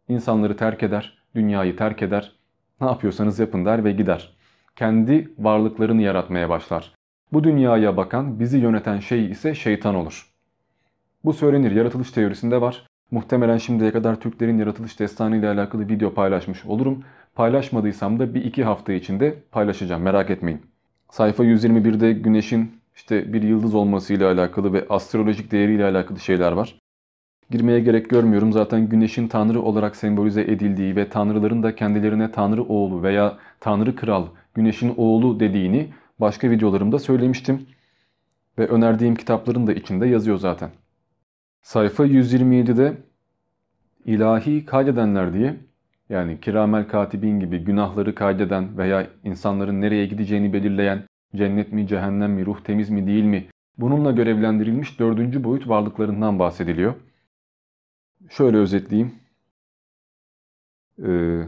insanları terk eder, dünyayı terk eder, ne yapıyorsanız yapın der ve gider. Kendi varlıklarını yaratmaya başlar. Bu dünyaya bakan, bizi yöneten şey ise şeytan olur. Bu söylenir, yaratılış teorisinde var. Muhtemelen şimdiye kadar Türklerin yaratılış destanı ile alakalı video paylaşmış olurum. Paylaşmadıysam da bir iki hafta içinde paylaşacağım merak etmeyin. Sayfa 121'de güneşin işte bir yıldız olmasıyla alakalı ve astrolojik değeriyle alakalı şeyler var. Girmeye gerek görmüyorum. Zaten güneşin tanrı olarak sembolize edildiği ve tanrıların da kendilerine tanrı oğlu veya tanrı kral, güneşin oğlu dediğini başka videolarımda söylemiştim. Ve önerdiğim kitapların da içinde yazıyor zaten. Sayfa 127'de ilahi kaydedenler diye yani kiramel katibin gibi günahları kaydeden veya insanların nereye gideceğini belirleyen cennet mi, cehennem mi, ruh temiz mi, değil mi? Bununla görevlendirilmiş dördüncü boyut varlıklarından bahsediliyor. Şöyle özetleyeyim. Ee,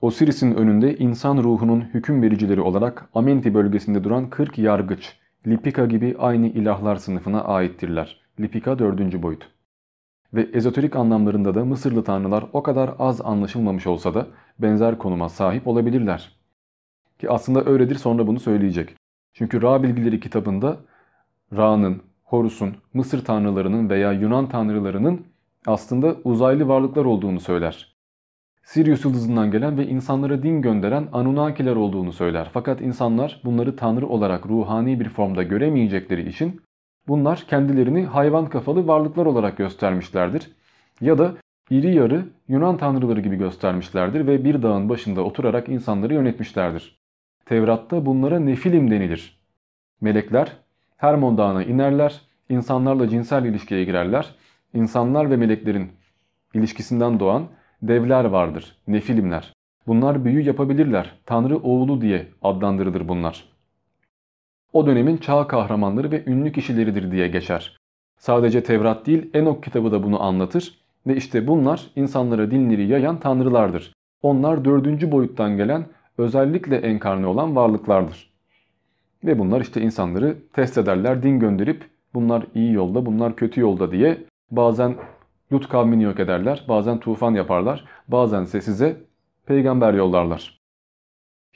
Osiris'in önünde insan ruhunun hüküm vericileri olarak Amenti bölgesinde duran 40 yargıç, Lipika gibi aynı ilahlar sınıfına aittirler. Lipika dördüncü boyut. Ve ezoterik anlamlarında da Mısırlı tanrılar o kadar az anlaşılmamış olsa da benzer konuma sahip olabilirler. Ki aslında öyledir sonra bunu söyleyecek. Çünkü Ra bilgileri kitabında Ra'nın, Horus'un, Mısır tanrılarının veya Yunan tanrılarının aslında uzaylı varlıklar olduğunu söyler. Sirius yıldızından gelen ve insanlara din gönderen Anunnakiler olduğunu söyler. Fakat insanlar bunları tanrı olarak ruhani bir formda göremeyecekleri için bunlar kendilerini hayvan kafalı varlıklar olarak göstermişlerdir. Ya da iri yarı Yunan tanrıları gibi göstermişlerdir ve bir dağın başında oturarak insanları yönetmişlerdir. Tevrat'ta bunlara nefilim denilir. Melekler Hermon Dağı'na inerler, insanlarla cinsel ilişkiye girerler. İnsanlar ve meleklerin ilişkisinden doğan devler vardır, nefilimler. Bunlar büyü yapabilirler, Tanrı oğlu diye adlandırılır bunlar. O dönemin çağ kahramanları ve ünlü kişileridir diye geçer. Sadece Tevrat değil Enok kitabı da bunu anlatır ve işte bunlar insanlara dinleri yayan tanrılardır. Onlar dördüncü boyuttan gelen özellikle enkarne olan varlıklardır. Ve bunlar işte insanları test ederler, din gönderip bunlar iyi yolda, bunlar kötü yolda diye bazen Lut kavmini yok ederler, bazen tufan yaparlar, bazen ise size peygamber yollarlar.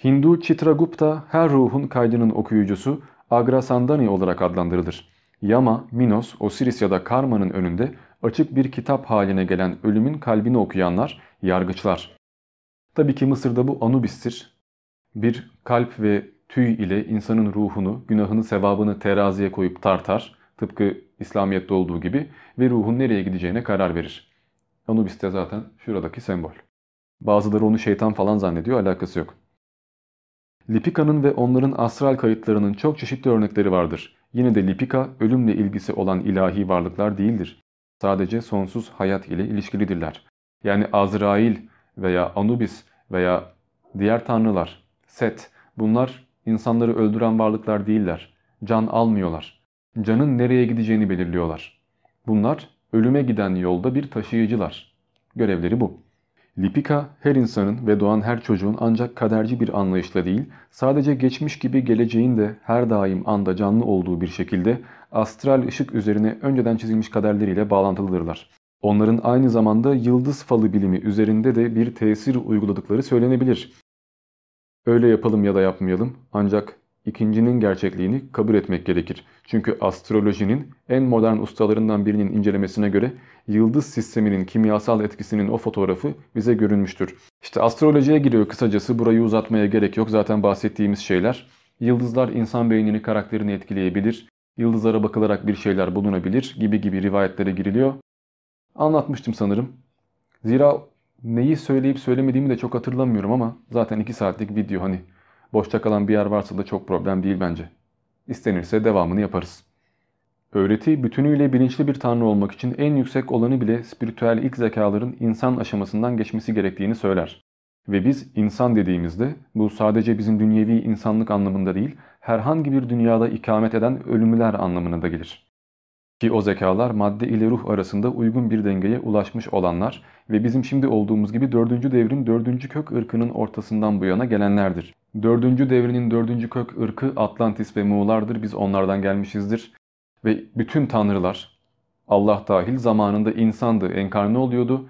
Hindu Chitragupta her ruhun kaydının okuyucusu Agrasandani olarak adlandırılır. Yama, Minos, Osiris ya da Karma'nın önünde açık bir kitap haline gelen ölümün kalbini okuyanlar, yargıçlar. Tabii ki Mısır'da bu Anubis'tir. Bir kalp ve tüy ile insanın ruhunu, günahını, sevabını teraziye koyup tartar. Tıpkı İslamiyet'te olduğu gibi ve ruhun nereye gideceğine karar verir. Anubis de zaten şuradaki sembol. Bazıları onu şeytan falan zannediyor alakası yok. Lipika'nın ve onların astral kayıtlarının çok çeşitli örnekleri vardır. Yine de Lipika ölümle ilgisi olan ilahi varlıklar değildir. Sadece sonsuz hayat ile ilişkilidirler. Yani Azrail veya Anubis veya diğer tanrılar, Set bunlar insanları öldüren varlıklar değiller. Can almıyorlar. Canın nereye gideceğini belirliyorlar. Bunlar ölüme giden yolda bir taşıyıcılar. Görevleri bu. Lipika her insanın ve doğan her çocuğun ancak kaderci bir anlayışla değil, sadece geçmiş gibi geleceğin de her daim anda canlı olduğu bir şekilde astral ışık üzerine önceden çizilmiş kaderleriyle bağlantılıdırlar. Onların aynı zamanda yıldız falı bilimi üzerinde de bir tesir uyguladıkları söylenebilir. Öyle yapalım ya da yapmayalım ancak ikincinin gerçekliğini kabul etmek gerekir. Çünkü astrolojinin en modern ustalarından birinin incelemesine göre yıldız sisteminin kimyasal etkisinin o fotoğrafı bize görünmüştür. İşte astrolojiye giriyor kısacası burayı uzatmaya gerek yok zaten bahsettiğimiz şeyler. Yıldızlar insan beynini karakterini etkileyebilir, yıldızlara bakılarak bir şeyler bulunabilir gibi gibi rivayetlere giriliyor. Anlatmıştım sanırım. Zira neyi söyleyip söylemediğimi de çok hatırlamıyorum ama zaten 2 saatlik video hani boşta kalan bir yer varsa da çok problem değil bence. İstenirse devamını yaparız. Öğreti bütünüyle bilinçli bir tanrı olmak için en yüksek olanı bile spiritüel ilk zekaların insan aşamasından geçmesi gerektiğini söyler. Ve biz insan dediğimizde bu sadece bizim dünyevi insanlık anlamında değil, herhangi bir dünyada ikamet eden ölümlüler anlamına da gelir. Ki o zekalar madde ile ruh arasında uygun bir dengeye ulaşmış olanlar ve bizim şimdi olduğumuz gibi dördüncü devrin dördüncü kök ırkının ortasından bu yana gelenlerdir. Dördüncü devrinin dördüncü kök ırkı Atlantis ve Muğlardır. Biz onlardan gelmişizdir. Ve bütün tanrılar Allah dahil zamanında insandı, enkarne oluyordu.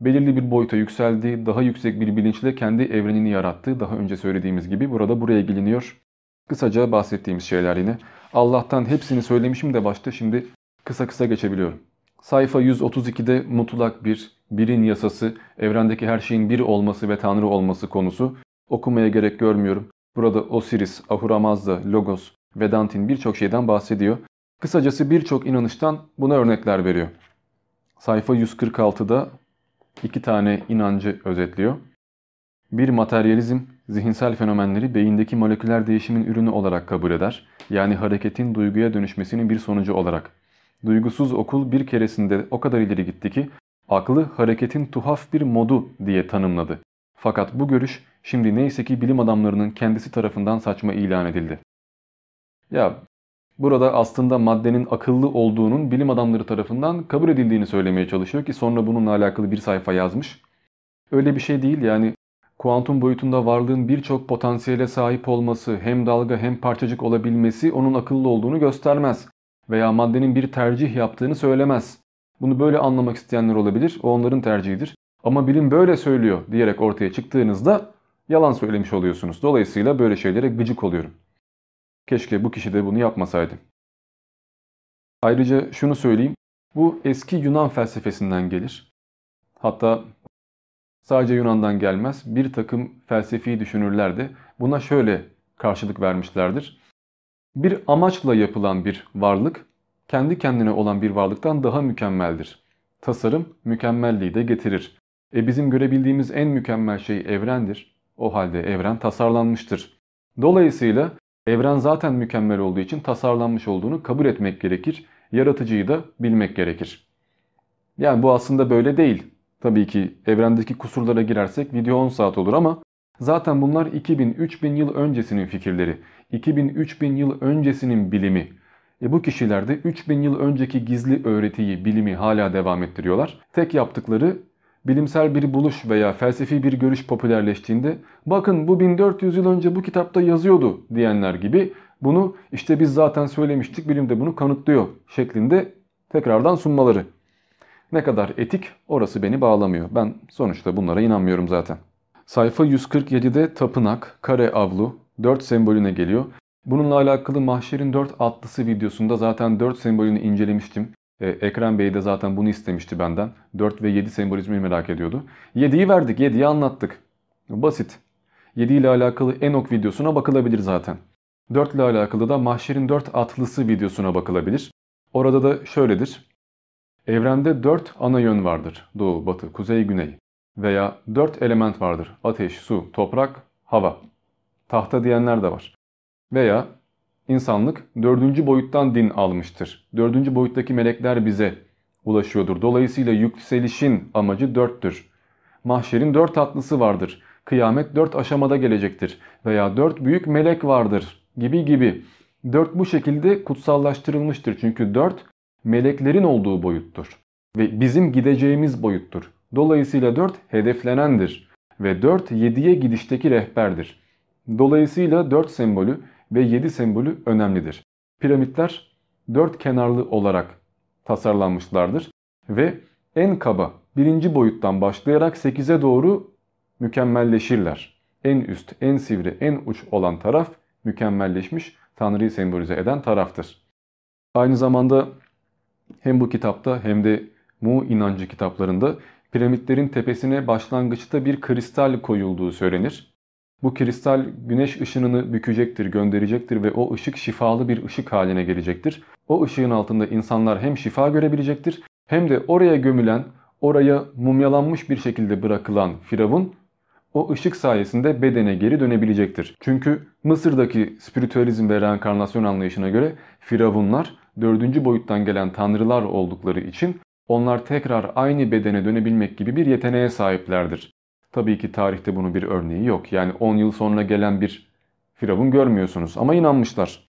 Belirli bir boyuta yükseldi, daha yüksek bir bilinçle kendi evrenini yarattı. Daha önce söylediğimiz gibi burada buraya geliniyor. Kısaca bahsettiğimiz şeyler yine. Allah'tan hepsini söylemişim de başta şimdi kısa kısa geçebiliyorum. Sayfa 132'de mutlak bir, birin yasası, evrendeki her şeyin bir olması ve tanrı olması konusu. Okumaya gerek görmüyorum. Burada Osiris, Ahura Mazda, Logos, Vedantin birçok şeyden bahsediyor. Kısacası birçok inanıştan buna örnekler veriyor. Sayfa 146'da iki tane inancı özetliyor. Bir materyalizm, zihinsel fenomenleri beyindeki moleküler değişimin ürünü olarak kabul eder. Yani hareketin duyguya dönüşmesinin bir sonucu olarak. Duygusuz okul bir keresinde o kadar ileri gitti ki aklı hareketin tuhaf bir modu diye tanımladı. Fakat bu görüş şimdi neyse ki bilim adamlarının kendisi tarafından saçma ilan edildi. Ya burada aslında maddenin akıllı olduğunun bilim adamları tarafından kabul edildiğini söylemeye çalışıyor ki sonra bununla alakalı bir sayfa yazmış. Öyle bir şey değil yani kuantum boyutunda varlığın birçok potansiyele sahip olması hem dalga hem parçacık olabilmesi onun akıllı olduğunu göstermez. Veya maddenin bir tercih yaptığını söylemez. Bunu böyle anlamak isteyenler olabilir. O onların tercihidir. Ama bilim böyle söylüyor diyerek ortaya çıktığınızda yalan söylemiş oluyorsunuz. Dolayısıyla böyle şeylere gıcık oluyorum. Keşke bu kişi de bunu yapmasaydı. Ayrıca şunu söyleyeyim. Bu eski Yunan felsefesinden gelir. Hatta sadece Yunan'dan gelmez. Bir takım felsefi düşünürler de buna şöyle karşılık vermişlerdir. Bir amaçla yapılan bir varlık kendi kendine olan bir varlıktan daha mükemmeldir. Tasarım mükemmelliği de getirir. E bizim görebildiğimiz en mükemmel şey evrendir. O halde evren tasarlanmıştır. Dolayısıyla evren zaten mükemmel olduğu için tasarlanmış olduğunu kabul etmek gerekir. Yaratıcıyı da bilmek gerekir. Yani bu aslında böyle değil. Tabii ki evrendeki kusurlara girersek video 10 saat olur ama zaten bunlar 2000-3000 yıl öncesinin fikirleri. 2000-3000 yıl öncesinin bilimi. E bu kişiler de 3000 yıl önceki gizli öğretiyi, bilimi hala devam ettiriyorlar. Tek yaptıkları bilimsel bir buluş veya felsefi bir görüş popülerleştiğinde bakın bu 1400 yıl önce bu kitapta yazıyordu diyenler gibi bunu işte biz zaten söylemiştik bilim de bunu kanıtlıyor şeklinde tekrardan sunmaları. Ne kadar etik orası beni bağlamıyor. Ben sonuçta bunlara inanmıyorum zaten. Sayfa 147'de tapınak, kare avlu, 4 sembolüne geliyor. Bununla alakalı Mahşer'in 4 atlısı videosunda zaten 4 sembolünü incelemiştim. Ee, Ekrem Bey de zaten bunu istemişti benden. 4 ve 7 sembolizmi merak ediyordu. 7'yi verdik, 7'yi anlattık. Basit. 7 ile alakalı Enok videosuna bakılabilir zaten. 4 ile alakalı da Mahşer'in 4 atlısı videosuna bakılabilir. Orada da şöyledir. Evrende 4 ana yön vardır. Doğu, batı, kuzey, güney. Veya 4 element vardır. Ateş, su, toprak, hava. Tahta diyenler de var. Veya insanlık dördüncü boyuttan din almıştır. Dördüncü boyuttaki melekler bize ulaşıyordur. Dolayısıyla yükselişin amacı dörttür. Mahşerin dört atlısı vardır. Kıyamet dört aşamada gelecektir. Veya dört büyük melek vardır gibi gibi. Dört bu şekilde kutsallaştırılmıştır. Çünkü dört meleklerin olduğu boyuttur. Ve bizim gideceğimiz boyuttur. Dolayısıyla dört hedeflenendir. Ve dört yediye gidişteki rehberdir. Dolayısıyla dört sembolü ve 7 sembolü önemlidir. Piramitler dört kenarlı olarak tasarlanmışlardır ve en kaba birinci boyuttan başlayarak 8'e doğru mükemmelleşirler. En üst, en sivri, en uç olan taraf mükemmelleşmiş Tanrı'yı sembolize eden taraftır. Aynı zamanda hem bu kitapta hem de Mu inancı kitaplarında piramitlerin tepesine başlangıçta bir kristal koyulduğu söylenir. Bu kristal güneş ışınını bükecektir, gönderecektir ve o ışık şifalı bir ışık haline gelecektir. O ışığın altında insanlar hem şifa görebilecektir hem de oraya gömülen, oraya mumyalanmış bir şekilde bırakılan Firavun o ışık sayesinde bedene geri dönebilecektir. Çünkü Mısır'daki spiritüalizm ve reenkarnasyon anlayışına göre Firavunlar dördüncü boyuttan gelen tanrılar oldukları için onlar tekrar aynı bedene dönebilmek gibi bir yeteneğe sahiplerdir. Tabii ki tarihte bunun bir örneği yok. Yani 10 yıl sonra gelen bir firavun görmüyorsunuz ama inanmışlar.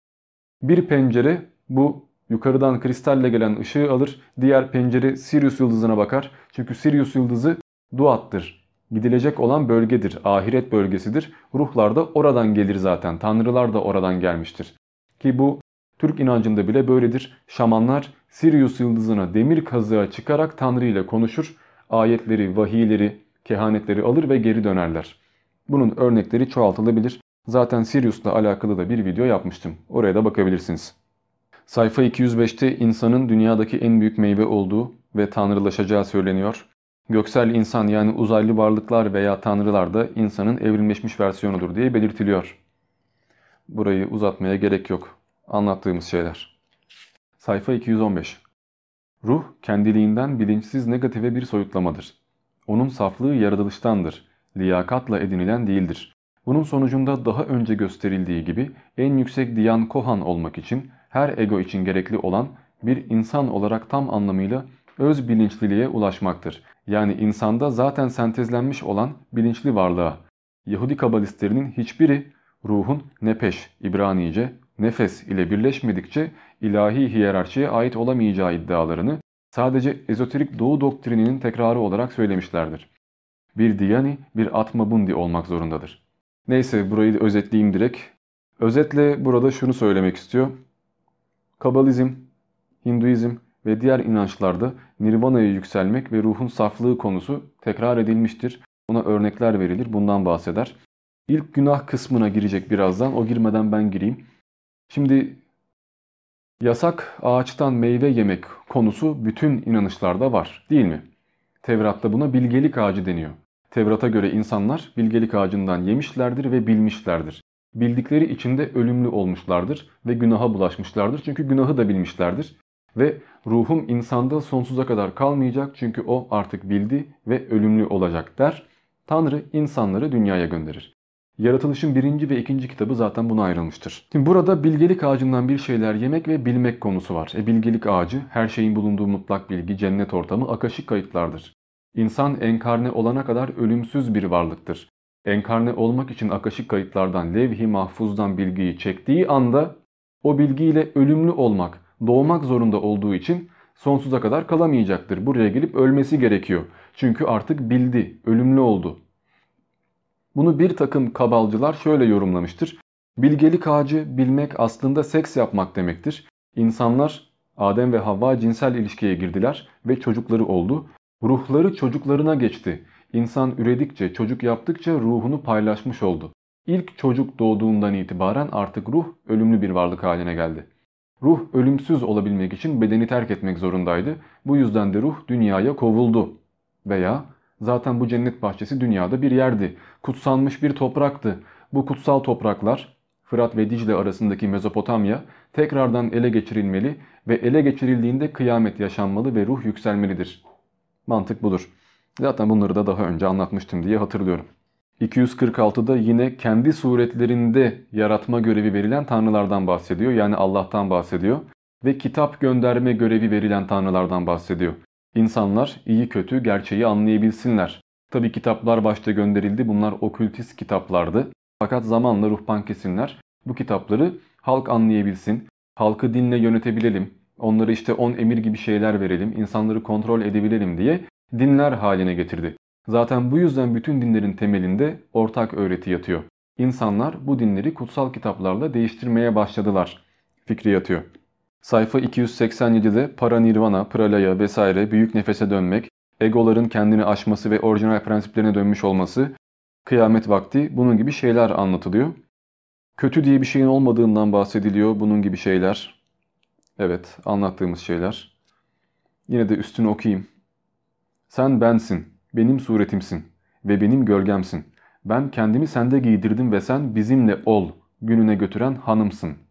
Bir pencere bu yukarıdan kristalle gelen ışığı alır. Diğer pencere Sirius yıldızına bakar. Çünkü Sirius yıldızı Duat'tır. Gidilecek olan bölgedir. Ahiret bölgesidir. Ruhlar da oradan gelir zaten. Tanrılar da oradan gelmiştir. Ki bu Türk inancında bile böyledir. Şamanlar Sirius yıldızına demir kazığa çıkarak Tanrı ile konuşur. Ayetleri, vahiyleri, kehanetleri alır ve geri dönerler. Bunun örnekleri çoğaltılabilir. Zaten Sirius'la alakalı da bir video yapmıştım. Oraya da bakabilirsiniz. Sayfa 205'te insanın dünyadaki en büyük meyve olduğu ve tanrılaşacağı söyleniyor. Göksel insan yani uzaylı varlıklar veya tanrılar da insanın evrimleşmiş versiyonudur diye belirtiliyor. Burayı uzatmaya gerek yok. Anlattığımız şeyler. Sayfa 215 Ruh kendiliğinden bilinçsiz negatife bir soyutlamadır. Onun saflığı yaratılıştandır, liyakatla edinilen değildir. Bunun sonucunda daha önce gösterildiği gibi en yüksek Diyan Kohan olmak için her ego için gerekli olan bir insan olarak tam anlamıyla öz bilinçliliğe ulaşmaktır. Yani insanda zaten sentezlenmiş olan bilinçli varlığa. Yahudi kabalistlerinin hiçbiri ruhun nepeş, İbranice nefes ile birleşmedikçe ilahi hiyerarşiye ait olamayacağı iddialarını sadece ezoterik doğu doktrininin tekrarı olarak söylemişlerdir. Bir diyani, bir atmabundi olmak zorundadır. Neyse burayı özetleyeyim direkt. Özetle burada şunu söylemek istiyor. Kabalizm, Hinduizm ve diğer inançlarda nirvana'ya yükselmek ve ruhun saflığı konusu tekrar edilmiştir. Buna örnekler verilir, bundan bahseder. İlk günah kısmına girecek birazdan, o girmeden ben gireyim. Şimdi yasak ağaçtan meyve yemek konusu bütün inanışlarda var değil mi? Tevrat'ta buna bilgelik ağacı deniyor. Tevrat'a göre insanlar bilgelik ağacından yemişlerdir ve bilmişlerdir. Bildikleri içinde ölümlü olmuşlardır ve günaha bulaşmışlardır. Çünkü günahı da bilmişlerdir. Ve ruhum insanda sonsuza kadar kalmayacak çünkü o artık bildi ve ölümlü olacak der. Tanrı insanları dünyaya gönderir. Yaratılışın birinci ve ikinci kitabı zaten buna ayrılmıştır. Şimdi burada bilgelik ağacından bir şeyler yemek ve bilmek konusu var. E bilgelik ağacı her şeyin bulunduğu mutlak bilgi, cennet ortamı, akaşik kayıtlardır. İnsan enkarne olana kadar ölümsüz bir varlıktır. Enkarne olmak için akaşik kayıtlardan, levh-i mahfuzdan bilgiyi çektiği anda o bilgiyle ölümlü olmak, doğmak zorunda olduğu için sonsuza kadar kalamayacaktır. Buraya gelip ölmesi gerekiyor. Çünkü artık bildi, ölümlü oldu. Bunu bir takım kabalcılar şöyle yorumlamıştır. Bilgelik ağacı bilmek aslında seks yapmak demektir. İnsanlar Adem ve Havva cinsel ilişkiye girdiler ve çocukları oldu. Ruhları çocuklarına geçti. İnsan üredikçe, çocuk yaptıkça ruhunu paylaşmış oldu. İlk çocuk doğduğundan itibaren artık ruh ölümlü bir varlık haline geldi. Ruh ölümsüz olabilmek için bedeni terk etmek zorundaydı. Bu yüzden de ruh dünyaya kovuldu. Veya zaten bu cennet bahçesi dünyada bir yerdi. Kutsanmış bir topraktı. Bu kutsal topraklar Fırat ve Dicle arasındaki Mezopotamya tekrardan ele geçirilmeli ve ele geçirildiğinde kıyamet yaşanmalı ve ruh yükselmelidir. Mantık budur. Zaten bunları da daha önce anlatmıştım diye hatırlıyorum. 246'da yine kendi suretlerinde yaratma görevi verilen tanrılardan bahsediyor. Yani Allah'tan bahsediyor. Ve kitap gönderme görevi verilen tanrılardan bahsediyor. İnsanlar iyi kötü gerçeği anlayabilsinler. Tabi kitaplar başta gönderildi. Bunlar okültist kitaplardı. Fakat zamanla ruhban kesimler bu kitapları halk anlayabilsin, halkı dinle yönetebilelim, onları işte on emir gibi şeyler verelim, insanları kontrol edebilelim diye dinler haline getirdi. Zaten bu yüzden bütün dinlerin temelinde ortak öğreti yatıyor. İnsanlar bu dinleri kutsal kitaplarla değiştirmeye başladılar. Fikri yatıyor. Sayfa 287'de paranirvana, pralaya vesaire büyük nefese dönmek, egoların kendini aşması ve orijinal prensiplerine dönmüş olması, kıyamet vakti bunun gibi şeyler anlatılıyor. Kötü diye bir şeyin olmadığından bahsediliyor bunun gibi şeyler. Evet anlattığımız şeyler. Yine de üstünü okuyayım. Sen bensin, benim suretimsin ve benim gölgemsin. Ben kendimi sende giydirdim ve sen bizimle ol gününe götüren hanımsın.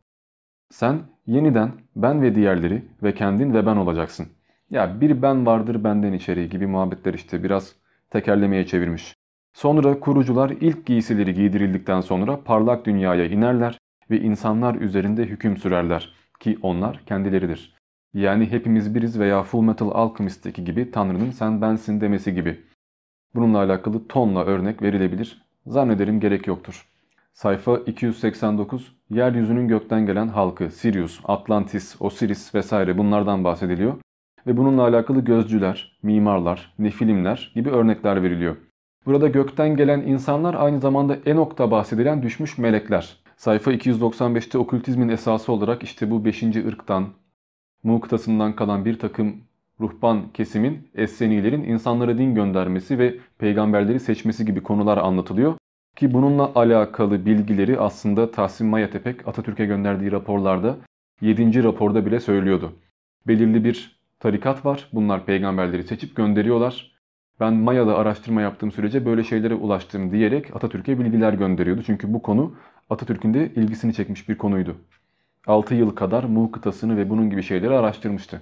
Sen yeniden ben ve diğerleri ve kendin ve ben olacaksın. Ya bir ben vardır benden içeri gibi muhabbetler işte biraz tekerlemeye çevirmiş. Sonra kurucular ilk giysileri giydirildikten sonra parlak dünyaya inerler ve insanlar üzerinde hüküm sürerler ki onlar kendileridir. Yani hepimiz biriz veya Full Metal Alchemist'teki gibi Tanrı'nın sen bensin demesi gibi. Bununla alakalı tonla örnek verilebilir. Zannederim gerek yoktur. Sayfa 289 yeryüzünün gökten gelen halkı Sirius, Atlantis, Osiris vesaire bunlardan bahsediliyor. Ve bununla alakalı gözcüler, mimarlar, nefilimler gibi örnekler veriliyor. Burada gökten gelen insanlar aynı zamanda Enok'ta bahsedilen düşmüş melekler. Sayfa 295'te okültizmin esası olarak işte bu 5. ırktan, Mu kıtasından kalan bir takım ruhban kesimin, Essenilerin insanlara din göndermesi ve peygamberleri seçmesi gibi konular anlatılıyor. Ki bununla alakalı bilgileri aslında Tahsin Mayatepek Atatürk'e gönderdiği raporlarda 7. raporda bile söylüyordu. Belirli bir tarikat var. Bunlar peygamberleri seçip gönderiyorlar. Ben Maya'da araştırma yaptığım sürece böyle şeylere ulaştım diyerek Atatürk'e bilgiler gönderiyordu. Çünkü bu konu Atatürk'ün de ilgisini çekmiş bir konuydu. 6 yıl kadar Mu kıtasını ve bunun gibi şeyleri araştırmıştı.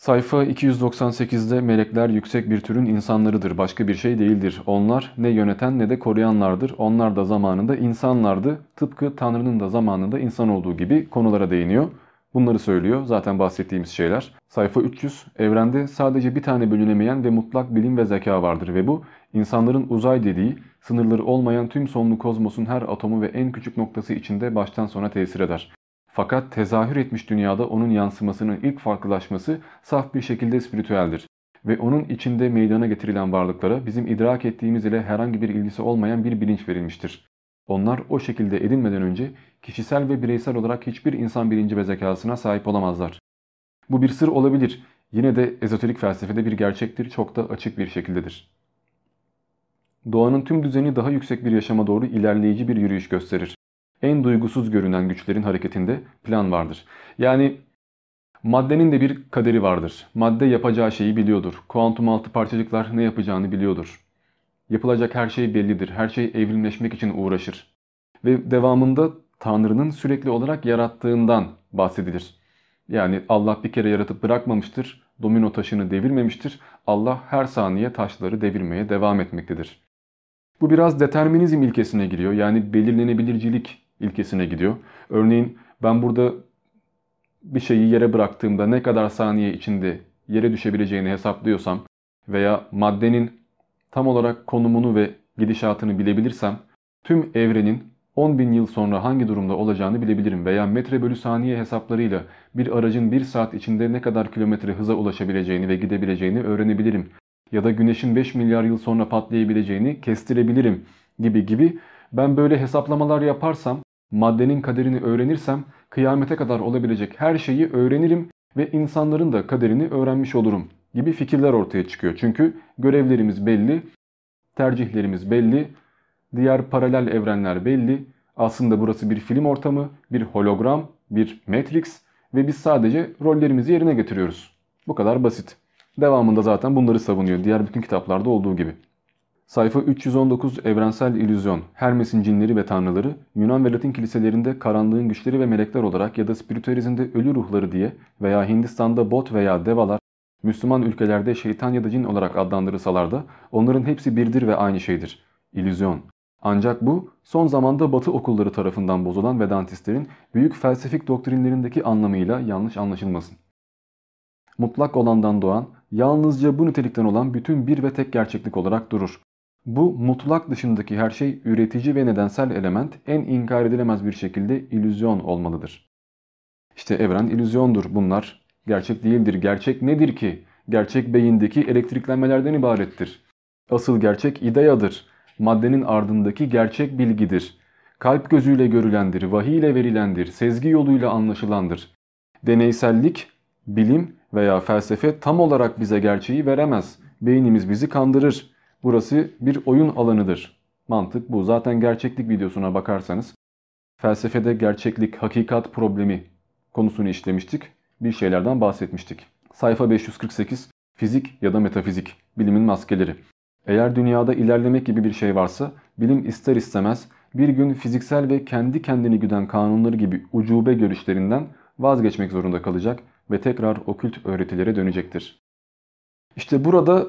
Sayfa 298'de melekler yüksek bir türün insanlarıdır, başka bir şey değildir. Onlar ne yöneten ne de koruyanlardır. Onlar da zamanında insanlardı. Tıpkı Tanrı'nın da zamanında insan olduğu gibi konulara değiniyor. Bunları söylüyor zaten bahsettiğimiz şeyler. Sayfa 300 evrende sadece bir tane bölünemeyen ve mutlak bilim ve zeka vardır ve bu insanların uzay dediği sınırları olmayan tüm sonlu kozmosun her atomu ve en küçük noktası içinde baştan sona tesir eder. Fakat tezahür etmiş dünyada onun yansımasının ilk farklılaşması saf bir şekilde spiritüeldir. Ve onun içinde meydana getirilen varlıklara bizim idrak ettiğimiz ile herhangi bir ilgisi olmayan bir bilinç verilmiştir. Onlar o şekilde edinmeden önce kişisel ve bireysel olarak hiçbir insan bilinci ve zekasına sahip olamazlar. Bu bir sır olabilir. Yine de ezoterik felsefede bir gerçektir, çok da açık bir şekildedir. Doğanın tüm düzeni daha yüksek bir yaşama doğru ilerleyici bir yürüyüş gösterir. En duygusuz görünen güçlerin hareketinde plan vardır. Yani maddenin de bir kaderi vardır. Madde yapacağı şeyi biliyordur. Kuantum altı parçacıklar ne yapacağını biliyordur. Yapılacak her şey bellidir. Her şey evrimleşmek için uğraşır. Ve devamında Tanrı'nın sürekli olarak yarattığından bahsedilir. Yani Allah bir kere yaratıp bırakmamıştır. Domino taşını devirmemiştir. Allah her saniye taşları devirmeye devam etmektedir. Bu biraz determinizm ilkesine giriyor. Yani belirlenebilircilik ilkesine gidiyor. Örneğin ben burada bir şeyi yere bıraktığımda ne kadar saniye içinde yere düşebileceğini hesaplıyorsam veya maddenin tam olarak konumunu ve gidişatını bilebilirsem tüm evrenin 10 bin yıl sonra hangi durumda olacağını bilebilirim veya metre bölü saniye hesaplarıyla bir aracın 1 saat içinde ne kadar kilometre hıza ulaşabileceğini ve gidebileceğini öğrenebilirim. Ya da güneşin 5 milyar yıl sonra patlayabileceğini kestirebilirim gibi gibi ben böyle hesaplamalar yaparsam maddenin kaderini öğrenirsem kıyamete kadar olabilecek her şeyi öğrenirim ve insanların da kaderini öğrenmiş olurum gibi fikirler ortaya çıkıyor. Çünkü görevlerimiz belli, tercihlerimiz belli, diğer paralel evrenler belli. Aslında burası bir film ortamı, bir hologram, bir matrix ve biz sadece rollerimizi yerine getiriyoruz. Bu kadar basit. Devamında zaten bunları savunuyor diğer bütün kitaplarda olduğu gibi. Sayfa 319 Evrensel İllüzyon, Hermes'in cinleri ve tanrıları, Yunan ve Latin kiliselerinde karanlığın güçleri ve melekler olarak ya da spiritüalizmde ölü ruhları diye veya Hindistan'da bot veya devalar, Müslüman ülkelerde şeytan ya da cin olarak adlandırılsalar da onların hepsi birdir ve aynı şeydir. İllüzyon. Ancak bu son zamanda batı okulları tarafından bozulan Vedantistlerin büyük felsefik doktrinlerindeki anlamıyla yanlış anlaşılmasın. Mutlak olandan doğan, yalnızca bu nitelikten olan bütün bir ve tek gerçeklik olarak durur. Bu mutlak dışındaki her şey üretici ve nedensel element en inkar edilemez bir şekilde illüzyon olmalıdır. İşte evren illüzyondur bunlar. Gerçek değildir. Gerçek nedir ki? Gerçek beyindeki elektriklenmelerden ibarettir. Asıl gerçek ideyadır. Maddenin ardındaki gerçek bilgidir. Kalp gözüyle görülendir, vahiy ile verilendir, sezgi yoluyla anlaşılandır. Deneysellik, bilim veya felsefe tam olarak bize gerçeği veremez. Beynimiz bizi kandırır. Burası bir oyun alanıdır. Mantık bu. Zaten gerçeklik videosuna bakarsanız felsefede gerçeklik, hakikat problemi konusunu işlemiştik. Bir şeylerden bahsetmiştik. Sayfa 548 Fizik ya da metafizik, bilimin maskeleri. Eğer dünyada ilerlemek gibi bir şey varsa bilim ister istemez bir gün fiziksel ve kendi kendini güden kanunları gibi ucube görüşlerinden vazgeçmek zorunda kalacak ve tekrar okült öğretilere dönecektir. İşte burada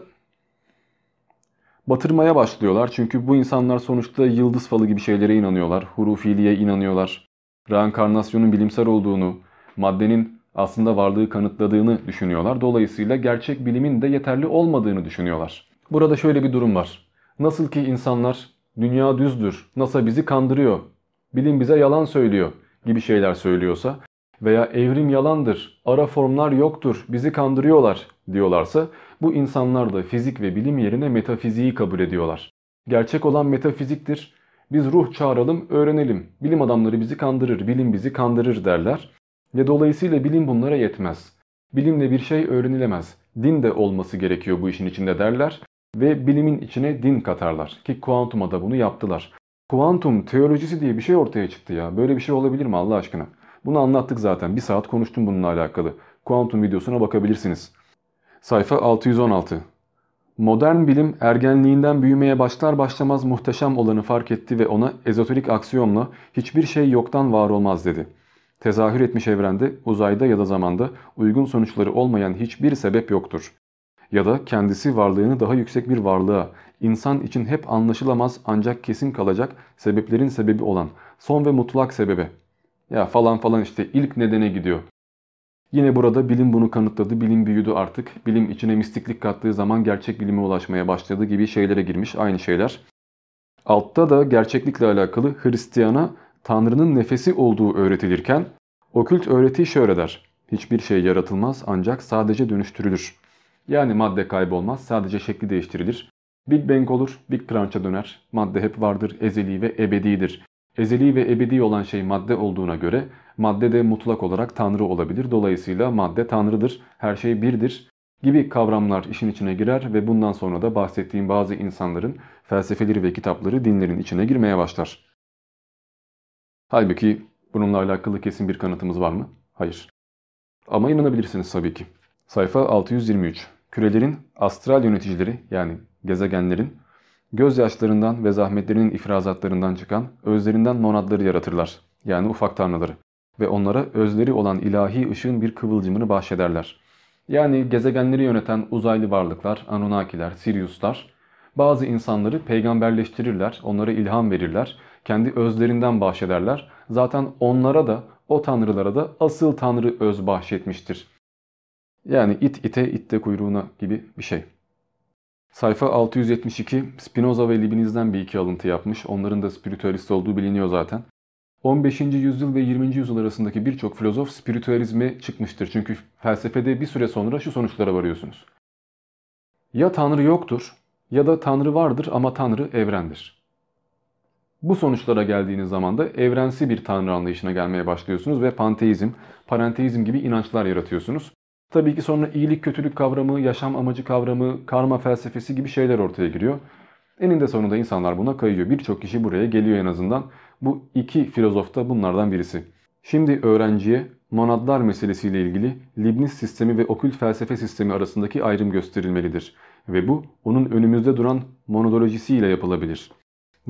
batırmaya başlıyorlar. Çünkü bu insanlar sonuçta yıldız falı gibi şeylere inanıyorlar. Hurufiliğe inanıyorlar. Reenkarnasyonun bilimsel olduğunu, maddenin aslında varlığı kanıtladığını düşünüyorlar. Dolayısıyla gerçek bilimin de yeterli olmadığını düşünüyorlar. Burada şöyle bir durum var. Nasıl ki insanlar dünya düzdür, NASA bizi kandırıyor, bilim bize yalan söylüyor gibi şeyler söylüyorsa veya evrim yalandır, ara formlar yoktur, bizi kandırıyorlar diyorlarsa bu insanlar da fizik ve bilim yerine metafiziği kabul ediyorlar. Gerçek olan metafiziktir. Biz ruh çağıralım, öğrenelim. Bilim adamları bizi kandırır, bilim bizi kandırır derler. Ve dolayısıyla bilim bunlara yetmez. Bilimle bir şey öğrenilemez. Din de olması gerekiyor bu işin içinde derler. Ve bilimin içine din katarlar. Ki kuantuma da bunu yaptılar. Kuantum teolojisi diye bir şey ortaya çıktı ya. Böyle bir şey olabilir mi Allah aşkına? Bunu anlattık zaten. Bir saat konuştum bununla alakalı. Kuantum videosuna bakabilirsiniz. Sayfa 616 Modern bilim ergenliğinden büyümeye başlar başlamaz muhteşem olanı fark etti ve ona ezoterik aksiyonla hiçbir şey yoktan var olmaz dedi. Tezahür etmiş evrende, uzayda ya da zamanda uygun sonuçları olmayan hiçbir sebep yoktur. Ya da kendisi varlığını daha yüksek bir varlığa, insan için hep anlaşılamaz ancak kesin kalacak sebeplerin sebebi olan son ve mutlak sebebe. Ya falan falan işte ilk nedene gidiyor. Yine burada bilim bunu kanıtladı, bilim büyüdü artık. Bilim içine mistiklik kattığı zaman gerçek bilime ulaşmaya başladı gibi şeylere girmiş aynı şeyler. Altta da gerçeklikle alakalı Hristiyana Tanrı'nın nefesi olduğu öğretilirken Okült öğreti şöyle der. Hiçbir şey yaratılmaz ancak sadece dönüştürülür. Yani madde kaybolmaz sadece şekli değiştirilir. Big Bang olur, Big Crunch'a döner. Madde hep vardır, ezeli ve ebedidir. Ezeli ve ebedi olan şey madde olduğuna göre madde de mutlak olarak tanrı olabilir. Dolayısıyla madde tanrıdır, her şey birdir gibi kavramlar işin içine girer ve bundan sonra da bahsettiğim bazı insanların felsefeleri ve kitapları dinlerin içine girmeye başlar. Halbuki bununla alakalı kesin bir kanıtımız var mı? Hayır. Ama inanabilirsiniz tabii ki. Sayfa 623. Kürelerin astral yöneticileri yani gezegenlerin gözyaşlarından ve zahmetlerinin ifrazatlarından çıkan özlerinden monadları yaratırlar. Yani ufak tanrıları. Ve onlara özleri olan ilahi ışığın bir kıvılcımını bahşederler. Yani gezegenleri yöneten uzaylı varlıklar, Anunnakiler, Siriuslar bazı insanları peygamberleştirirler, onlara ilham verirler, kendi özlerinden bahşederler. Zaten onlara da o tanrılara da asıl tanrı öz bahşetmiştir. Yani it ite itte kuyruğuna gibi bir şey. Sayfa 672 Spinoza ve Leibniz'den bir iki alıntı yapmış. Onların da spiritüalist olduğu biliniyor zaten. 15. yüzyıl ve 20. yüzyıl arasındaki birçok filozof spiritüalizme çıkmıştır. Çünkü felsefede bir süre sonra şu sonuçlara varıyorsunuz. Ya Tanrı yoktur ya da Tanrı vardır ama Tanrı evrendir. Bu sonuçlara geldiğiniz zaman da evrensi bir Tanrı anlayışına gelmeye başlıyorsunuz ve panteizm, parenteizm gibi inançlar yaratıyorsunuz. Tabii ki sonra iyilik kötülük kavramı, yaşam amacı kavramı, karma felsefesi gibi şeyler ortaya giriyor. Eninde sonunda insanlar buna kayıyor. Birçok kişi buraya geliyor en azından. Bu iki filozof da bunlardan birisi. Şimdi öğrenciye monadlar meselesiyle ilgili Leibniz sistemi ve okült felsefe sistemi arasındaki ayrım gösterilmelidir. Ve bu onun önümüzde duran monodolojisiyle yapılabilir.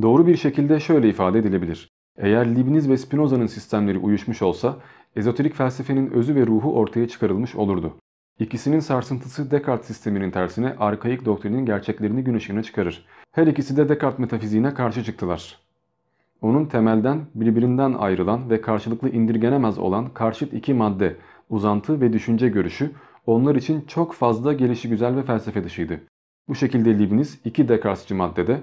Doğru bir şekilde şöyle ifade edilebilir. Eğer Leibniz ve Spinoza'nın sistemleri uyuşmuş olsa ezoterik felsefenin özü ve ruhu ortaya çıkarılmış olurdu. İkisinin sarsıntısı Descartes sisteminin tersine arkaik doktrinin gerçeklerini gün ışığına çıkarır. Her ikisi de Descartes metafiziğine karşı çıktılar. Onun temelden birbirinden ayrılan ve karşılıklı indirgenemez olan karşıt iki madde, uzantı ve düşünce görüşü onlar için çok fazla gelişi güzel ve felsefe dışıydı. Bu şekilde Leibniz iki Descartesçi maddede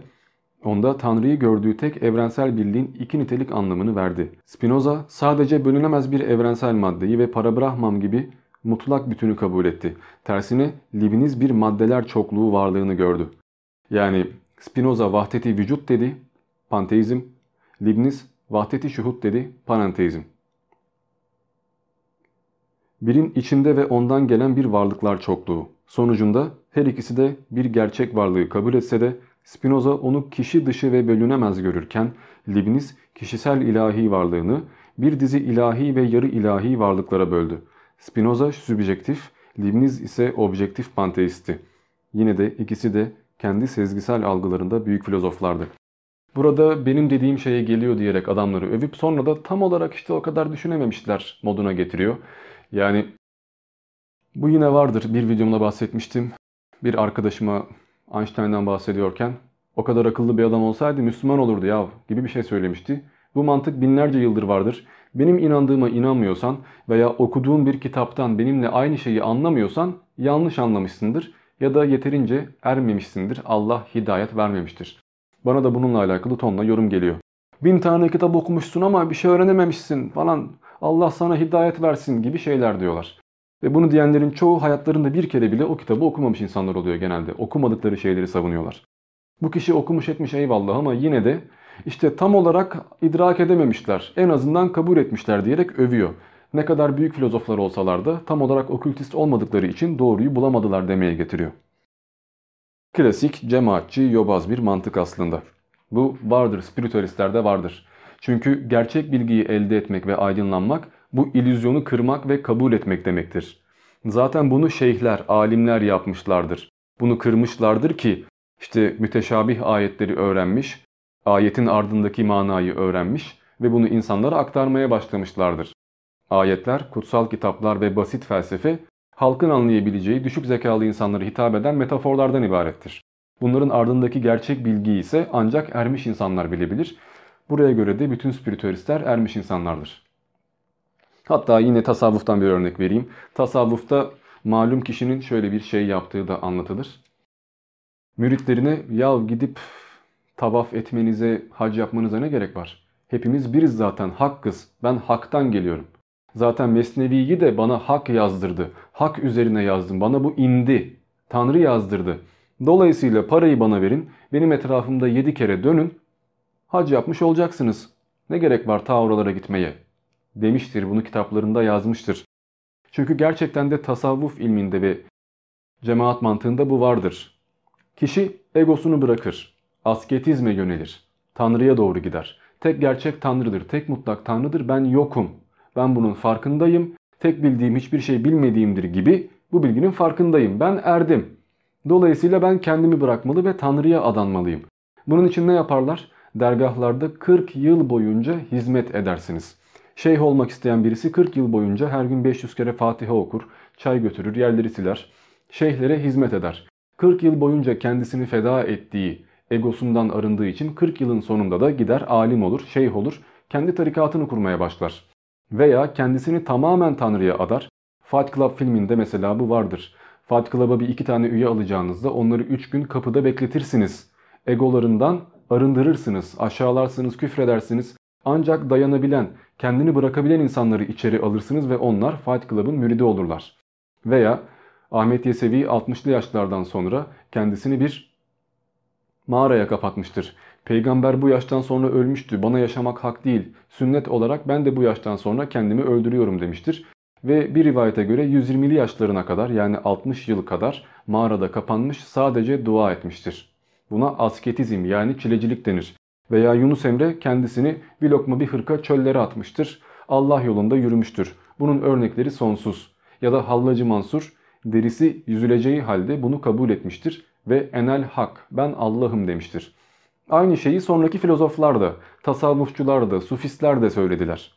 onda Tanrı'yı gördüğü tek evrensel birliğin iki nitelik anlamını verdi. Spinoza sadece bölünemez bir evrensel maddeyi ve parabrahmam gibi mutlak bütünü kabul etti. Tersine Leibniz bir maddeler çokluğu varlığını gördü. Yani Spinoza vahdeti vücut dedi, panteizm, Leibniz vahdeti şuhut dedi, panenteizm. Birin içinde ve ondan gelen bir varlıklar çokluğu. Sonucunda her ikisi de bir gerçek varlığı kabul etse de Spinoza onu kişi dışı ve bölünemez görürken Leibniz kişisel ilahi varlığını bir dizi ilahi ve yarı ilahi varlıklara böldü. Spinoza sübjektif, Leibniz ise objektif panteisti. Yine de ikisi de kendi sezgisel algılarında büyük filozoflardı. Burada benim dediğim şeye geliyor diyerek adamları övüp sonra da tam olarak işte o kadar düşünememişler moduna getiriyor. Yani bu yine vardır. Bir videomda bahsetmiştim. Bir arkadaşıma Einstein'dan bahsediyorken o kadar akıllı bir adam olsaydı Müslüman olurdu ya gibi bir şey söylemişti. Bu mantık binlerce yıldır vardır. Benim inandığıma inanmıyorsan veya okuduğun bir kitaptan benimle aynı şeyi anlamıyorsan yanlış anlamışsındır ya da yeterince ermemişsindir. Allah hidayet vermemiştir. Bana da bununla alakalı tonla yorum geliyor. Bin tane kitap okumuşsun ama bir şey öğrenememişsin falan. Allah sana hidayet versin gibi şeyler diyorlar. Ve bunu diyenlerin çoğu hayatlarında bir kere bile o kitabı okumamış insanlar oluyor genelde. Okumadıkları şeyleri savunuyorlar. Bu kişi okumuş etmiş eyvallah ama yine de işte tam olarak idrak edememişler. En azından kabul etmişler diyerek övüyor. Ne kadar büyük filozoflar olsalar da tam olarak okültist olmadıkları için doğruyu bulamadılar demeye getiriyor. Klasik, cemaatçi, yobaz bir mantık aslında. Bu vardır, spiritüalistlerde vardır. Çünkü gerçek bilgiyi elde etmek ve aydınlanmak bu illüzyonu kırmak ve kabul etmek demektir. Zaten bunu şeyhler, alimler yapmışlardır. Bunu kırmışlardır ki işte müteşabih ayetleri öğrenmiş, ayetin ardındaki manayı öğrenmiş ve bunu insanlara aktarmaya başlamışlardır. Ayetler, kutsal kitaplar ve basit felsefe halkın anlayabileceği düşük zekalı insanlara hitap eden metaforlardan ibarettir. Bunların ardındaki gerçek bilgiyi ise ancak ermiş insanlar bilebilir. Buraya göre de bütün spiritüalistler ermiş insanlardır. Hatta yine tasavvuftan bir örnek vereyim. Tasavvufta malum kişinin şöyle bir şey yaptığı da anlatılır. Müritlerine ya gidip tavaf etmenize, hac yapmanıza ne gerek var? Hepimiz biriz zaten, hakkız. Ben haktan geliyorum. Zaten Mesnevi'yi de bana hak yazdırdı. Hak üzerine yazdım. Bana bu indi. Tanrı yazdırdı. Dolayısıyla parayı bana verin. Benim etrafımda yedi kere dönün. Hac yapmış olacaksınız. Ne gerek var ta oralara gitmeye? Demiştir bunu kitaplarında yazmıştır. Çünkü gerçekten de tasavvuf ilminde ve cemaat mantığında bu vardır. Kişi egosunu bırakır. Asketizme yönelir. Tanrı'ya doğru gider. Tek gerçek Tanrı'dır. Tek mutlak Tanrı'dır. Ben yokum. Ben bunun farkındayım. Tek bildiğim hiçbir şey bilmediğimdir gibi bu bilginin farkındayım. Ben erdim. Dolayısıyla ben kendimi bırakmalı ve Tanrı'ya adanmalıyım. Bunun için ne yaparlar? Dergahlarda 40 yıl boyunca hizmet edersiniz. Şeyh olmak isteyen birisi 40 yıl boyunca her gün 500 kere Fatiha okur, çay götürür, yerleri siler. Şeyhlere hizmet eder. 40 yıl boyunca kendisini feda ettiği, egosundan arındığı için 40 yılın sonunda da gider alim olur, şeyh olur, kendi tarikatını kurmaya başlar. Veya kendisini tamamen Tanrı'ya adar. Fight Club filminde mesela bu vardır. Fight Club'a bir iki tane üye alacağınızda onları 3 gün kapıda bekletirsiniz. Egolarından arındırırsınız, aşağılarsınız, küfredersiniz. Ancak dayanabilen, kendini bırakabilen insanları içeri alırsınız ve onlar Fight Club'ın müridi olurlar. Veya Ahmet Yesevi 60'lı yaşlardan sonra kendisini bir mağaraya kapatmıştır. Peygamber bu yaştan sonra ölmüştü. Bana yaşamak hak değil. Sünnet olarak ben de bu yaştan sonra kendimi öldürüyorum demiştir. Ve bir rivayete göre 120'li yaşlarına kadar yani 60 yıl kadar mağarada kapanmış sadece dua etmiştir. Buna asketizm yani çilecilik denir. Veya Yunus Emre kendisini bir lokma bir hırka çöllere atmıştır. Allah yolunda yürümüştür. Bunun örnekleri sonsuz. Ya da Hallacı Mansur derisi yüzüleceği halde bunu kabul etmiştir ve enel hak ben Allah'ım demiştir. Aynı şeyi sonraki filozoflar da, tasavvufçular da, sufistler de söylediler.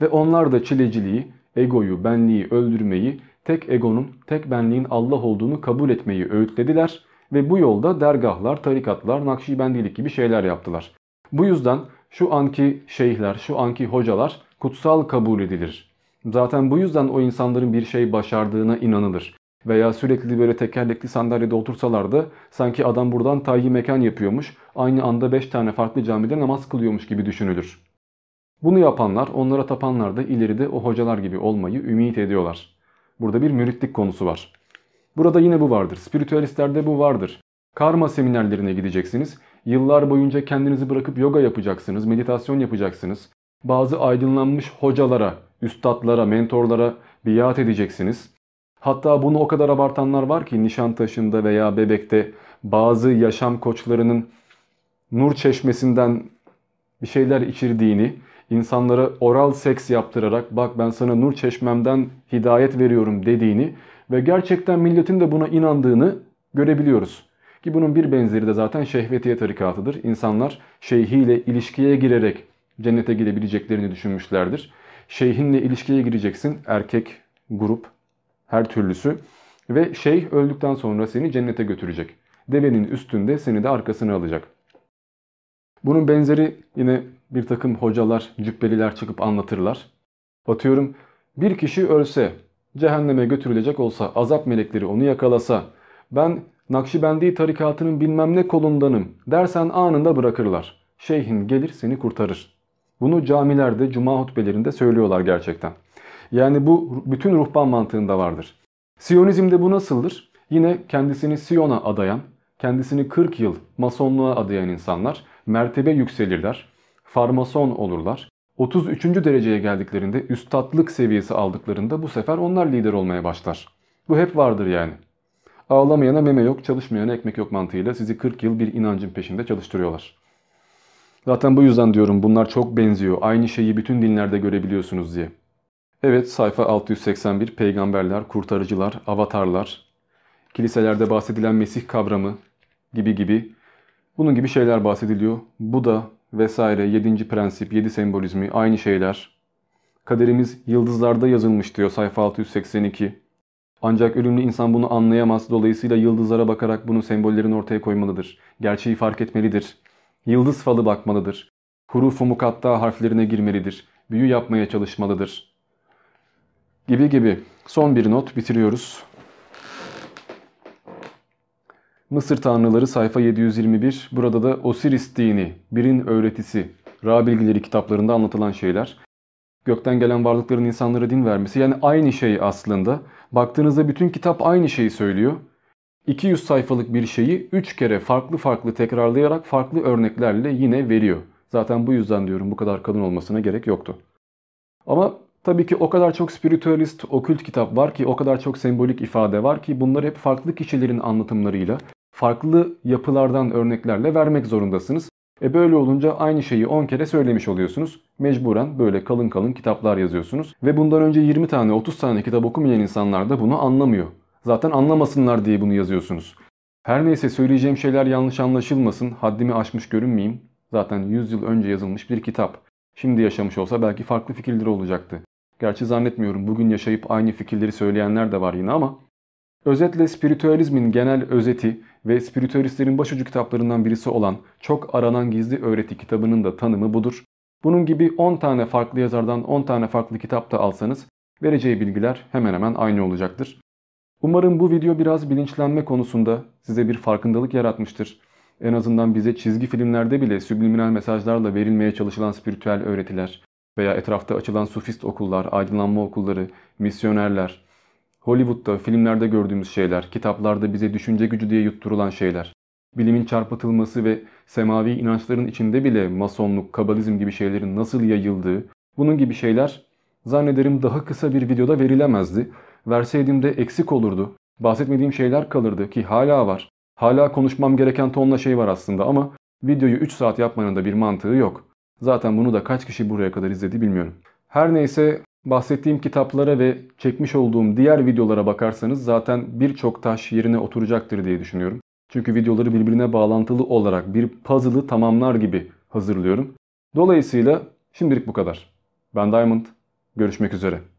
Ve onlar da çileciliği, egoyu, benliği öldürmeyi, tek egonun, tek benliğin Allah olduğunu kabul etmeyi öğütlediler ve bu yolda dergahlar, tarikatlar, nakşibendilik gibi şeyler yaptılar. Bu yüzden şu anki şeyhler, şu anki hocalar kutsal kabul edilir. Zaten bu yüzden o insanların bir şey başardığına inanılır. Veya sürekli böyle tekerlekli sandalyede otursalar da sanki adam buradan tayyi mekan yapıyormuş, aynı anda 5 tane farklı camide namaz kılıyormuş gibi düşünülür. Bunu yapanlar, onlara tapanlar da ileride o hocalar gibi olmayı ümit ediyorlar. Burada bir müritlik konusu var. Burada yine bu vardır. Spiritüalistlerde bu vardır. Karma seminerlerine gideceksiniz. Yıllar boyunca kendinizi bırakıp yoga yapacaksınız, meditasyon yapacaksınız. Bazı aydınlanmış hocalara, üstadlara, mentorlara biat edeceksiniz. Hatta bunu o kadar abartanlar var ki Nişantaşı'nda veya Bebek'te bazı yaşam koçlarının nur çeşmesinden bir şeyler içirdiğini, insanlara oral seks yaptırarak bak ben sana nur çeşmemden hidayet veriyorum dediğini ve gerçekten milletin de buna inandığını görebiliyoruz. Ki bunun bir benzeri de zaten şehvetiye tarikatıdır. İnsanlar şeyhiyle ilişkiye girerek cennete gidebileceklerini düşünmüşlerdir. Şeyhinle ilişkiye gireceksin erkek grup her türlüsü ve şeyh öldükten sonra seni cennete götürecek. Devenin üstünde seni de arkasına alacak. Bunun benzeri yine bir takım hocalar, cübbeliler çıkıp anlatırlar. Atıyorum bir kişi ölse, cehenneme götürülecek olsa, azap melekleri onu yakalasa, ben Nakşibendi tarikatının bilmem ne kolundanım dersen anında bırakırlar. Şeyhin gelir seni kurtarır. Bunu camilerde, cuma hutbelerinde söylüyorlar gerçekten. Yani bu bütün ruhban mantığında vardır. Siyonizmde bu nasıldır? Yine kendisini Siyon'a adayan, kendisini 40 yıl masonluğa adayan insanlar mertebe yükselirler, farmason olurlar. 33. dereceye geldiklerinde üstatlık seviyesi aldıklarında bu sefer onlar lider olmaya başlar. Bu hep vardır yani. Ağlamayana meme yok, çalışmayana ekmek yok mantığıyla sizi 40 yıl bir inancın peşinde çalıştırıyorlar. Zaten bu yüzden diyorum bunlar çok benziyor. Aynı şeyi bütün dinlerde görebiliyorsunuz diye. Evet sayfa 681 peygamberler, kurtarıcılar, avatarlar, kiliselerde bahsedilen Mesih kavramı gibi gibi bunun gibi şeyler bahsediliyor. Bu da vesaire 7. prensip, 7 sembolizmi aynı şeyler. Kaderimiz yıldızlarda yazılmış diyor sayfa 682. Ancak ölümlü insan bunu anlayamaz. Dolayısıyla yıldızlara bakarak bunun sembollerini ortaya koymalıdır. Gerçeği fark etmelidir. Yıldız falı bakmalıdır. Hurufu mukatta harflerine girmelidir. Büyü yapmaya çalışmalıdır. Gibi gibi. Son bir not bitiriyoruz. Mısır Tanrıları sayfa 721. Burada da Osiris dini, birin öğretisi, Ra bilgileri kitaplarında anlatılan şeyler. gökten gelen varlıkların insanlara din vermesi yani aynı şey aslında. Baktığınızda bütün kitap aynı şeyi söylüyor. 200 sayfalık bir şeyi 3 kere farklı farklı tekrarlayarak farklı örneklerle yine veriyor. Zaten bu yüzden diyorum bu kadar kalın olmasına gerek yoktu. Ama tabii ki o kadar çok spiritüalist, okült kitap var ki, o kadar çok sembolik ifade var ki bunları hep farklı kişilerin anlatımlarıyla, farklı yapılardan örneklerle vermek zorundasınız. E böyle olunca aynı şeyi 10 kere söylemiş oluyorsunuz. Mecburen böyle kalın kalın kitaplar yazıyorsunuz. Ve bundan önce 20 tane 30 tane kitap okumayan insanlar da bunu anlamıyor. Zaten anlamasınlar diye bunu yazıyorsunuz. Her neyse söyleyeceğim şeyler yanlış anlaşılmasın, haddimi aşmış görünmeyeyim. Zaten 100 yıl önce yazılmış bir kitap. Şimdi yaşamış olsa belki farklı fikirleri olacaktı. Gerçi zannetmiyorum bugün yaşayıp aynı fikirleri söyleyenler de var yine ama Özetle spiritüalizmin genel özeti ve spiritüalistlerin başucu kitaplarından birisi olan Çok Aranan Gizli Öğreti kitabının da tanımı budur. Bunun gibi 10 tane farklı yazardan 10 tane farklı kitap da alsanız vereceği bilgiler hemen hemen aynı olacaktır. Umarım bu video biraz bilinçlenme konusunda size bir farkındalık yaratmıştır. En azından bize çizgi filmlerde bile subliminal mesajlarla verilmeye çalışılan spiritüel öğretiler veya etrafta açılan sufist okullar, aydınlanma okulları, misyonerler, Hollywood'da, filmlerde gördüğümüz şeyler, kitaplarda bize düşünce gücü diye yutturulan şeyler, bilimin çarpıtılması ve semavi inançların içinde bile masonluk, kabalizm gibi şeylerin nasıl yayıldığı, bunun gibi şeyler zannederim daha kısa bir videoda verilemezdi. Verseydim de eksik olurdu. Bahsetmediğim şeyler kalırdı ki hala var. Hala konuşmam gereken tonla şey var aslında ama videoyu 3 saat yapmanın da bir mantığı yok. Zaten bunu da kaç kişi buraya kadar izledi bilmiyorum. Her neyse bahsettiğim kitaplara ve çekmiş olduğum diğer videolara bakarsanız zaten birçok taş yerine oturacaktır diye düşünüyorum. Çünkü videoları birbirine bağlantılı olarak bir puzzle'ı tamamlar gibi hazırlıyorum. Dolayısıyla şimdilik bu kadar. Ben Diamond. Görüşmek üzere.